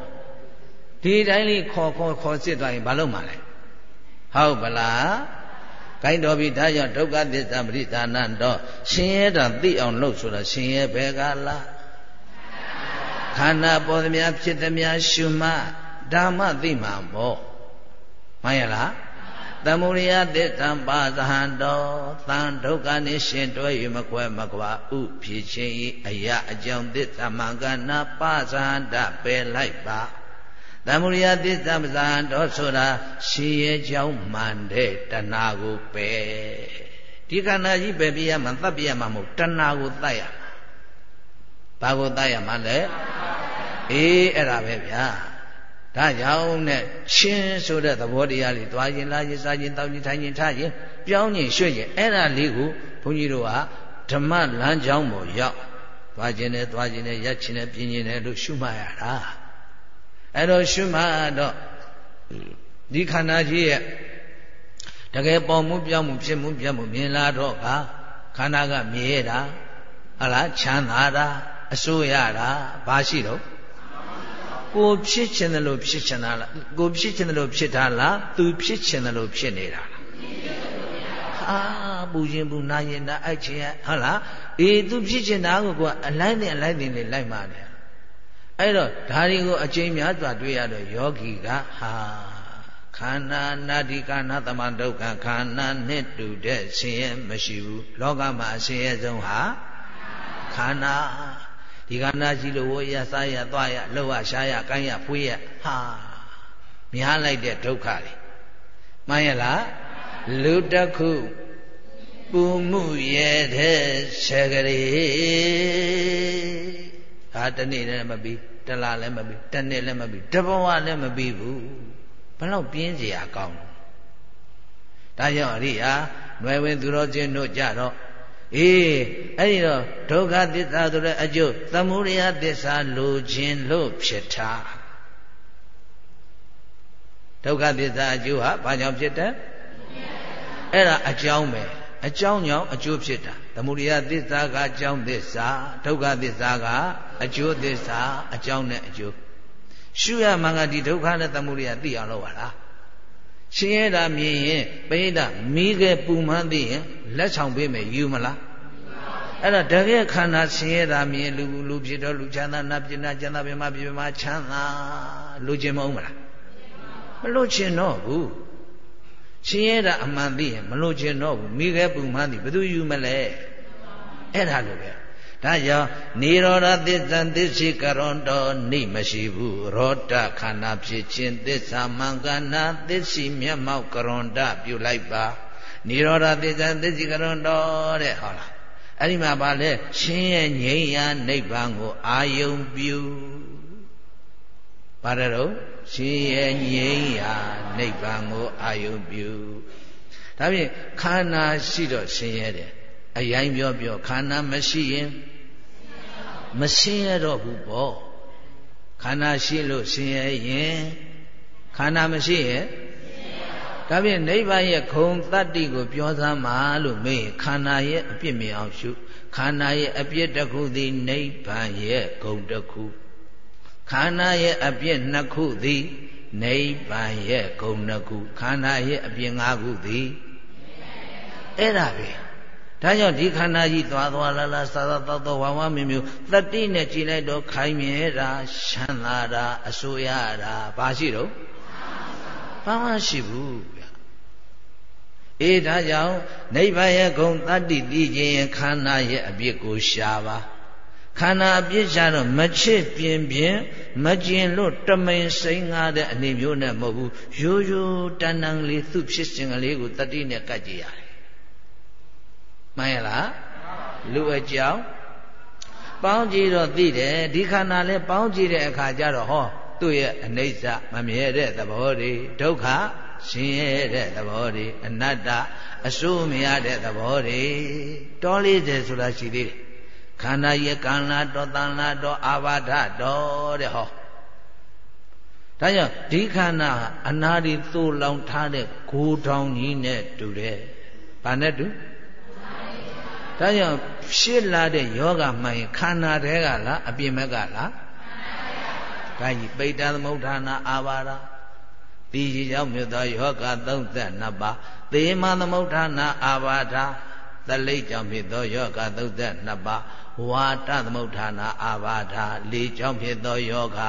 ဒီတိုင်းလေးခေါ်ခေါ်ခေါ်စစ်သွားရင်ဘာလုပ်မှာလဲဟုတ်ပလားကိုင်းတော်ပြီဒါကြောင့်ဒုက္ခသစ္စာပရိဒါနံတော့ရှင်ရဲတာသိအောင်လုပ်ဆိုတာရှင်ရဲဘယ်ကလားခန္ဓာပေါ်သမျှဖြစ်သမျှရှုမှဓမ္မသိမှာမို့ မှန်ရလားသမုရိယသစ္စာပါသဟံတောသံဒုက္ခနှင့်ရှင်တွဲ၍မကွဲမကွာဥဖြစ်ခြင်း၏အရာအကြောင်းသစ္စာမင်္ဂနာပါဇာတပယ်လိုက်ပါတသမုဒိယသစ္စာပဇာတော်ဆိုတာရှင်ရဲ့ကြောင်းမှန်တဲ့တဏှာကိုပဲဒီခန္ဓာကြီးပဲပြရမှာသတ်ပြရမှာမဟုတ်တဏှာကိုတတ်ရမှာဘာကိုတတ်ရမှာလဲအေးအဲ့ဒါပဲဗျာ ဒါကြောင့်နဲ့ချင်းဆိုတဲ့သဘောတရားလေးသွားရင်လာရင်စားရင်တောင်းရင်ထိုင်ရင်ထားရင်ပြောင်းရင်ရွှေ့ရင်အဲ့ဒါလေးကိုဘုန်းကြီးတို့ကဓမ္မလမ်းကြောင်းပေါ်ရောက်သွားခြင်းနဲ့သွားခြင်းနဲ့ရက်ခြင်းနဲ့ပြင်းခြင်းနဲ့လို့ရှုမှတ်ရတာအဲ့တော့ရှုမှတ်တော့ဒီခန္ဓာကြီးရဲ့တကယ်ပေါ်မှုပြောင်းမှုဖြစ်မှုပြတ်မှုမြင်လာတော့ကခန္ဓာကမြဲတာဟလားချမ်းသာတာအစိုးရတာဘာရှိတော့ ကိုဖြစ်ချင်တယ်လို့ဖြစ်ချင်တာလားကိုဖြစ်ချင်တယ်လို့ဖြစ်တာလားသူဖြစ်ချင်တယ်လို့ဖြစ်နေတာလားဟာပူခြင်းပူနာရင်နာအိုက်ခြင်းဟုတ်လားအေးသူဖြစ်ချင်တာကိုကအလိုက်နဲ့အလိုက်နဲ့လိုက်မှတယ်အဲ့တော့ဒါတွေကိုအကျဉ်းများစွာတွေ့ရတော့ယောဂီကဟာခန္ဓာနာတိကာနာသမဒုက္ခခန္ဓာနဲ့တူတဲ့ဆင်းရဲမရှိဘူးလောကမှာအဆင်းရဲဆုံးဟာခန္ဓာ ဒီခန္ဓာရှိလို့ဝေးရစားရသွားရလှုပ်ရရှားရကိုင်းရဖွေးရဟာများလိုက်တဲ့ဒုက္ခတွေမှန်ရလားလူတစ်ခုပူမှုရဲ့တဲ့ဆကလေးဟာတနေ့လည်းမပြီးတလားလည်းမပြီးတနေ့လည်းမပြီးတဘဝလည်းမပြီးဘူးဘလောက်ပြင်းစရာကောင်းဒါကြောင့်အရိယာနွယ်ဝင်သူတော်ချင်းတို့ကြတော့ အေးအဲ့ဒီတော့ဒုက္ခသစ္စာဆိုတဲ့အကျိုးသမုဒယသစ္စာလိုခြင်းလို့ဖြစ်တာဒုက္ခသစ္စာအကျိုးဟာဘာကြောင့်ဖြစ်တယ်အဲ့ဒါအကြောင်းပဲအကြောင်းကြောင့်အကျိုးဖြစ်တာသမုဒယသစ္စာကအကြောင်းသစ္စာဒုက္ခသစ္စာကအကျိုးသစ္စာအကြောင်းနဲ့အကျိုးရှုရမှန်ကဒီဒုက္ခနဲ့သမုဒယသိအောင်လုပ်ပါလား ရှင်ရတာမြင်ရင်ပိဋကမိခဲ့ပူမှန်းသိရင်လက်ဆောင်ပေးမယ်ယူမလားအဲ့တော့တကယ်ခန္ဓာရှင်ရတာမြင်လူလူဖြစ်တော့လူချမ်းသာနတ်ပြနာချမ်းသာပြမပြမချမ်းသာလူချင်းမဟုတ်မလားမလို့ချင်တော့ဘူးရှင်ရတာအမှန်သိရင်မလို့ချင်တော့ဘူးမိခဲ့ပူမှန်းသိဘယ်သူယူမလဲအဲ့ဒါလိုပဲ ဒါကြောင့်နိရောဓသစ္စာသစ္စိကရွန်တော်နိမရှိဘူးရောတခန္ဓာဖြစ်ခြင်းသစ္စာမင်္ဂနာသစ္စိမျက်မှောက်ကရွန်တပြုလိုက်ပါနိရောဓသစ္စာသစ္စိကရွန်တော်တဲ့ဟုတ်လားအဲ့ဒီမှာဗာလဲရှင်ရဲ့ငြိမ်းရာနိဗ္ဗာန်ကိုအာယုံပြုပါတယ်တော့ရှင်ရဲ့ငြိမ်းရာနိဗ္ဗာန်ကိုအာယုံပြုဒါဖြင့်ခန္ဓာရှိတော့ရှင်ရဲ့တယ် အရင်ပြောပြောခန္ဓာမရှိရင်မဆင်းရတော့ဘူးပေါ့ခန္ဓာရှိလို့ဆင်းရဲရင်ခန္ဓာမရှိရင်ဒါဖြင့်နိဗ္ဗာန်ရဲ့ခုံတတ္တိကိုပြောစမ်းပါလို့မေးခန္ဓာရဲ့အပြစ်မြင်အောင်ရှုခန္ဓာရဲ့အပြစ်တစ်ခုသည်နိဗ္ဗာန်ရဲ့ဂုံတစ်ခုခန္ဓာရဲ့အပြစ်နှစ်ခုသည်နိဗ္ဗာန်ရဲ့ဂုံနှစ်ခုခန္ဓာရဲ့အပြစ်ငါးခုသည်အဲ့ဒါပဲ ဒါကြောင့်ဒီခန္ဓာကြီးသွားသွားလာလာသာသာတောက်တော့ဝါဝါမြမျိုးတတိနဲ့ကြည်လိုက်တော့ခိုင်မြဲတာရှမ်းသာတာအစိုးရတာဘာရှိတော့ဘာမှရှိဘူးဗျအေးဒါကြောင့်နိဗ္ဗာန်ရဲ့ဂုံတတ္တိသိခြင်းခန္ဓာရဲ့အပြစ်ကိုရှာပါခန္ဓာအပြစ်ရှာတော့မချစ်ပြင်းပြင်းမကျင်လို့တမိန်စိမ့်ငါတဲ့အနေမျိုးနဲ့မဟုတ်ဘူးရိုးရိုးတန်တန်လေးသူ့ဖြစ်စဉ်ကလေးကိုတတိနဲ့ကတ်ကြည့်ရတယ် မှန်ရလားလူအကြောင်းပေါင်းကြည့်တော့သိတယ်ဒီခန္ဓာလဲပေါင်းကြည့်တဲ့အခါကျတော့ဟောသူ့ရဲ့အနိစ္စမမြဲတဲ့သဘောတွေဒုက္ခရှင်ရဲတဲ့သဘောတွေအနတ္တအစိုးမရတဲ့သဘောတွေတောလေးတယ်ဆိုတာရှိသေးတယ်ခန္ဓာရဲ့ကံလာတော်တန်လာတော်အာဘာဒတော်တဲ့ဟောဒါကြောင့်ဒီခန္ဓာအနာဒီသို့လောင်ထားတဲ့ဂိုးတောင်ကြီးနဲ့တူတယ်။ဘာနဲ့တူလဲ ဒါကြောင့်ဖြစ်လာတဲ့ယောဂမှန်ရင်ခန္ဓာတဲကလားအပြင်ဘက်ကလားဒါကြီးပိဋကသမုဋ္ဌာနာအာဘာရာဒီကြီးရောက်မြတ်သောယောဂ32ပါးသေမသမုဋ္ဌာနာအာဘာဓာသလိတ်ကြောင့်ဖြစ်သောယောဂ32ပါးဝါတသမုဋ္ဌာနာအာဘာဓာလေးကြောင့်ဖြစ်သောယောဂ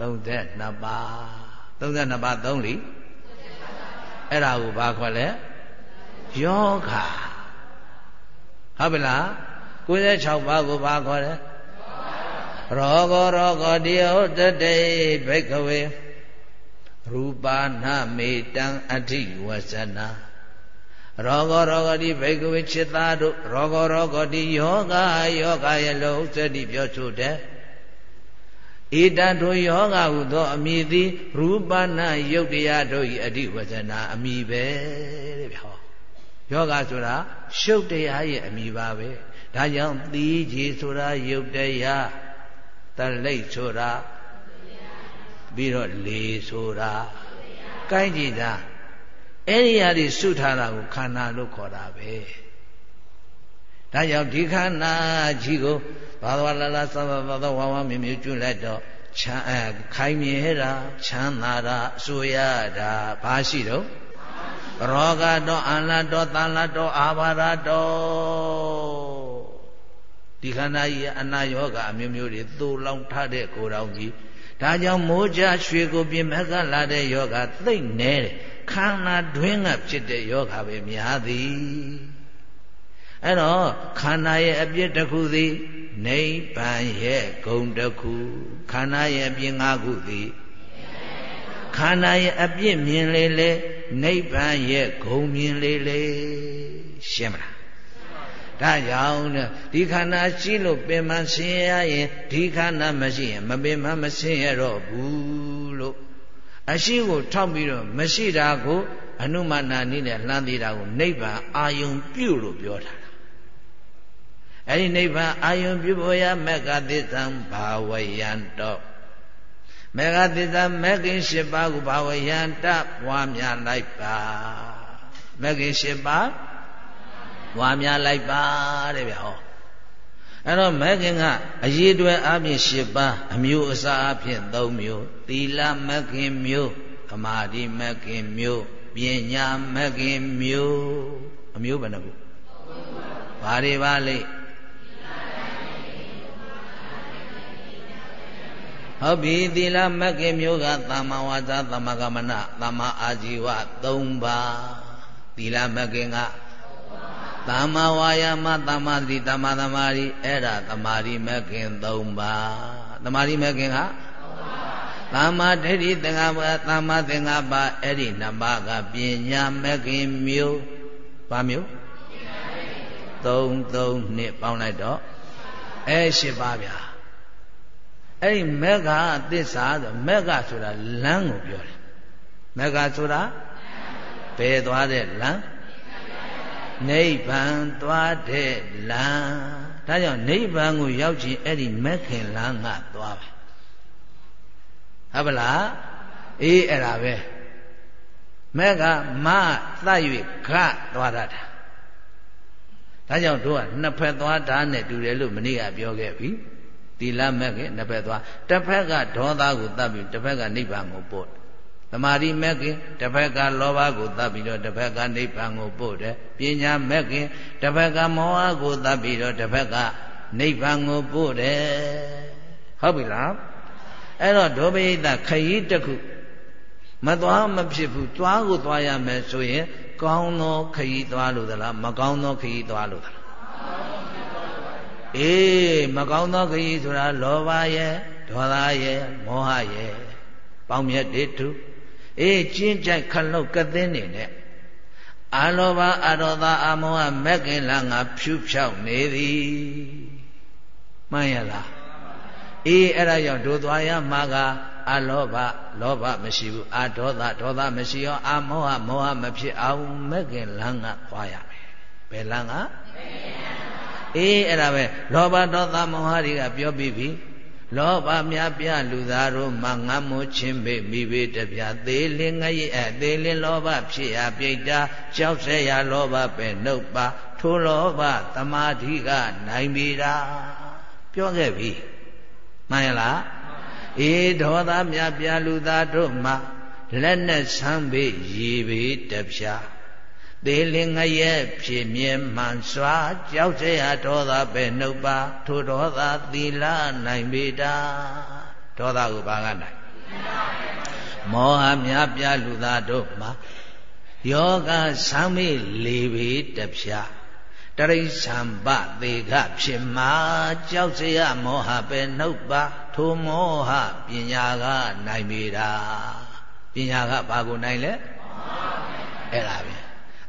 32ပါး32ပါး3လီအဲ့ဒါကိုဘာခေါ်လဲယောဂ ဟုတ်ပြီလား96ပါးကိုဘာခေါ်လဲရောဂောရောဂောတိယဟုတ်တတေဘိက္ခဝေရူပါဏမေတံအဋ္ဌိဝဇနာရောဂောရောဂတိဘိကဝေจิตသားတို့ရောဂောရောဂတိယောဂယောဂရဲ့လုံးစတိပြောဆိုတဲ့ဣတထိုယောဂဟုသောအမိသည်ရူပနာယုတ်တရားတို့၏အဓိဝဇနာအမိပဲတဲ့ဗျဟော ယောဂဆိုတာရှုပ်တရားရဲ့အမိပါပဲဒါကြောင့်သီးကြီးဆိုတာယုတ်တရားတလိတ်ဆိုတာပြီးတော့လေဆိုတာကိုင်းကြည့်တာအဲ့ဒီဟာတွေစုထားတာကိုခန္ဓာလို့ခေါ်တာပဲဒါကြောင့်ဒီခန္ဓာကြီးကိုဘာဝလာလာသဘဘဘဝဝမြမြကျွလိုက်တော့ချမ်းအခိုင်မြဲတာချမ်းသာတာအစိုးရတာဘာရှိတော့ ရောဂတော့အလတ်တော့တန်လတ်တော့အာဘာရတော့ဒီခန္ဓာကြီးအနာယောဂအမျိုးမျိုးတွေသို့လောင်ထတဲ့ကိုယ်တော်ကြီးဒါကြောင့်မိုးကြရွှေကိုပြင်မကလာတဲ့ယောဂသိမ့်နေတယ်ခန္ဓာတွင်းကဖြစ်တဲ့ယောဂပဲများသည်အဲ့တော့ခန္ဓာရဲ့အပြစ်တစ်ခုသည်နိဗ္ဗာန်ရဲ့ဂုံတစ်ခုခန္ဓာရဲ့အပြစ်၅ခုသည်ခ န္ဓာရဲ့အပြစ်မြင်လေလေနိဗ္ဗာန်ရဲ့ဂုံမြင်လေလေရှင်းမလားဒါကြောင့်ဒီခန္ဓာရှိလို့ပင်မဆင်းရရင်ဒီခန္ဓာမရှိရင်မပင်မမဆင်းရတော့ဘူးလို့အရှိကိုထောက်ပြီးတော့မရှိတာကိုအနုမာနာနည်းနဲ့လှမ်းသေးတာကိုနိဗ္ဗာန်အာယုံပြုလို့ပြောတာအဲ့ဒီနိဗ္ဗာန်အာယုံပြုဖို့ရမက္ကသစ္စာဘာဝယံတော့ မေဃသစ္စာမဂ္ဂင်၈ပါးကိုဘာဝယံတပွားများလိုက်ပါမဂ္ဂင်၈ပါးပွားများလိုက်ပါတဲ့ဗျဟောအဲ့တော့မဂ္ဂင်ကအရေးတွဲအပြင်၈ပါးအမျိုးအစားအဖြစ်၃မျိုးသီလမဂ္ဂင်မျိုးသမာဓိမဂ္ဂင်မျိုးပညာမဂ္ဂင်မျိုးအမျိုးဘယ်နှခုဘာတွေပါလိ ဟုတ်ပြီသီလမဂ္ဂင်မျိုးကသမ္မာဝါစာသမ္မာကမ္မနာသမ္မာအာဇီဝ၃ပါးသီလမဂ္ဂင်ကသမ္မာဝါယာမသမ္မာသတိသမ္မာသမာဓိအဲ့ဒါသမာဓိမဂ္ဂင်၃ပါးသမာဓိမဂ္ဂင်ကသမ္မာဒိဋ္ဌိသင်္ကပ္ပသမ္မာသင်္ကပ္ပအဲ့ဒီနှစ်ပါးကပညာမဂ္ဂင်မျိုးဘာမျိုး3 3နှစ်ပေါင်းလိုက်တော့အဲ၈ပါးဗျာ အဲ့ဒီမက္ခသစ္စာဆိုမက္ခဆိုတာလမ်းကိုပြောတယ်မက္ခဆိုတာဘယ်သွားတဲ့လမ်းနိဗ္ဗာန်သွားတဲ့လမ်းဒါကြောင့်နိဗ္ဗာန်ကိုရောက်ခြင်းအဲ့ဒီမက္ခင်လမ်းကသွားပါဟုတ်ပလားအေးအဲ့ဒါပဲမက္ခမသတ်၍ခသွားတာဒါကြောင့်တို့ကနှစ်ဖက်သွားတာနဲ့တူတယ်လို့မနေ့ကပြောခဲ့ပြီ သီလမဲ့ခင်နှစ်ဖက်သွားတစ်ဖက်ကဒေါသကိုတတ်ပြီးတစ်ဖက်ကနိဗ္ဗာန်ကိုပို့သမာဓိမဲ့ခင်တစ်ဖက်ကလောဘကိုတတ်ပြီးတော့တစ်ဖက်ကနိဗ္ဗာန်ကိုပို့တယ်ပညာမဲ့ခင်တစ်ဖက်ကမောဟကိုတတ်ပြီးတော့တစ်ဖက်ကနိဗ္ဗာန်ကိုပို့တယ်ဟုတ်ပြီလားအဲ့တော့ဒုပိဋကခရီးတစ်ခုမသွားမဖြစ်ဘူးသွားကိုသွားရမယ်ဆိုရင် ကောင်းသောခရီးသွားလို့သလားမကောင်းသောခရီးသွားလို့သလား အေးမကောင်းသောခရီးဆိုတာလောဘရဲ့ဒေါသရဲ့မောဟရဲ့ပေါင်းမြတ်တိတုအေးကျင်းကြိုက်ခလုတ်ကသင်းနေနဲ့အာလောဘအာဒေါသအာမောဟမက်ကင်လာငါဖြူဖြောက်နေသည်မှန်ရလားအေးအဲ့ဒါကြောင့်ဒုသွားရမှာကအလောဘလောဘမရှိဘူးအာဒေါသဒေါသမရှိရောအာမောဟမောဟမဖြစ်အောင်မက်ကင်လန်းကသွားရမယ်ဘယ်လန်းက အေးအဲ့ဒါပဲလောဘဒေါသမောဟတွေကပြောပြီးပြီလောဘများပြလူသားတို့မှငတ်မိုးခြင်းပေမိပေတပြသေးလင်းငရဲ့အသေးလင်းလောဘဖြစ်အပြိတ္တာကြောက်စရာလောဘပဲနှုတ်ပါထိုလောဘတမာဓိကနိုင်ပြီတာပြောခဲ့ပြီမှန်ရလားအေးဒေါသများပြလူသားတို့မှလက်နဲ့ဆမ်းပေရေပေတပြား သေးလင်ငရဲ့ဖြစ်မြဲမှန်စွာကြောက်เสียဒေါသပဲနှုတ်ပါထိုဒေါသသီလနိုင်ပေတာဒေါသကိုဘာကနိုင်မောဟမြပြလူသားတို့မှာယောဂဆမ်းမေလေးပေတပြားတရိษံပသေကဖြစ်မှာကြောက်เสียမောဟပဲနှုတ်ပါထိုမောဟပညာကနိုင်ပေတာ ပညာကဘာကိုနိုင်လဲအဲ့ဒါပဲ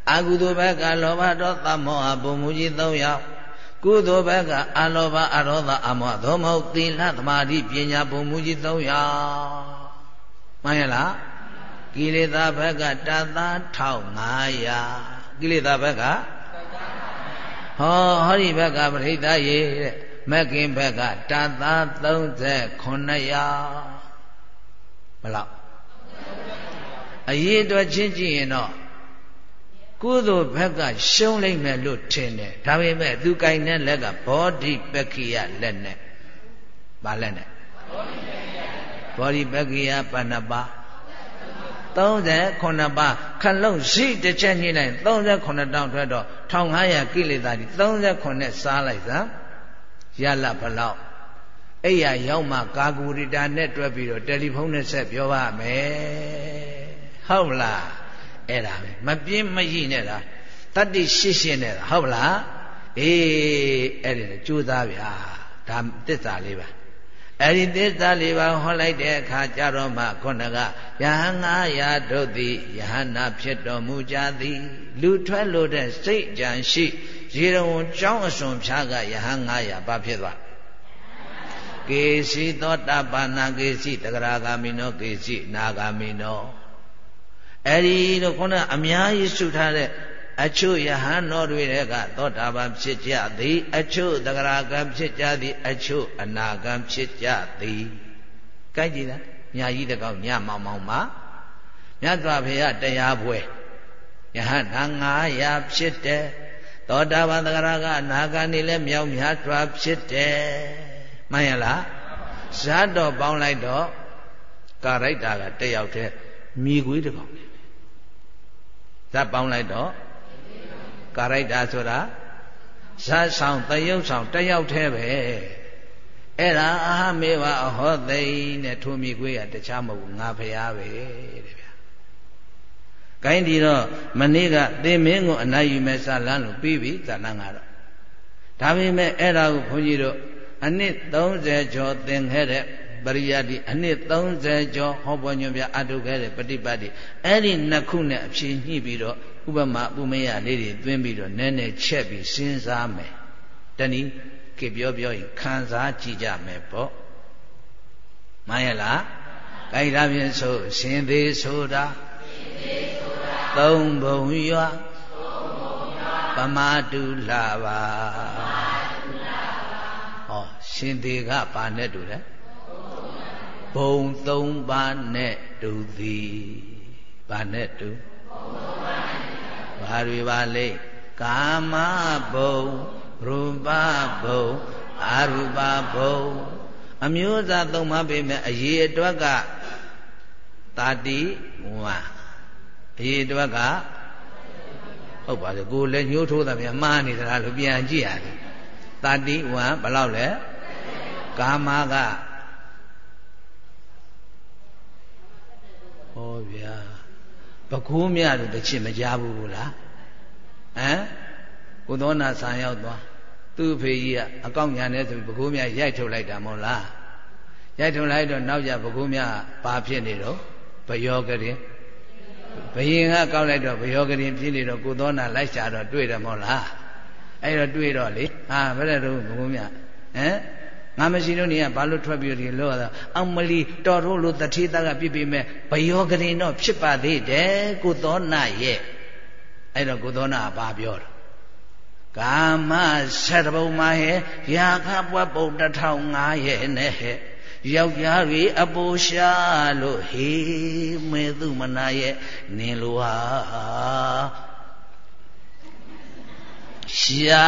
အကုသိုလ်ဘက်ကလောဘဒေါသမောဟပုံမူကြီး၃ယောက်ကုသိုလ်ဘက်ကအလောဘအရောသအမောသို့မဟုတ်သီလသမာဓိပညာပုံမူကြီး၃ယောက်မှန်ရလားကိလေသာဘက်ကတသား1500ကိလေသာဘက်ကဟောဟောဒီဘက်ကပရိသတ်ရေတဲ့မက်ကင်ဘက်ကတသား39ရာဘလောက်အရေးတော်ချင်းကြည့်ရင်တော့ ကုသိုလ်ဘက်ကရှုံးလိုက်မယ်လို့ထင်တယ်ဒါပေမဲ့သူကင်တဲ့လက်ကဘောဓိပက္ခိယလက်နဲ့ဘာလက်နဲ့ဘောဓိပက္ခိယပဏ္ဏပါ39ပါးခလုံးရှိတစ်ချက်ညှိလိုက်39တောင်ထွက်တော့1500ကိလေသာဒီ39စားလိုက်စမ်းရလဘလောက်အဲ့ရရောက်မှကာကူရီတာနဲ့တွဲပြီးတော့တယ်လီဖုန်းနဲ့ဆက်ပြောပါမယ်ဟုတ်လား အဲ့ဒါပဲမပြင်းမရှိနဲ့လားတတ္တိရှစ်ရှင်းနဲ့လားဟုတ်လားအေးအဲ့ဒီကြိုးစားဗျာဒါတစ္ဆာလေးပါအဲ့ဒီသစ္စာလေးပါဟောလိုက်တဲ့အခါကျတော့မှခုနကယဟန်ငါရာတို့သည်ယဟနာဖြစ်တော်မူကြသည်လူထွက်လို့တဲ့စိတ်ကြံရှိရေတော်ကျောင်းအစွန်ဖြားကယဟန်ငါရာဘာဖြစ်သွားကေစီသောတပန္နာကေစီတဂရဂာမိနောကေစီနာဂာမိနော အဲ့ဒီတော့ခုနအများကြီးရှုထားတဲ့အချို့ယဟန်တော်တွေကသောတာပန်ဖြစ်ကြသည် အချို့သဂရာကံဖြစ်ကြသည် အချို့အနာကံဖြစ်ကြသည်ကြိုက်ကြည်လားညာကြီးတကောက်ညမောင်မောင်မှာမြတ်စွာဘုရားတရားပွဲယဟန်နာ900ဖြစ်တယ်သောတာပန်သဂရာကအနာကံနေလဲမြောက်များစွာဖြစ်တယ်မှန်ရလားဇတ်တော်ပေါင်းလိုက်တော့ကာရိုက်တာကတယောက်တည်းမိခွေးတကောင် ဇတ်ပေါင်းလိုက်တော့ကာရိုက်တာဆိုတာဇတ်ဆောင်တယုတ်ဆောင်တယောက်တည်းပဲအဲ့ဒါအာမေဝအဟောသိနဲ့ထိုမိခွေးကတခြားမဟုတ်ဘူးငါဖရားပဲတဲ့ဗျာ။ကိုင်းဒီတော့မနေ့ကသင်မင်းကိုအနာယူမဲ့ဇာလန်းလို့ပြီးပြီဇာလန်းကတော့ဒါပေမဲ့အဲ့ဒါကိုဘုန်းကြီးတို့အနှစ်30ကျော်သင်ခဲ့တဲ့ ပရိယတိအနှစ်30ကျော်ဟောပေါ်ညွှန်ပြအထုခဲ့တဲ့ပฏิပတ်တိအဲ့ဒီနှစ်ခုနဲ့အဖြေညှိပြီးတော့ဥပမာဥမယလေးတွေသွင်းပြီးတော့နည်းနည်းချက်ပြီးစဉ်းစားမယ်တနည်းကေပြောပြောရင်ခံစားကြည့်ကြမယ်ပေါ့မှန်ရလားကြိုက်တာဖြင့်ဆိုရှင်သေးဆိုတာသုံးဘုံရွာပမာတုလာပါဟောရှင်သေးကဘာနဲ့တူလဲ ဘုံသုံးပါးနဲ့တူသည်ဘာနဲ့တူဘာတွေပါလဲကာမဘုံရူပဘုံအရူပဘုံအမျိုးအစားသုံးပါးပေမဲ့အရေးအတွက်ကတာတိဝါအရေးအတွက်ကဟုတ်ပါလေကိုလည်းညှိုးထိုးတာပြန်မှားနေသလားလို့ပြန်ကြည့်ရတယ်တာတိဝါဘယ်လောက်လဲကာမက ဟောဗျာပကိုးမြတို့တချစ်မကြဘူးလားဟမ်ကိုသောနာဆံရောက်သွားသူ့ဖေကြီးကအကောင့်ညာနဲ့ဆိုပြီးပကိုးမြရိုက်ထုတ်လိုက်တာမဟုတ်လားရိုက်ထုတ်လိုက်တော့နောက်ကြပကိုးမြဘာဖြစ်နေတော့ဘယောကရင်ဘယင်ကကောက်လိုက်တော့ဘယောကရင်ဖြစ်နေတော့ကိုသောနာလိုက်ရှာတော့တွေ့တယ်မဟုတ်လားအဲ့တော့တွေ့တော့လေဟာဘယ်နဲ့တော့ဘကိုးမြဟမ် ငါမရှိလို့နေရဘာလို့ထွက်ပြီးဒီလောတာအောင်မလီတော်ထိုးလို့တထေသားကပြစ်ပြီးမဲ့ဘယောကရင်တော့ဖြစ်ပါသေးတယ်ကိုသောနာရဲ့အဲ့တော့ကိုသောနာကဘာပြောတော့ကာမဆက်တဘုံမှာဟဲ့ရာခပွက်ပုံ1500ရဲ့နဲ့ဟဲ့ယောက်ျားတွေအပူရှာလို့ဟေးမေသူမနာရဲ့နင်လိုဟာ ရှာ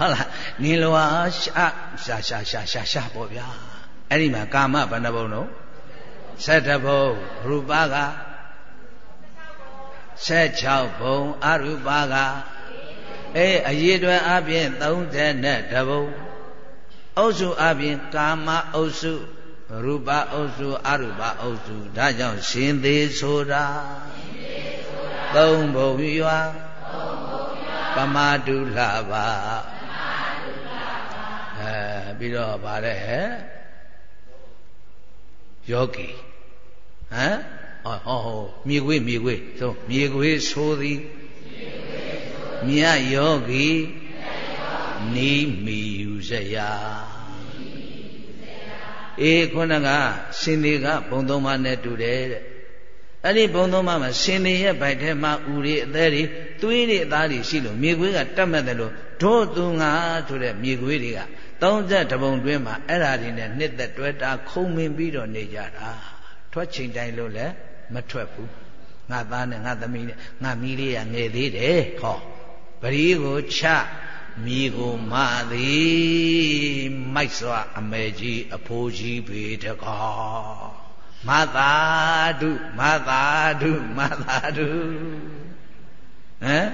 ဟုတ်လားနင်လိုဟာရှာရှာရှာရှာရှာရှာပေါ့ဗျာအဲ့ဒီမှာကာမဘယ်နှဘုံတော့ဆက်တဘုံရူပက16ဘုံအရူပကအေးအရေးတွင်အပြင်30နဲ့တဘုံအုပ်စုအပြင်ကာမအုပ်စုရူပအုပ်စုအရူပအုပ်စုဒါကြောင့်ရှင်သေးဆိုတာသုံးဘုံရွာ ပမာတုလှပါအဲပြီးတော့ဗါတဲ့ယောဂီဟမ်ဟောဟောမြေခွေးမြေခွေးဆိုမြေခွေးဆိုသည်မြတ်ယောဂီနီးမီယူစရာအေးခုနကရှင်တွေကဘုံသုံးပါးနဲ့တူတယ်တဲ့ အဲ့ဒီဘုံသုံးပါးမှာရှင်တွေရဲ့ဗိုက်ထဲမှာဥတွေအသေးတွေသွေးတွေအသားတွေရှိလို့မြေခွေးကတတ်မဲ့တယ်လို့ဒို့သူငါဆိုတဲ့မြေခွေးတွေက30တပုံတွင်းမှာအဲ့ဓာတွေနဲ့နှစ်သက်တွဲတာခုံမင်ပြီးတော့နေကြတာထွက်ချိန်တိုင်းလို့လည်းမထွက်ဘူးငါသားနဲ့ငါသမီးနဲ့ငါမီးလေးကငယ်သေးတယ်ဟောပရိကိုချမိကိုမသည်မိုက်စွာအမေကြီးအဖိုးကြီးပေတကား မသာဓုမသာဓုမသာဓုဟမ်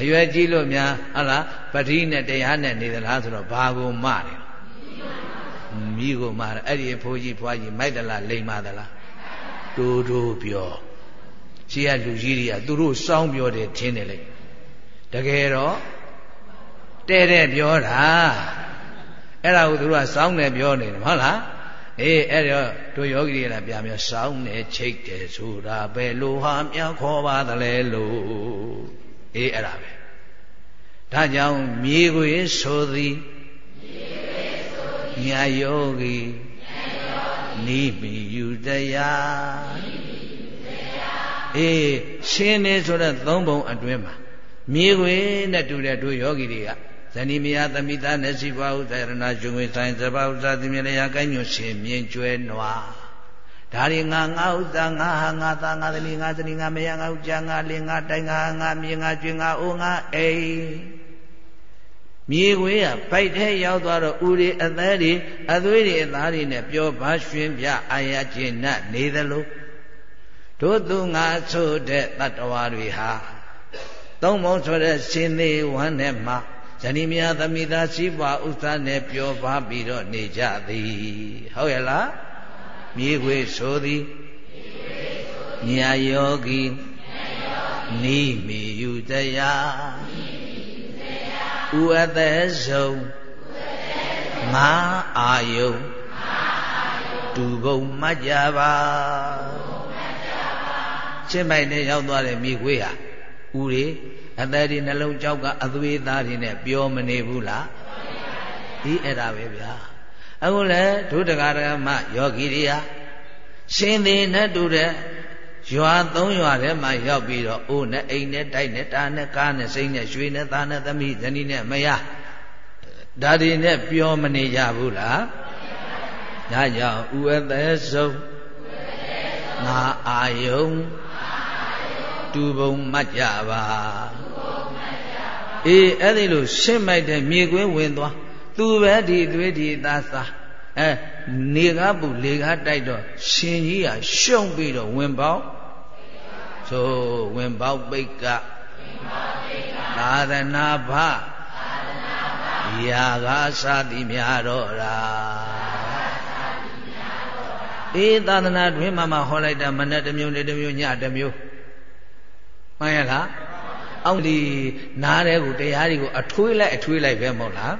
အရွယ်ကြီးလို့များဟုတ်လားပတိနဲ့တရားနဲ့နေသလားဆိုတော့ဘာကိုမတယ်မိကိုမတယ်အဲ့ဒီအဖိုးကြီးဖွားကြီးမိုက်တလားလိမ္မာသလားတူတူပြောရှိရလူကြီးတွေကသူတို့စောင်းပြောတယ်ထင်းတယ်လေတကယ်တော့တဲ့တဲ့ပြောတာအဲ့ဒါကိုသူတို့ကစောင်းတယ်ပြောနေတယ်ဟုတ်လား အေးအဲ့တော့တို့ယောဂီတွေကလည်းပြန်ပြောစောင်းတယ်ချိတ်တယ်ဆိုတာပဲလိုဟာမြခေါ်ပါသလဲလို့အေးအဲ့ဒါပဲဒါကြောင့်မြေကိုဆိုသည်ညာယောဂီနိမိယူတရားအေးရှင်းနေဆိုတဲ့သုံးပုံအတွင်းမှာမြေခွေနဲ့တူတဲ့တို့ယောဂီတွေက ဇဏိမယသမိသားနဲ့စီပါဥသရဏကျွငွေဆိုင်စပါဥသသမြလျာကိုင်းညွရှင်မြင်ကျွဲနွားဒါရီငါငါဥစ္စာငါဟာငါသားငါသမီးငါဇနီးငါမယားငါဥကြငါလင်ငါတိုင်ငါငါမြေငါကျွငါအိုငါအိမ်မြေခွေးကပိုက်ထဲရောက်သွားတော့ဥရီအသေးတွေအသွေးတွေအသားတွေနဲ့ပျော်ပါရွှင်ပြအာရကျင့်တ်နေသလိုတို့သူငါဆိုတဲ့တတ္တဝါတွေဟာသုံးမုံဆိုတဲ့ရှင်သေးဝမ်းနဲ့မှ ဇနီးမယားသမီးသားစီးပွားဥစ္စာနဲ့ပျော်ပါပြီးတော့နေကြသည်ဟုတ်ရဲ့လားမြေခွေဆိုသည်ညာယောဂီနိမိယူတရားဥအသက်ဆုံးငါအာယုတူပုံမှတ်ကြပါချင်းပိုင်နဲ့ရောက်သွားတဲ့မြေခွေးဟာ ဥတွေအသက်ဒီနှလုံးကြောက်ကအသွေးသားတွေနဲ့ပျော်မနေဘူးလားဒီအဲ့ဒါပဲဗျာအခုလဲဒုဒကာရမယောဂီတွေဟာရှင်သေးနဲ့တူတဲ့ရွာသုံးရွာထဲမှာရောက်ပြီးတော့အိုးနဲ့အိမ်နဲ့တိုက်နဲ့တာနဲ့ကားနဲ့စိမ့်နဲ့ရွှေနဲ့သားနဲ့သမီးဇနီးနဲ့မယားဒါတွေနဲ့ပျော်မနေကြဘူးလားဒါကြောင့်ဥအသက်ဆုံးငါအာယုံ တူပုံမှတ်ကြပါအေးအဲ့ဒီလိုရှင်းမိုက်တဲ့မြေကွင်းဝင်သွားသူပဲဒီသွေးဒီသားစားအဲနေကားပူလေကားတိုက်တော့ရှင်ကြီးကရှုံပြီးတော့ဝင်ပေါက်ဆိုဝင်ပေါက်ပိတ်ကသာသနာဖရာဂာသာတိများတော့ရာအေးသာသနာတွင်မှမှဟောလိုက်တာမနဲ့တစ်မျိုးနဲ့တစ်မျိုးညတစ်မျိုး မှန်ရလားအောင်ဒီနားတဲ့ကိုတရားတွေကိုအထွေးလိုက်အထွေးလိုက်ပဲမဟုတ်လား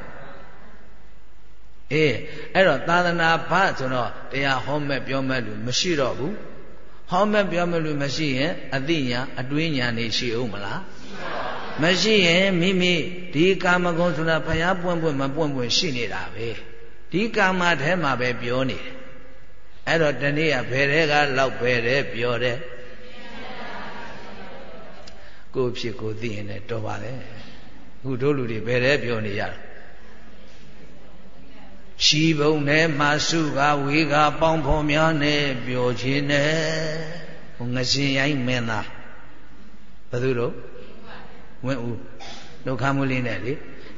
အေးအဲ့တော့သာသနာဖဆိုတော့တရားဟောမဲ့ပြောမဲ့လူမရှိတော့ဘူးဟောမဲ့ပြောမဲ့လူမရှိရင်အသိဉာဏ်အတွင်းဉာဏ်နေရှိအောင်မလားမရှိရင်မိမိဒီကာမဂုဏ်ဆိုတာဘုရားပွင့်ပွင့်မပွင့်ပွင့်ရှိနေတာပဲဒီကာမထဲမှာပဲပြောနေတယ်အဲ့တော့တနေ့ကဘယ်တဲ့ကလောက်ဘယ်တဲ့ပြောတဲ့ ကိုဖြစ်ကိုသိရင်လည်းတော်ပါလေခုတို့လူတွေဘယ်တဲ့ပြောနေရတာရှီဘုံထဲမှာစုကဝေကပေါင်းဖော်များနဲ့ပြောခြင်းနဲ့ဟိုငရှင်ရိုင်းမင်းသားဘယ်သူတို့ဝင်းဦးဒုက္ခမူလေးနဲ့လေ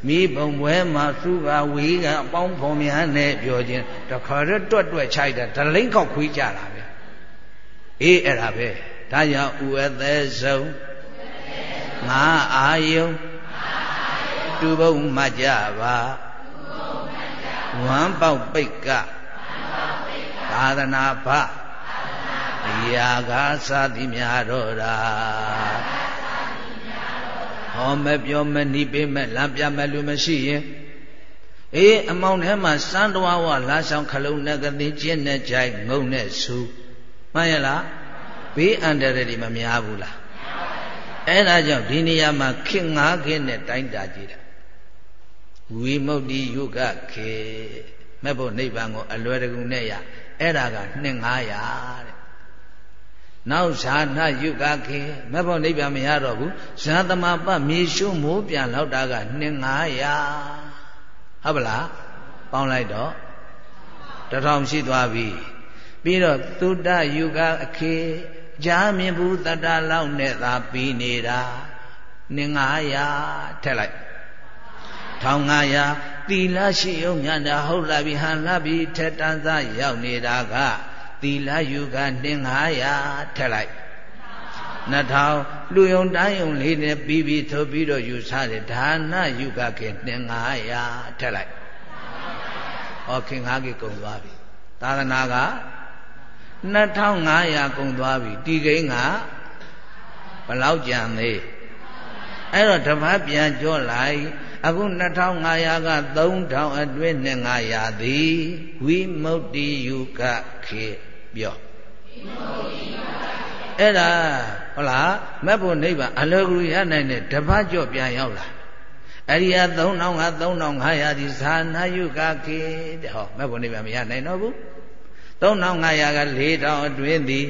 မိဘုံပွဲမှာစုကဝေကပေါင်းဖော်များနဲ့ပြောခြင်းတခါတော့တွတ်တွတ်ချိုက်တာဒလိမ့်ခောက်ခွေးကြတာပဲအေးအဲ့ဒါပဲဒါကြောင့်ဥအသက်ဆုံး ငါအာယုံတူဘုံမှကြပါဝမ်းပေါက်ပိတ်ကသာသနာဖရာဂာသာတိများတော်ရာဟောမပြောမနိပိမဲ့လမ်းပြမဲ့လူမရှိရင်အေးအမောင်ထဲမှာစမ်းတော်ဝလာဆောင်ခလုံးနဲ့ကတိကျင်းနဲ့ကြိုက်ငုံနဲ့ဆူမှန်ရလားဘေးအန္တရာယ်တွေမများဘူးလား အဲ့ဒါကြောင့်ဒီနေရာမှာခေငါးခေနဲ့တိုင်းတာကြည့်တာဝိမု ക്തി ယုကခေမဲ့ဖို့နိဗ္ဗာန်ကိုအလွယ်တကူနဲ့ရအဲ့ဒါကနှစ်900တဲ့နောက်ဇာနာယုကခေမဲ့ဖို့နိဗ္ဗာန်မရတော့ဘူးဇာသမပမြေရှုမိုးပြန်လောက်တာကနှစ်900ဟုတ်ပလားပေါင်းလိုက်တော့တထောင်ရှိသွားပြီပြီးတော့သုတယုကအခေ ကြားမြင်ဘူးတတလောက်နဲ့သာပြီးနေတာနင်900ထက်လိုက်1500သီလရှိုံညတာဟုတ်လာပြီဟန်လာပြီထက်တန်းစားရောက်နေတာကသီလယူကနင်900ထက်လိုက်2000လူယုံတိုင်းယုံလေးနဲ့ပြီးပြီးသို့ပြီးတော့ယူဆတယ်ဒါနယူကခေနင်900ထက်လိုက်ဟောခင်5ခေကုန်သွားပြီသာသနာက 2500ကုန်သွားပြီတီကိန်းကဘလောက်ကြံသေးအဲ့တော့တပတ်ပြန်ကြောလိုက်အခု2500က3000အတွင်းနဲ့900သည်ဝိမု ക്തി ယုကခေပြောအဲ့ဒါဟုတ်လားမက်ဖို့နိဗ္ဗာန်အလောကရနိုင်တဲ့တပတ်ကြော့ပြန်ရောက်လာအဲ့ဒီဟာ3000က3500ဒီသာနာယုကခေတဲ့ဟောမက်ဖို့နိဗ္ဗာန်မရနိုင်တော့ဘူး 3500က4000အတွင်းသည်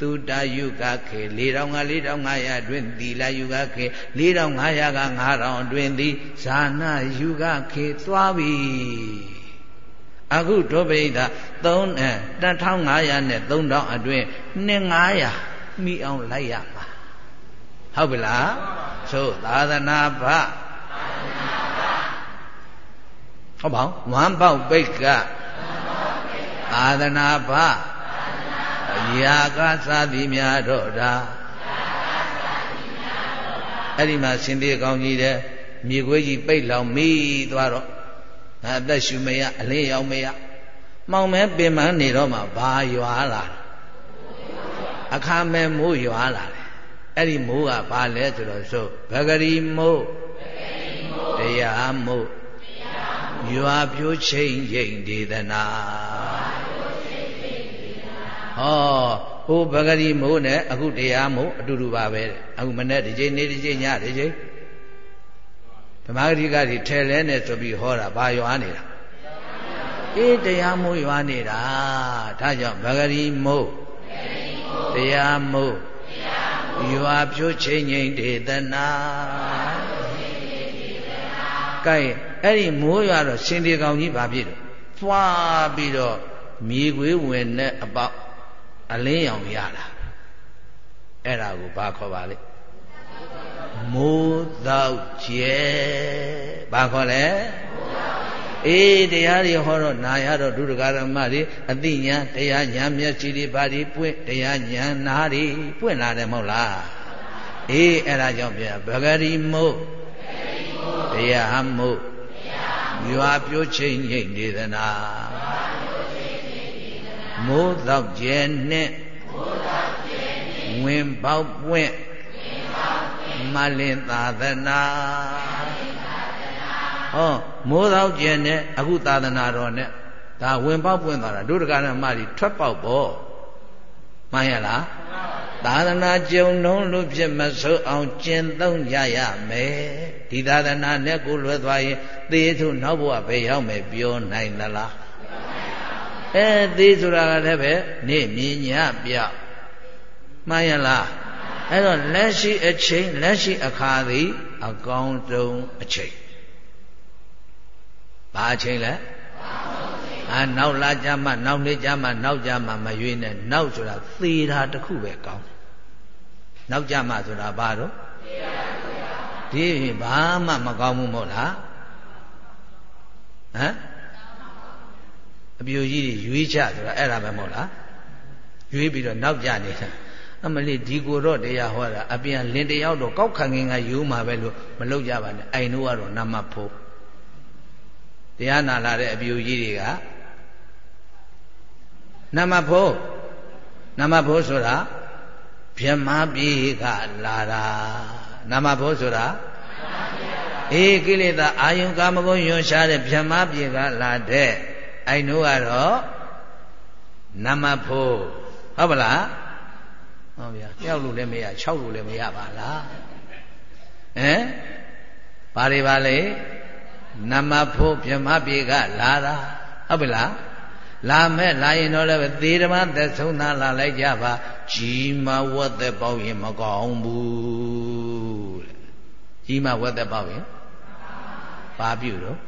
သူတာယုကခေ4000က4500အတွင်းသီလယုကခေ4500က9000အတွင်းသည်ဇာနာယုကခေသွားပြီအခုဒုဗိဒ3အဲ1500နဲ့3000အတွင်း2500မိအောင်လိုက်ရမှာဟုတ်ပြီလားသို့သာသနာ့ဘဟုတ်ပါဝမ်းပေါက်ပိတ်ကသာသနာ့ဘ ရာကသာတိများတော့တာအဲ့ဒီမှာရှင်သေးကောင်းကြီးတဲ့မြေခွေးကြီးပိတ်လောင်မိသွားတော့အသက်ရှူမရအလင်းရောက်မရမှောင်မဲပင်မနေတော့မှဘာရွာလာအခါမဲမိုးရွာလာတယ်အဲ့ဒီမိုးကဘာလဲဆိုတော့ဆိုဗဂရီမိုးတရားမိုး ရွာပြိုးချိန်ချိန်ဒေသနာဟောဟိုဗဂရီမိုးနဲ့အခုတရားမိုးအတူတူပါပဲအခုမနေ့တစ်ချိန်နေ့တစ်ချိန်ညတစ်ချိန်ဓမ္မဂရိကတွေထဲလဲနဲ့ဆိုပြီးဟောတာဘာရွာနေတာအေးတရားမိုးရွာနေတာဒါကြောင့်ဗဂရီမိုးတရားမိုးရွာဖြိုးချိန်ငိမ့်ဒေသနာ ကဲအဲ့ဒီမိုးရွာတော့ရှင်ဒီကောင်ကြီးဘာဖြစ်တော့ဖွာပြီးတော့မြေခွေးဝင်တဲ့အပေါက်အလင်းရောင်ရတာအဲ့ဒါကိုဘာခေါ်ပါလဲမိုးတော့ကျဲဘာခေါ်လဲအေးတရားတွေဟောတော့နာရတော့ဒုဒကာရမတွေအသိဉာဏ်တရားဉာဏ်မျက်စိတွေဘာတွေပွင့်တရားဉာဏ်နာတွေပွင့်လာတယ်မဟုတ်လားအေးအဲ့ဒါကြောင့်ပြန်ဗဂရီမို့ တရားမို့ရွာပြိုးချိန်ငိမ့်နေသနာမိုးတော့ကျဲနဲ့ဝင်ပေါက်ပွင့်မလင်သာသနာဟောမိုးတော့ကျဲနဲ့အခုသာသနာတော်နဲ့ဒါဝင်ပေါက်ပွင့်သွားတာဒုဒကရမကြီးထွက်ပေါက်ပေါ့မှန်ရလား သာသနာကြုံလုံးလို့ဖြစ်မဆိုးအောင်ကျင့်သုံးကြရမယ်ဒီသာသနာနဲ့ကိုလွယ်သွားရင်သေထုနောက်ဘဝပဲရောက်မယ်ပြောနိုင်သလားအဲသေးဆိုတာကလည်းပဲနေမြင်ညပြမှန်ရလားအဲ့တော့လက်ရှိအချိန်လက်ရှိအခါသည်အကောင်းဆုံးအချိန်ဘာအချိန်လဲအာနောက်လာကြမှာနောက်နေ့ကြမှာနောက်ကြမှာမရွေးနဲ့နောက်ဆိုတာသေတာတခုပဲကောင်း နောက်ကြမှာဆိုတာဘာတော့ဒီဘာမှမကောင်းဘူးမဟုတ်လားဟမ်အပြူကြီးတွေရွေးချဆိုတာအဲ့ဒါပဲမဟုတ်လားရွေးပြီးတော့နောက်ကြနေတာအမလေးဒီကိုတော့တရားဟောတာအပြန်လင်တယောက်တော့ကောက်ခံငင်ကယူမှာပဲလို့မလုပ်ကြပါနဲ့အိုင်တို့ကတော့နမဖို့တရားနာလာတဲ့အပြူကြီးတွေကနမဖို့နမဖို့ဆိုတာ ဗြဟ္မာပြေကလာတာနမဖို့ဆိုတာအေးကိလေသာအာယုကာမဂုဏ်ယွန်ရှားတဲ့ဗြဟ္မာပြေကလာတဲ့အိုင်တို့ကတော့နမဖို့ဟုတ်ပလားဟုတ်ဗျာမြောက်လို့လည်းမရ6လို့လည်းမရပါလားဟမ်ဘာတွေပါလဲနမဖို့မြမပြေကလာတာဟုတ်ပြီလား လာမဲ့လာရင်တော့လည်းသေဓမ္မသက်ဆုံးသာလာလိုက်ကြပါကြီးမဝတ်သက်ပေါက်ရင်မကောင်းဘူးတဲ့ကြီးမဝတ်သက်ပေါက်ရင်ဘာပြုတော့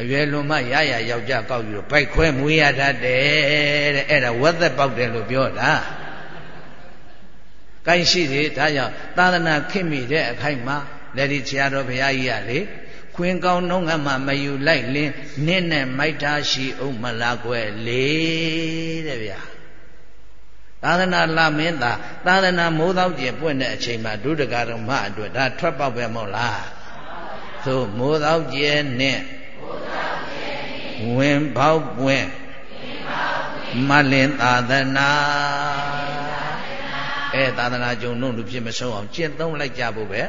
အရွယ်လွန်မှရရယောက်ျားကောက်ယူတော့ဗိုက်ခွဲမွေးရတတ်တယ်တဲ့အဲ့ဒါဝတ်သက်ပေါက်တယ်လို့ပြောတာကိုင်းရှိသေးဒါကြောင့်သာသနာခင်မိတဲ့အခိုက်မှာလက်ဒီဆရာတော်ဘုရားကြီးကလေ ခွင်ကောင်းနှုံးကမှမယူလိုက်လင်းနင်းနဲ့မိုက်ထားရှိအောင်မလားကွယ်လေတဲ့ဗျာသာသနာလာမင်းသာသာသနာမိုးသောကျင်ပွင့်တဲ့အချိန်မှာဒုဒကရမအတွက်ဒါထွက်ပေါက်ပဲမဟုတ်လားသို့မိုးသောကျင်နဲ့ဝင်ပေါက်ပွင့်မလင်သာသနာအဲသာသနာကြုံတို့လူဖြစ်မဆုံးအောင်ကျင့်သုံးလိုက်ကြဖို့ပဲ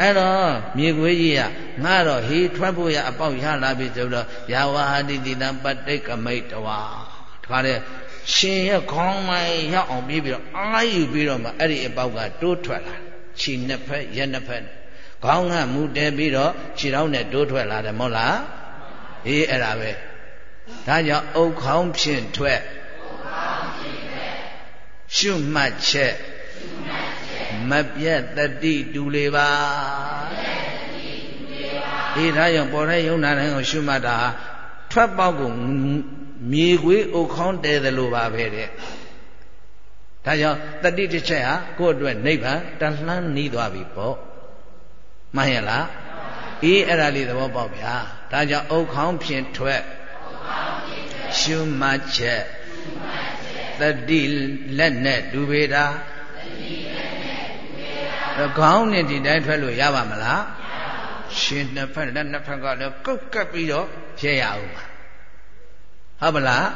အဲ့တော့မြေခွေးကြီးကငါတော့ဟေးထွက်ဖို့ရအပေါက်ရလာပြီဆိုတော့ယာဝဟာတိတိတံပဋိကမိတ်တဝါတခါတဲ့ရှင်ရဲ့ခေါင်းမိုင်းရောက်အောင်ပြေးပြီးတော့အာယူပြီးတော့မှအဲ့ဒီအပေါက်ကတိုးထွက်လာခြေနှစ်ဖက်ရက်နှစ်ဖက်ခေါင်းကမူတဲပြီးတော့ခြေထောက်နဲ့တိုးထွက်လာတယ်မဟုတ်လားအေးအဲ့ဒါပဲဒါကြောင့်အုတ်ခေါင်းဖြင့်ထွက်ရှုမှတ်ချက်မ ပြတ်တတိတူလေပါအေးဒါကြောင့်ပေါ်တဲ့ယုံနာတိုင်းကိုရှုမှတ်တာထွက်ပေါက်ကိုမြေခွေးအုတ်ခေါင်းတဲတယ်လို့ပါပဲတဲ့ဒါကြောင့်တတိတစ်ချက်ဟာကိုယ့်အတွက်နိဗ္ဗာန်တလှမ်းနီးသွားပြီပေါ့မှန်ရလားအေးအဲ့ဒါလေးသဘောပေါက်ဗျာဒါကြောင့်အုတ်ခေါင်းဖြင့်ထွက်ရှုမှတ်ချက်တတိလက်နဲ့ဒူပေတာ ခေါင်းနဲ့ဒီတိုင်းထွက်လို့ရပါမလားရှင်နှစ်ဖက်လက်နှစ်ဖက်ကလည်းကုတ်ကပ်ပြီးတော့ဖြဲရအောင်ပါဟုတ်ပလား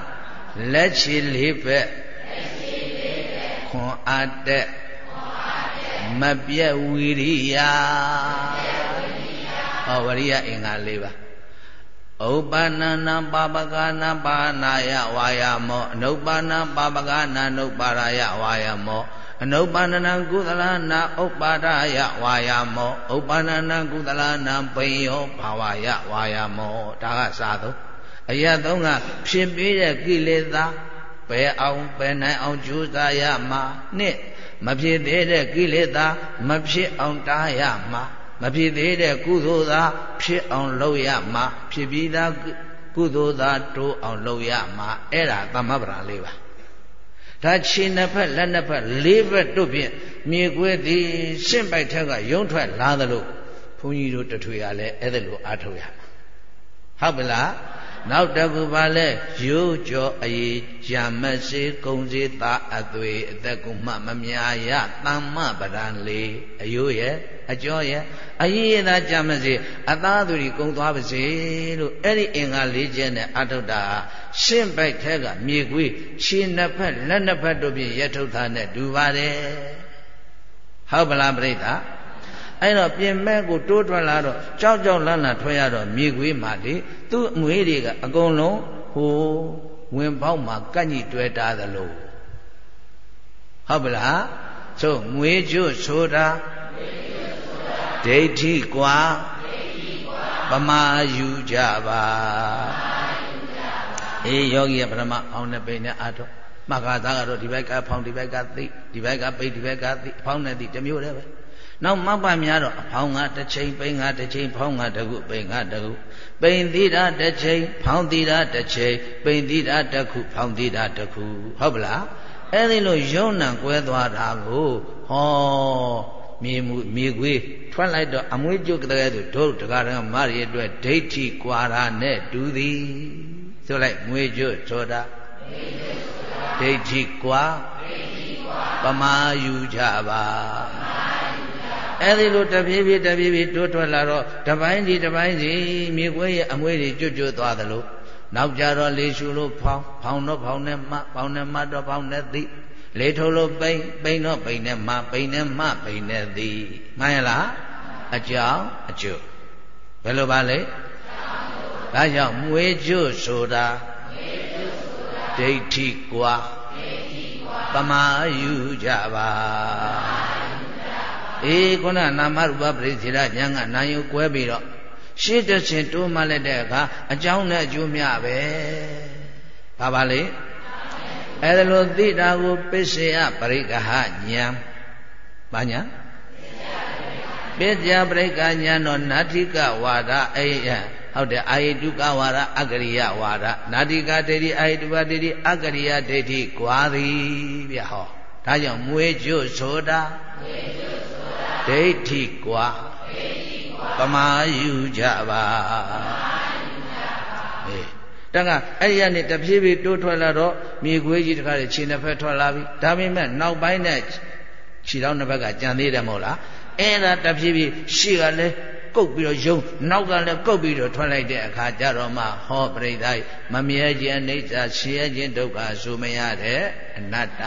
လက်ချီလေးဘက်ခွန်အားတက်မပြတ်ဝီရိယဟောဝရိယအင်္ဂါ၄ပါးဥပ္ပန္နနပါပကနာပါဏာယဝါယာမောအနုပ္ပန္နပါပကနာနုပ္ပါရယဝါယာမော အနုပ္ပန္နံကုသလနာဥပ္ပါဒယဝါယာမောဥပ္ပန္နံကုသလနာပိယောဘာဝယဝါယာမောဒါကစာသုံးအရသုံးကဖြစ်ပြီးတဲ့ကိလေသာပယ်အောင်ပယ်နိုင်အောင်ကြိုးစားရမှာနှစ်မဖြစ်သေးတဲ့ကိလေသာမဖြစ်အောင်တားရမှာမဖြစ်သေးတဲ့ကုသိုလ်သာဖြစ်အောင်လုပ်ရမှာဖြစ်ပြီးသားကုသိုလ်သာတိုးအောင်လုပ်ရမှာအဲ့ဒါသမဗရာလေးပါ ဒါခြေနှစ်ဖက်လက်နှစ်ဖက်လေးဘက်တို့ဖြင့်မြေကွဲသည်ရှင့်ပိုက်ထက်ကရုံထွက်လာသလိုဘုန်းကြီးတို့တထွေရလဲအဲ့ဒါလိုအားထုတ်ရမှာဟုတ်ပလားနောက်တကူပါလဲရိုးကြောအရေးဂျာမစေကုံစေသာအသွေအသက်ကုမှမမြာရတမ္မပဒံလေးအယိုးရဲ့ အကျော်ရဲ့အရေးရသာကြမစေအသားသူတွေကုံသွားပါစေလို့အဲ့ဒီအင်္ဂါ၄ချက်နဲ့အထုတ်တာရှင်းပိုက်ထဲကမြေကွေးခြေနှစ်ဖက်လက်နှစ်ဖက်တို့ဖြင့်ရထုတ်တာနဲ့တူပါတယ်ဟုတ်ပလားပြိဿအဲ့တော့ပြင်မဲ့ကိုတိုးထွက်လာတော့ကြောက်ကြောက်လန့်လန့်ထွက်ရတော့မြေခွေးမှလေသူ့အမွေးတွေကအကုန်လုံးဟိုဝင်ပေါက်မှာကန့်ညိတွဲတာသလိုဟုတ်ပလားဆိုမွေးကျွဆိုတာ ဒိဋ္ဌိကွာပမာယူကြပါအေးယောဂီကပထမအောင်နဲ့ပိန်နဲ့အာထုတ်မဂ္ဂသားကတော့ဒီဘက်ကဖောင်းဒီဘက်ကသိဒီဘက်ကပိတ်ဒီဘက်ကသိဖောင်းနဲ့သိတမျိုးတည်းပဲနောက်မပများတော့အဖောင်းကတစ်ချိန်ပိန်ကတစ်ချိန်ဖောင်းကတစ်ခုပိန်ကတစ်ခုပိန်သီတာတစ်ချိန်ဖောင်းသီတာတစ်ချိန်ပိန်သီတာတစ်ခုဖောင်းသီတာတစ်ခုဟုတ်ပလားအဲ့ဒီလိုယုံနံကွဲသွားတာကိုဟော မြေမူမြေခွေးထွက်လိုက်တော့အမွေးကျုပ်ကလေးသူတို့တကားတကမရီအတွက်ဒိဋ္ဌိကွာရာနဲ့တူသည်ဆိုလိုက်မွေးကျုပ်ဆိုတာဒိဋ္ဌိကွာပမာယူကြပါအဲ့ဒီလိုတပြေးပြေးတပြေးပြေးတိုးထွက်လာတော့တပိုင်းဒီတပိုင်းစီမြေခွေးရဲ့အမွေးတွေကျွတ်ကျွတ်သွားသလိုနောက်ကြတော့လေရှုလို့ဖောင်းဖောင်းတော့ဖောင်းနဲ့မဖောင်းနဲ့မတော့ဖောင်းနဲ့သိ လေထိုးလို့ပိန်ပိန်တော့ပိန်နဲ့မပိန်နဲ့မပိန်နဲ့သိမှန်ရလားအကြောင်းအကျိုးဘယ်လိုပါလဲဒါကြောင့်မွေးကျွတ်ဆိုတာဒိဋ္ဌိကွာပပမာယူကြပါအေးခုနနာမရူပပရိသေရဉာဏ်ကနာယုကွဲပြီးတော့ရှေ့တစ်ဆင့်တိုးမှလက်တဲ့အခါအကြောင်းနဲ့အကျိုးမျှပဲဘာပါလဲ အဲ့ဒါလို့သိတာကိုပစ္စယပရိက္ခဉာဏ်ဘာညာပစ္စယပရိက္ခဉာဏ်တော့နာတိကဝါဒအဲ့ဟုတ်တယ်အာယတုကဝါဒအကရိယဝါဒနာတိကဒိဋ္ဌိအာယတုကဒိဋ္ဌိအကရိယဒိဋ္ဌိကွာသည်ဗျဟောဒါကြောင့်မွေကျွဆိုတာမွေကျွဆိုတာဒိဋ္ဌိကွာဒိဋ္ဌိကွာပမာယူကြပါပမာယူကြပါအေး တကအဲ့ဒီကနေတဖြည်းဖြည်းတိုးထွက်လာတော့မြေခွေးကြီးတခါလေခြေနှစ်ဖက်ထွက်လာပြီဒါပေမဲ့နောက်ပိုင်းနဲ့ခြေထောက်နှစ်ဖက်ကကြံသေးတယ်မဟုတ်လားအဲ့ဒါတဖြည်းဖြည်းရှေ့ကလည်းကုတ်ပြီးတော့ယုံနောက်ကလည်းကုတ်ပြီးတော့ထွက်လိုက်တဲ့အခါကျတော့မှဟောပြိဿမမြဲခြင်းအနိစ္စဆင်းရဲခြင်းဒုက္ခဆိုမရတဲ့အနတ္တ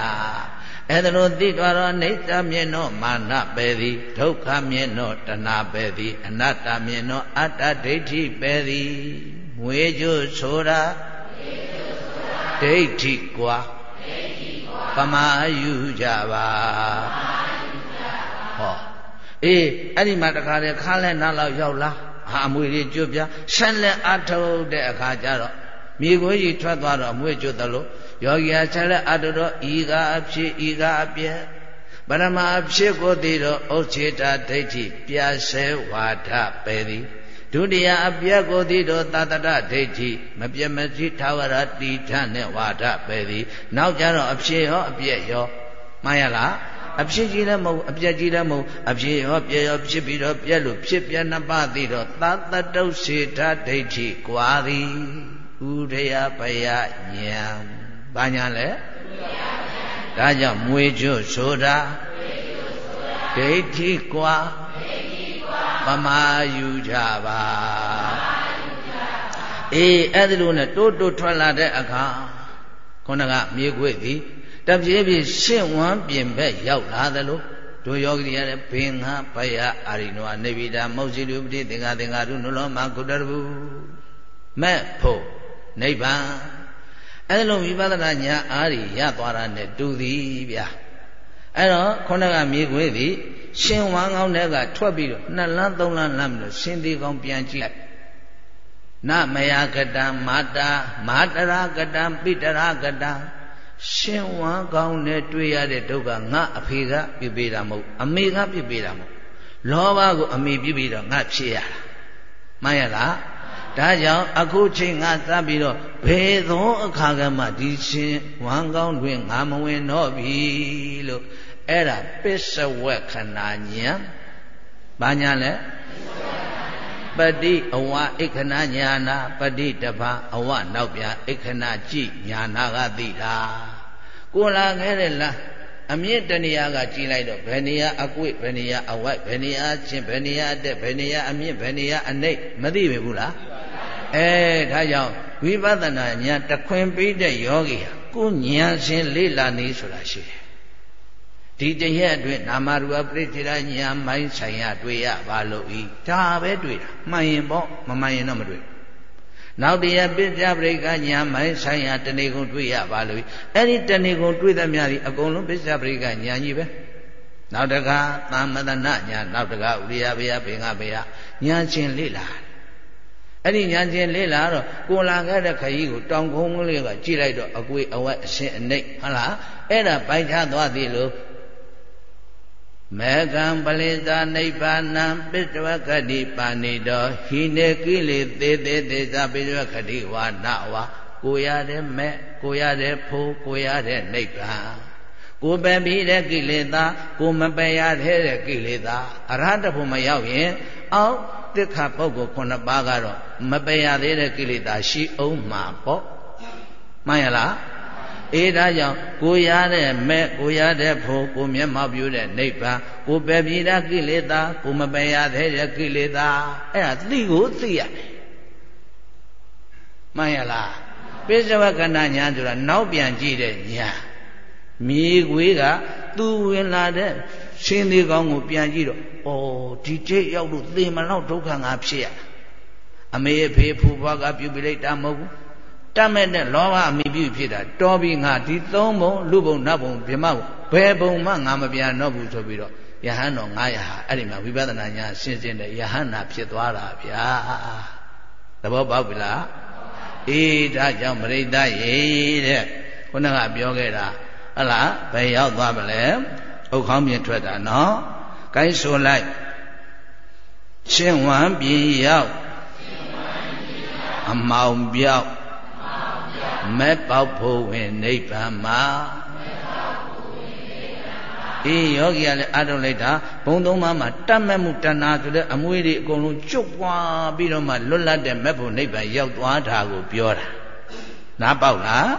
အဲ့ဒါလို့သိသွားတော့အနိစ္စမြင်တော့မာနပဲသည်ဒုက္ခမြင်တော့တဏှာပဲသည်အနတ္တမြင်တော့အတ္တဒိဋ္ဌိပဲသည် ငွေကျိုးဆိုတာဒိဋ္ဌိကွာပမာယူကြပါဟောအေးအဲ့ဒီမှာတခါလေခါလဲနားလောက်ရောက်လာဟာအမွေလေးကျွတ်ပြဆက်လက်အထုတ်တဲ့အခါကျတော့မြေကိုကြီးထွက်သွားတော့အမွေကျွတ်တယ်လို့ယောဂီဟာဆက်လက်အထုတ်တော့ဤကအဖြစ်ဤကအပြည့်ပရမအဖြစ်ကိုသိတော့ဥစ္စေတာဒိဋ္ဌိပြဆဲဝါဒပဲသည် ဒုတိယအပြည့်ကိုသိတော့သတ္တရဒိဋ္ဌိမပြတ်မစီထာဝရတိထနဲ့ဝါဒပဲသည်နောက်ကြတော့အဖြစ်ရောအပြည့်ရောမှန်ရလားအဖြစ်ကြီးလည်းမဟုတ်အပြက်ကြီးလည်းမဟုတ်အဖြစ်ရောပြက်ရောဖြစ်ပြီးတော့ပြက်လို့ဖြစ်ပြနှစ်ပါးသိတော့သတ္တတုစေတဒိဋ္ဌိကွာသည်ဥဒယပယညာဘာညာလဲဒါကြောင့်မွေကျွတ်ဆိုတာဒိဋ္ဌိကွာပ မာယူကြပါအေးအဲ့ဒါလို့နဲ့တိုးတိုးထွက်လာတဲ့အခါခုနကမြေခွေသည်တပြေးပြေးရှင့်ဝမ်းပြင်ဘက်ရောက်လာသလိုတို့ယောဂီရတဲ့ဘေငါဘယအာရိနောနေဗိဒာမောဇိတုပတိသင်္ဃသင်္ဃရုနုလောမကုတ္တရဘူးမဲ့ဖို့နိဗ္ဗာန်အဲ့လိုဝိပဿနာညာအားရရသွားတာနဲ့တူသည်ဗျာ အဲ့တော့ခုနကမြေခွေးသည်ရှင်ဝမ်းကောင်းတဲ့ကထွက်ပြီးတော့နှစ်လန်းသုံးလန်းလမ်းပြီးတော့ရှင်သေးကောင်းပြန်ကြည့်လိုက်နမယကတံမာတာမာတရာကတံပိတရာကတံရှင်ဝမ်းကောင်းနဲ့တွေ့ရတဲ့ဒုက္ခငါအဖေကပြပေးတာမဟုတ်အမေကပြပေးတာမဟုတ်လောဘကိုအမေပြပြီးတော့ငါဖြစ်ရတာမှန်ရလား ဒါကြောင့်အခုချိန်ငါသတ်ပြီးတော့ဘယ်သောအခါကမှဒီရှင်ဝမ်းကောင်းတွင်ငါမဝင်တော့ပြီလို့အဲ့ဒါပစ္စဝက်ခဏညာဘာညာလဲပတိအဝဣခဏညာနာပတိတပအဝနောက်ပြန်ဣခဏကြည်ညာနာကသိတာကိုလာခဲ့တဲ့လား အမြင့်တနေရာကကြည်လိုက်တော့ဘယ်နေရာအကွေ့ဘယ်နေရာအဝိုက်ဘယ်နေရာချင်းဘယ်နေရာအတက်ဘယ်နေရာအမြင့်ဘယ်နေရာအနှိမ့်မသိပြီဘူးလားအဲဒါကြောင့်ဝိပဿနာဉာဏ်တခွင်ပြီးတဲ့ယောဂီဟာကိုဉာဏ်ရှင်လေ့လာနေဆိုတာရှိတယ်ဒီတရက်အတွင်းနာမရူပပရိသေရဉာဏ်မိုင်းဆိုင်ရတွေ့ရပါလို့ဤဒါပဲတွေ့တာမှန်ရင်ပေါ့မမှန်ရင်တော့မတွေ့ နောက်တရပစ္စယပရိကညာမိုင်းဆိုင်ရာတဏီကုံတွေ့ရပါလို့အဲ့ဒီတဏီကုံတွေ့သမျှဒီအကုန်လုံးပစ္စယပရိကညာကြီးပဲနောက်တကသမ္မတနာညာနောက်တကဥရိယဘေယဘေငါဘေယညာချင်းလေ့လာအဲ့ဒီညာချင်းလေ့လာတော့ကိုလာခဲ့တဲ့ခရီးကိုတောင်ခုံးလေးကကြည့်လိုက်တော့အကွေအဝက်အရှင်းအနိတ်ဟုတ်လားအဲ့ဒါပိုက်ချသွားသည်လို့ မေကံပလိသာနိဗ္ဗာနံပစ္စဝကတိပါဏိတောဟိနေကိလေသေသေးသေသပစ္စဝကတိဝါနဝါကိုရတဲ့မဲ့ကိုရတဲ့ဖိုးကိုရတဲ့နိဗ္ဗာန်ကိုပယ်ပြီးတဲ့ကိလေသာကိုမပယ်ရတဲ့ကိလေသာအရဟတဖို့မရောက်ရင် အောက်တိခပုဂ္ဂိုလ်ခုနှစ်ပါးကတော့မပယ်ရသေးတဲ့ကိလေသာရှိအောင်မှာပေါ့မှန်ရလား အေးဒါကြောင့်ကိုရတဲ့မဲ့ကိုရတဲ့ဖို့ကိုမျက်မှောက်ပြုတဲ့နိဗ္ဗာန်ကိုပယ်ပြည်တာကိလေသာကိုမပယ်ရသေးတဲ့ကိလေသာအဲ့ဒါသိကိုသိရတယ်မှန်ရလားပိစဝကဏညာဆိုတာနောက်ပြန်ကြည့်တဲ့ညာမြေခွေးကသူဝင်လာတဲ့ရှင်သေးကောင်းကိုပြန်ကြည့်တော့ဩဒီတိတ်ရောက်လို့သေမလောက်ဒုက္ခငါဖြစ်ရအမေအဖေဖူဘွားကပြုပြလိုက်တာမဟုတ်ဘူး တတ်မဲ့တဲ့လောဘအမိပြုဖြစ်တာတော်ပြီငါဒီသုံးဘုံလူဘုံနတ်ဘုံဗြဟ္မဘုံဘယ်ဘုံမှငါမပြန်တော့ဘူးဆိုပြီးတော့ယဟန်တော်900ဟာအဲ့ဒီမှာဝိပဿနာညာရှင်းရှင်းတဲ့ယဟန်နာဖြစ်သွားတာဗျာသဘောပေါက်ပြီလားအေးဒါကြောင့်ပရိသတ်ရေတဲ့ခုနကပြောခဲ့တာဟလားဘယ်ရောက်သွားမလဲဥခေါင်းပြင်ထွက်တာနော်ကိုင်းဆိုလိုက်ရှင်းဝမ်းပြင်ရောက်အမောင်ပြောက် မဲ့ပေါက်ဖို့ဝင်နိဗ္ဗာန်မှာအေးယောဂီကလည်းအထုတ်လိုက်တာဘုံသုံးပါးမှာတတ်မဲ့မှုတဏှာဆိုတဲ့အမွေတွေအကုန်လုံးကျွတ်ပွားပြီးတော့မှလွတ်လပ်တဲ့မဲ့ဖို့နိဗ္ဗာန်ရောက်သွားတာကိုပြောတာနားပေါက်လား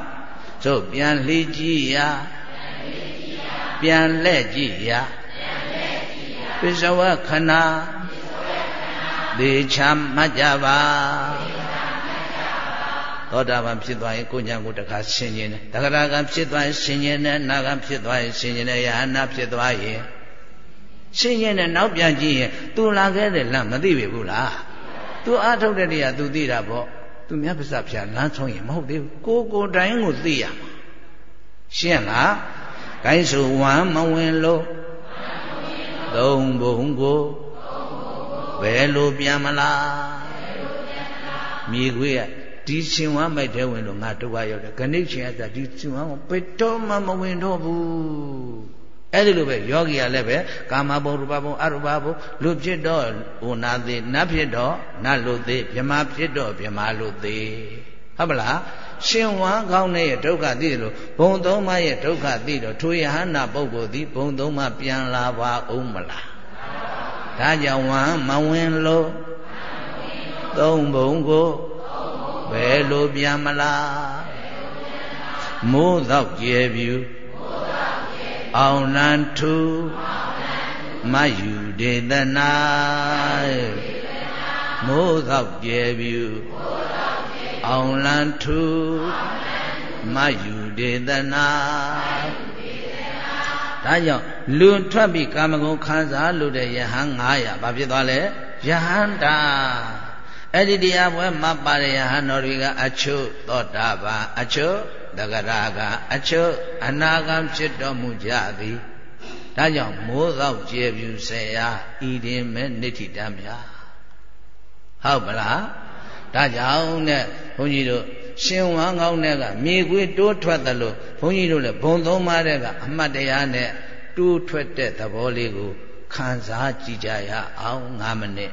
ဆိုပြန်လှေးကြည့်ရပြန်လှဲ့ကြည့်ရပစ္စဝခဏဒေချာမှတ်ကြပါသော တာပန်ဖြစ်သွားရင်ကိုညာကိုတခါဆင်ခြင်တယ်တဂရကံဖြစ်သွားရင်ဆင်ခြင်တယ်နာကံဖြစ်သွားရင်ဆင်ခြင်တယ်ယဟနာဖြစ်သွားရင်ဆင်ခြင်တယ်နောက်ပြန်ကြည့်ရင်သူလာခဲ့တဲ့လမ်းမသိပြီဘူးလားသူအားထုတ်တဲ့နေရာသူသိတာပေါ့သူမြတ်ပစ္စဖြာလမ်းဆုံးရင်မဟုတ်သေးဘူးကိုကိုတိုင်းကိုသိရမှာရှင်းလားဂိုင်းစုဝမ်းမဝင်လို့သုံးဘုံကိုဘယ်လိုပြန်မလားမြေခွေးက ဒီရှင်ဝမ်းမိုက်တဲ့ဝင်လို့ငါဒုက္ခရောက်တယ်ဂဏိရှင်အစဒီရှင်ဝမ်းကိုဘယ်တော့မှမဝင်တော့ဘူးအဲ့ဒီလိုပဲယောဂီကလည်းပဲကာမဘုံရူပဘုံအရူပဘုံလူဖြစ်တော့ဟိုနာသေးနတ်ဖြစ်တော့နတ်လူသေးမြမဖြစ်တော့မြမလူသေးဟုတ်မလားရှင်ဝမ်းကောင်းတဲ့ဒုက္ခသိတယ်လို့ဘုံသုံးပါးရဲ့ဒုက္ခသိတော့ထိုယဟနာပုဂ္ဂိုလ်သည်ဘုံသုံးပါးပြန်လာပါဦးမလားဒါကြောင့်ဝမ်းမဝင်လို့သုံးဘုံကို ဘယ်လိုပြန်မလားမိုးတော့ကျဲပြူအောင်လန်းထူမယူဒေသနာမိုးတော့ကျဲပြူအောင်လန်းထူမယူဒေသနာဒါကြောင့်လူထွက်ပြီးကာမဂုဏ်ခံစားလို့တဲ့ယဟန်900ဘာဖြစ်သွားလဲယဟန္တာ အဲ့ဒီတရားပွဲမှာပါရယဟန်တော်တွေကအချုသောတာပန်အချုတဂရကအချုအနာဂံဖြစ်တော်မူကြသည်ဒါကြောင့်မိုးသောကျေပြူစေရာဤရင်မဲ့နိဋ္ဌိတံမြာဟုတ်ပလားဒါကြောင့်နဲ့ဘုန်းကြီးတို့ရှင်ဝမ်းကောင်းတဲ့ကမြေခွေးတိုးထွက်တယ်လို့ဘုန်းကြီးတို့လည်းဘုံသုံးပါးတဲ့ကအမှတ်တရားနဲ့တိုးထွက်တဲ့သဘောလေးကိုခံစားကြည့်ကြရအောင်9မိနစ်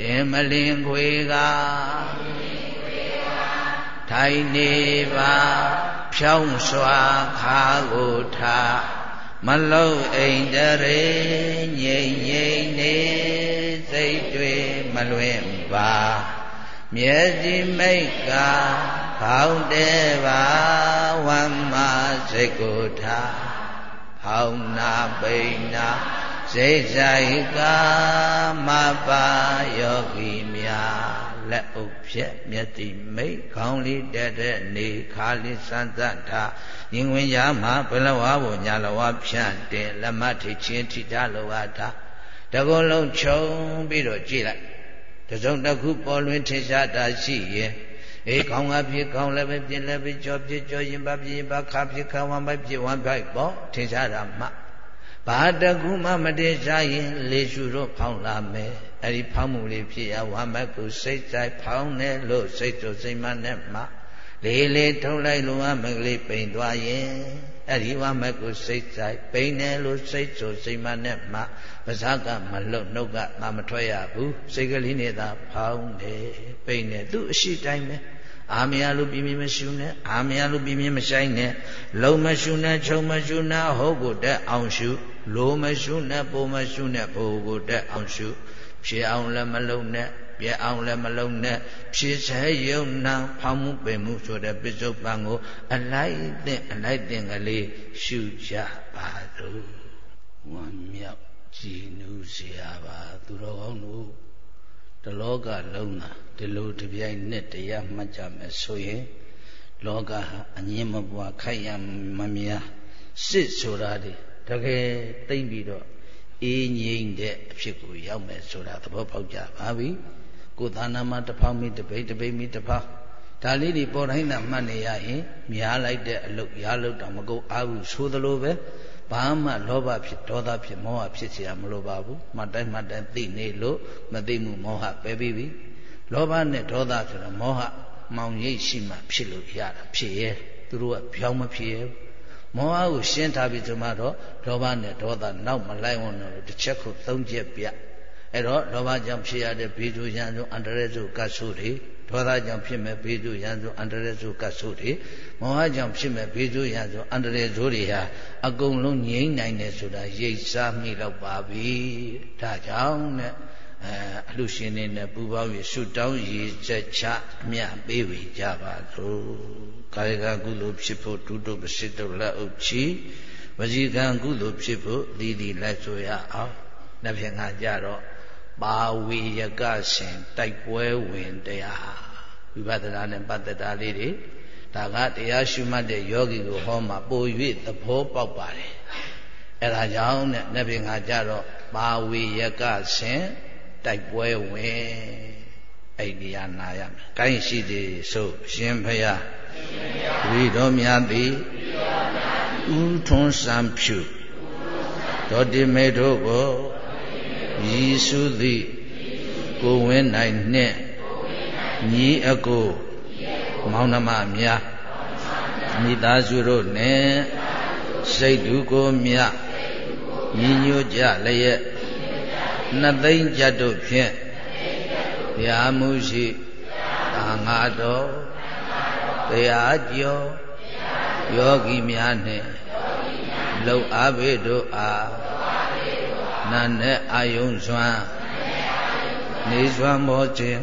တင်မလင်ခွေကထိုင်နေပါဖြောင်းစွာခါကိုထားမလုံးအိမ်တရေငြိမ်ငြိမ်နေစိတ်တွေမလွင်ပါမျက်စိမိတ်ကဖောင်းတဲ့ပါဝမ်းမစိတ်ကိုထားဖောင်းနာပိနာ စိတ်ဆိုင်ကာမပါယောဂီများလက်ဥဖြက်မျက်တိမိတ်ခေါင်းလေးတက်တဲ့နေခါလေးစမ်းသတ်ထားညင်ဝင်ရမှာဘလဝါဘုံညာလဝါဖြန့်တင်လက်မထိချင်းထိတာလောဝါတာတကောလုံးခြုံပြီးတော့ကြည့်လိုက်တစုံတစ်ခုပေါ်လွင်ထင်ရှားတာရှိရင်အေးခေါင်းကဖြစ်ခေါင်းလည်းပဲပြင်းလည်းပဲကြောဖြစ်ကြောရင်ပါပြင်းပါခါဖြစ်ခါဝမ်းပိုက်ဖြစ်ဝမ်းပိုက်ပေါ့ထင်ရှားတာမှ ဘာတခုမှမတည်ရှားရင် လေရှုတော့ဖောင်းလာမယ်အဲ့ဒီဖောင်းမှုလေးဖြစ်ရဝမ်းပိုက်ကိုစိတ်ဆိုင်ဖောင်းတယ်လို့စိတ်တို့စိတ်မနဲ့မှလေးလေးထုတ်လိုက်လို့ဝမ်းမကလေးပိန်သွားရင်အဲ့ဒီဝမ်းမကိုစိတ်ဆိုင်ပိန်တယ်လို့စိတ်ဆိုစိတ်မနဲ့မှပါဇက်ကမလွတ်နှုတ်ကငါမထွက်ရဘူးစိတ်ကလေးနဲ့သာဖောင်းတယ်ပိန်တယ်သူအရှိတိုင်းပဲ အာမရလို့ပြင်းပြင်းမရှုနဲ့အာမရလို့ပြင်းပြင်းမဆိုင်နဲ့လုံမရှုနဲ့ခြုံမရှုနဲ့ဟုတ်ကိုတက်အောင်ရှုလိုမရှုနဲ့ပုံမရှုနဲ့ဘိုးကိုတက်အောင်ရှုဖြစ်အောင်လည်းမလုံနဲ့ပြက်အောင်လည်းမလုံနဲ့ဖြစ်စေယုံနာဖောင်းမှုပင်မှုဆိုတဲ့ပစ္စုပန်ကို အလိုက်သင့်အလိုက်သင့်ကလေးရှုကြပါစို့ဝမ်းမြောက်ကြည်နူးเสียပါသူတော်ကောင်းတို့ တလောကလုံးသာဒီလိုတပြိုင်နက်တရားမှတ်ကြမယ်ဆိုရင်လောကဟာအငြင်းမပွားခိုက်ရမမြစစ်ဆိုတာဒီတကယ်သိမ့်ပြီးတော့အေးငြိမ့်တဲ့အဖြစ်ကိုရောက်မယ်ဆိုတာသဘောပေါက်ကြပါပြီကိုယ်သာနာမှာတဖောင်းမိတပိတ်တပိတ်မိတဖောင်းဒါလေးတွေပေါ်တိုင်းသာမှတ်နေရရင်များလိုက်တဲ့အလုပ်ရလုပ်တော့မကုန်အားဘူးဆိုသလိုပဲ ဘာမှလောဘဖြစ်ဒေါသဖြစ်မောဟဖြစ်เสียမလိုပါဘူးမှတ်တိုင်းမှတ်တိုင်းသိနေလို့မသိမှုမောဟပဲပြီးပြီလောဘနဲ့ဒေါသဆိုတော့မောဟမောင်ရိပ်ရှိမှဖြစ်လို့ရတာဖြစ်ရဲ့သူတို့ကဖြောင်းမဖြစ်ရဲ့မောဟကိုရှင်းထားပြီးဆိုမှတော့လောဘနဲ့ဒေါသနောက်မလိုက်ဝန်တော့တစ်ချက်ခုသုံးချက်ပြ အဲ့တော့လောဘကြောင့်ဖြစ်ရတဲ့ဘေးကျိုးရန်ဆုံးအန္တရာယ်စုကတ်ဆိုးတွေဒေါသကြောင့်ဖြစ်မဲ့ဘေးကျိုးရန်ဆုံးအန္တရာယ်စုကတ်ဆိုးတွေမောဟကြောင့်ဖြစ်မဲ့ဘေးကျိုးရန်ဆုံးအန္တရာယ်ဆိုးတွေဟာအကုန်လုံးငြိမ့်နိုင်တယ်ဆိုတာရိပ်စားမိတော့ပါပြီဒါကြောင့်နဲ့အဲအလှရှင်နေနဲ့ပူပေါင်းပြီးဆုတောင်းရည်ချက်ချမြတ်ပေးဝေကြပါသို့ကာယကကုသိုလ်ဖြစ်ဖို့ဒုတုပစိတုလက်ဥချီဝစီကံကုသိုလ်ဖြစ်ဖို့သီးသီးလက်ဆိုရအောင်နှစ်ဖြင့်ကကြတော့ ပါဝေယကရှင်တိုက်ပွဲဝင်တရားဝိပဿနာနဲ့ပတ်သက်တာလေးတွေဒါကတရားရှုမှတ်တဲ့ယောဂီကိုဟောမှာပို၍သဘောပေါက်ပါတယ်အဲဒါကြောင့်နဲ့နှစ်ဖြင့်ကကြတော့ပါဝေယကရှင်တိုက်ပွဲဝင်အဲ့ဒီရနာရမယ်။ကိုင်းရှိသည်ဆိုရှင်ဖရာဝိတော်မြတ်သည်ဥထွန်းစံဖြူတော်တိမေတို့ကို ယေရှုသည်ကိုဝင်းနိုင်နှင့်ညီအကိုမောင်နှမများမိသားစုတို့နှင့်စိတ်ဓုကိုမြညီညွတ်ကြလျက်နှစ်သိန်းကြတ်တို့ဖြင့်ဗျာမှုရှိသာငါတော်တရားကျော်ယောဂီများနှင့်လုံအားပေတို့အား နာနဲ့အာယုံစွမ်းနေစွမ်းမောခြင်း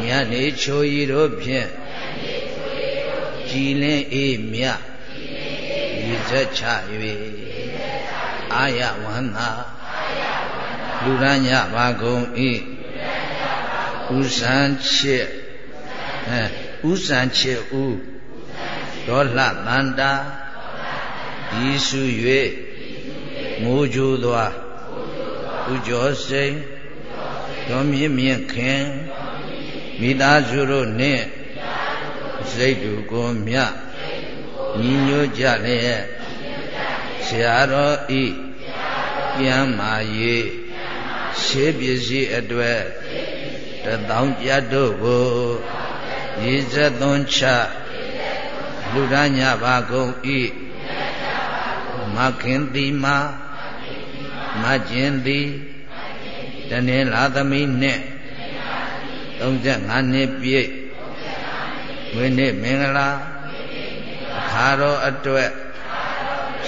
ညနေချိုရီတို့ဖြင့်ကြည်လင်းအေးမြရည်သက်ချ၍အာရဝန္တာလူရညပါကုန်ဤဥဇံချစ်အဲဥဇံချစ်ဥဒေါလှတန္တာဤစု၍ ငိုကြိုးသွားဥကျော်စိန်တော်မြင့်မြင့်ခင်မိသားစုတို့နှင့်စိတ်တူကိုမြညီညွတ်ကြလျက်ဆရာတော်ဤပြန်မာ၍ရှေးပစ္စည်းအတွေ့တသောင်းကြတို့ကိုရည်စက်သွန်းချလူရညပါကုန်ဤ မခင်တိမာမကျင်သည်တနေ့လာသမီးနဲ့35နှစ်ပြည့်ဝိနည်းမင်္ဂလာအခါတော်အတွက်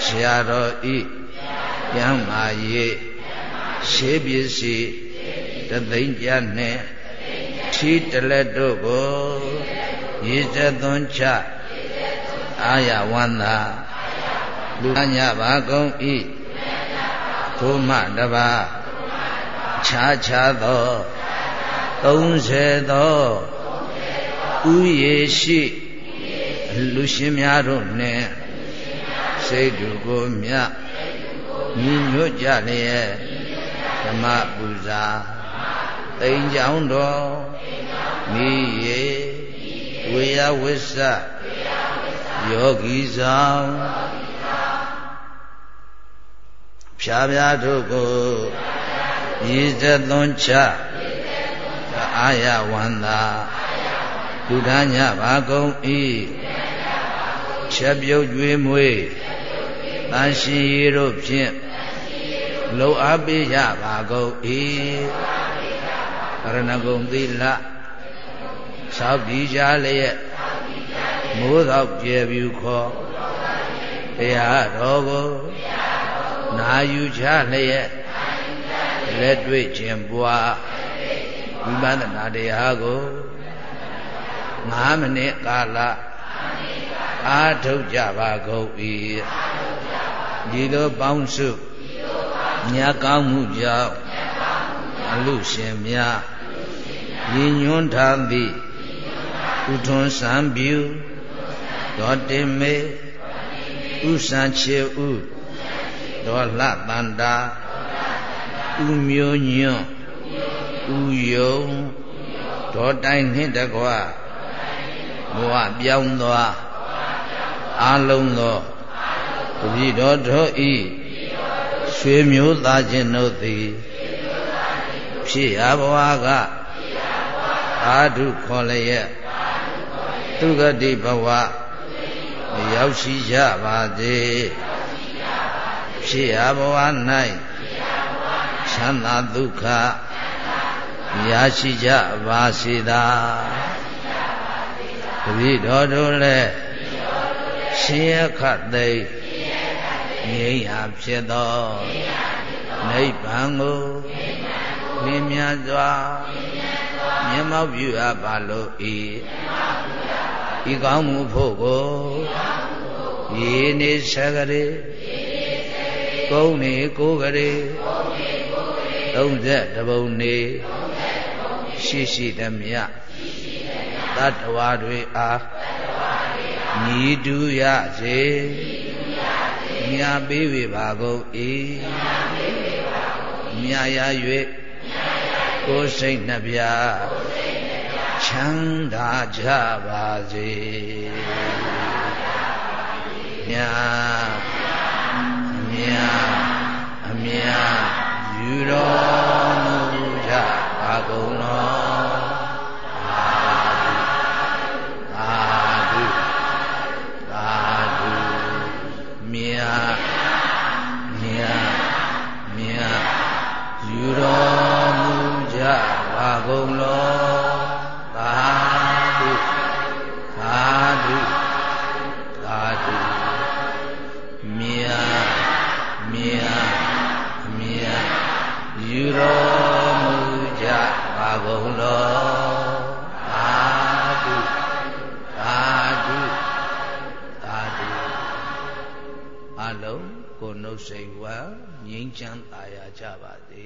ဆရာတော်ဤပြန်မာ၍ရှေးပစ္စည်းတသိန်းပြနဲ့ထီတလက်တို့ကိုရေစက်သွန်းချအာရဝန္တာ လူညပါကုန်ဤထိုမှတပါခြားခြားသော30သောဥယေရှိလူရှင်များတို့နှင့်စိတ်တူကိုမြညီညွတ်ကြလျက်ဓမ္မပူဇာတိမ်ကြောင်းတော်မိရေဝေယဝိစ္စယောဂီဆောင် ဖြာဖြာတို့ကိုရည်သက်သွန်းချအာယဝန္တာဒုဒညဘာကုံဤချက်ပြုတ်ကျွေးမွေးတန်ရှင်ရီတို့ဖြင့်လုံအားပေးကြပါကုန်၏ကရဏဂုံသီလသောက်ပြီးကြလျက်မိုးသောကျေပြူခေါ်တရားတော်ကို နာယူချလျက်လက်တွေ့ခြင်းပွားဝိပဿနာတရားကို9မိနစ်ကာလအားထုတ်ကြပါကုန်၏ဒီလိုပေါင်းစုမြတ်ကောင်းမှုကြောင့်အလူရှင်များညီညွန်းထားသည့်ဥထွန်းစံပြူဒေါ်တင်မေဥစံချေဥ ဒေါ်လှတန္တာဥမျိုးညွန့်ဥယုံဒေါ်တိုင်နှင့်တကွဘဝပြောင်းသွားအာလုံးသောတပိတော်တို့ဤရွှေမျိုးသားချင်းတို့သည်ဖြစ်ရဘဝကအာဓုခေါ်လျက်သူဂတိဘဝရောက်ရှိကြပါစေ ဖြစ်ရဘဝ၌ချမ်းသာဒုက္ခရရှိကြပါစေသာတပိတော်တို့လည်းရှင်ရခသိငြိမ်းရာဖြစ်သောနိဗ္ဗာန်ကိုမြင်မြတ်စွာမြင်မောက်ပြုအပ်ပါလို့ဤဤကောင်းမှုဖို့ကိုယေနေဆကရေ ကုန်းနေကိုကရေ30ပုံနေရှိရှိသမျှတတ္တဝါတွေအားညီတူရစေမြာပေးဝေပါကုန်၏မြာရ၍ကိုယ်စိတ်နှပြချမ်းသာကြပါစေမြာ မြာအမြာယူတော်မူကြပါကုန်တော်မြတ်မြတ်မြတ်ယူတော်မူကြ တော်မူကြပါကုန်လောအလုံးကိုနှုတ်စိတ်ဝါငြိမ်းချမ်းသာယာကြပါစေ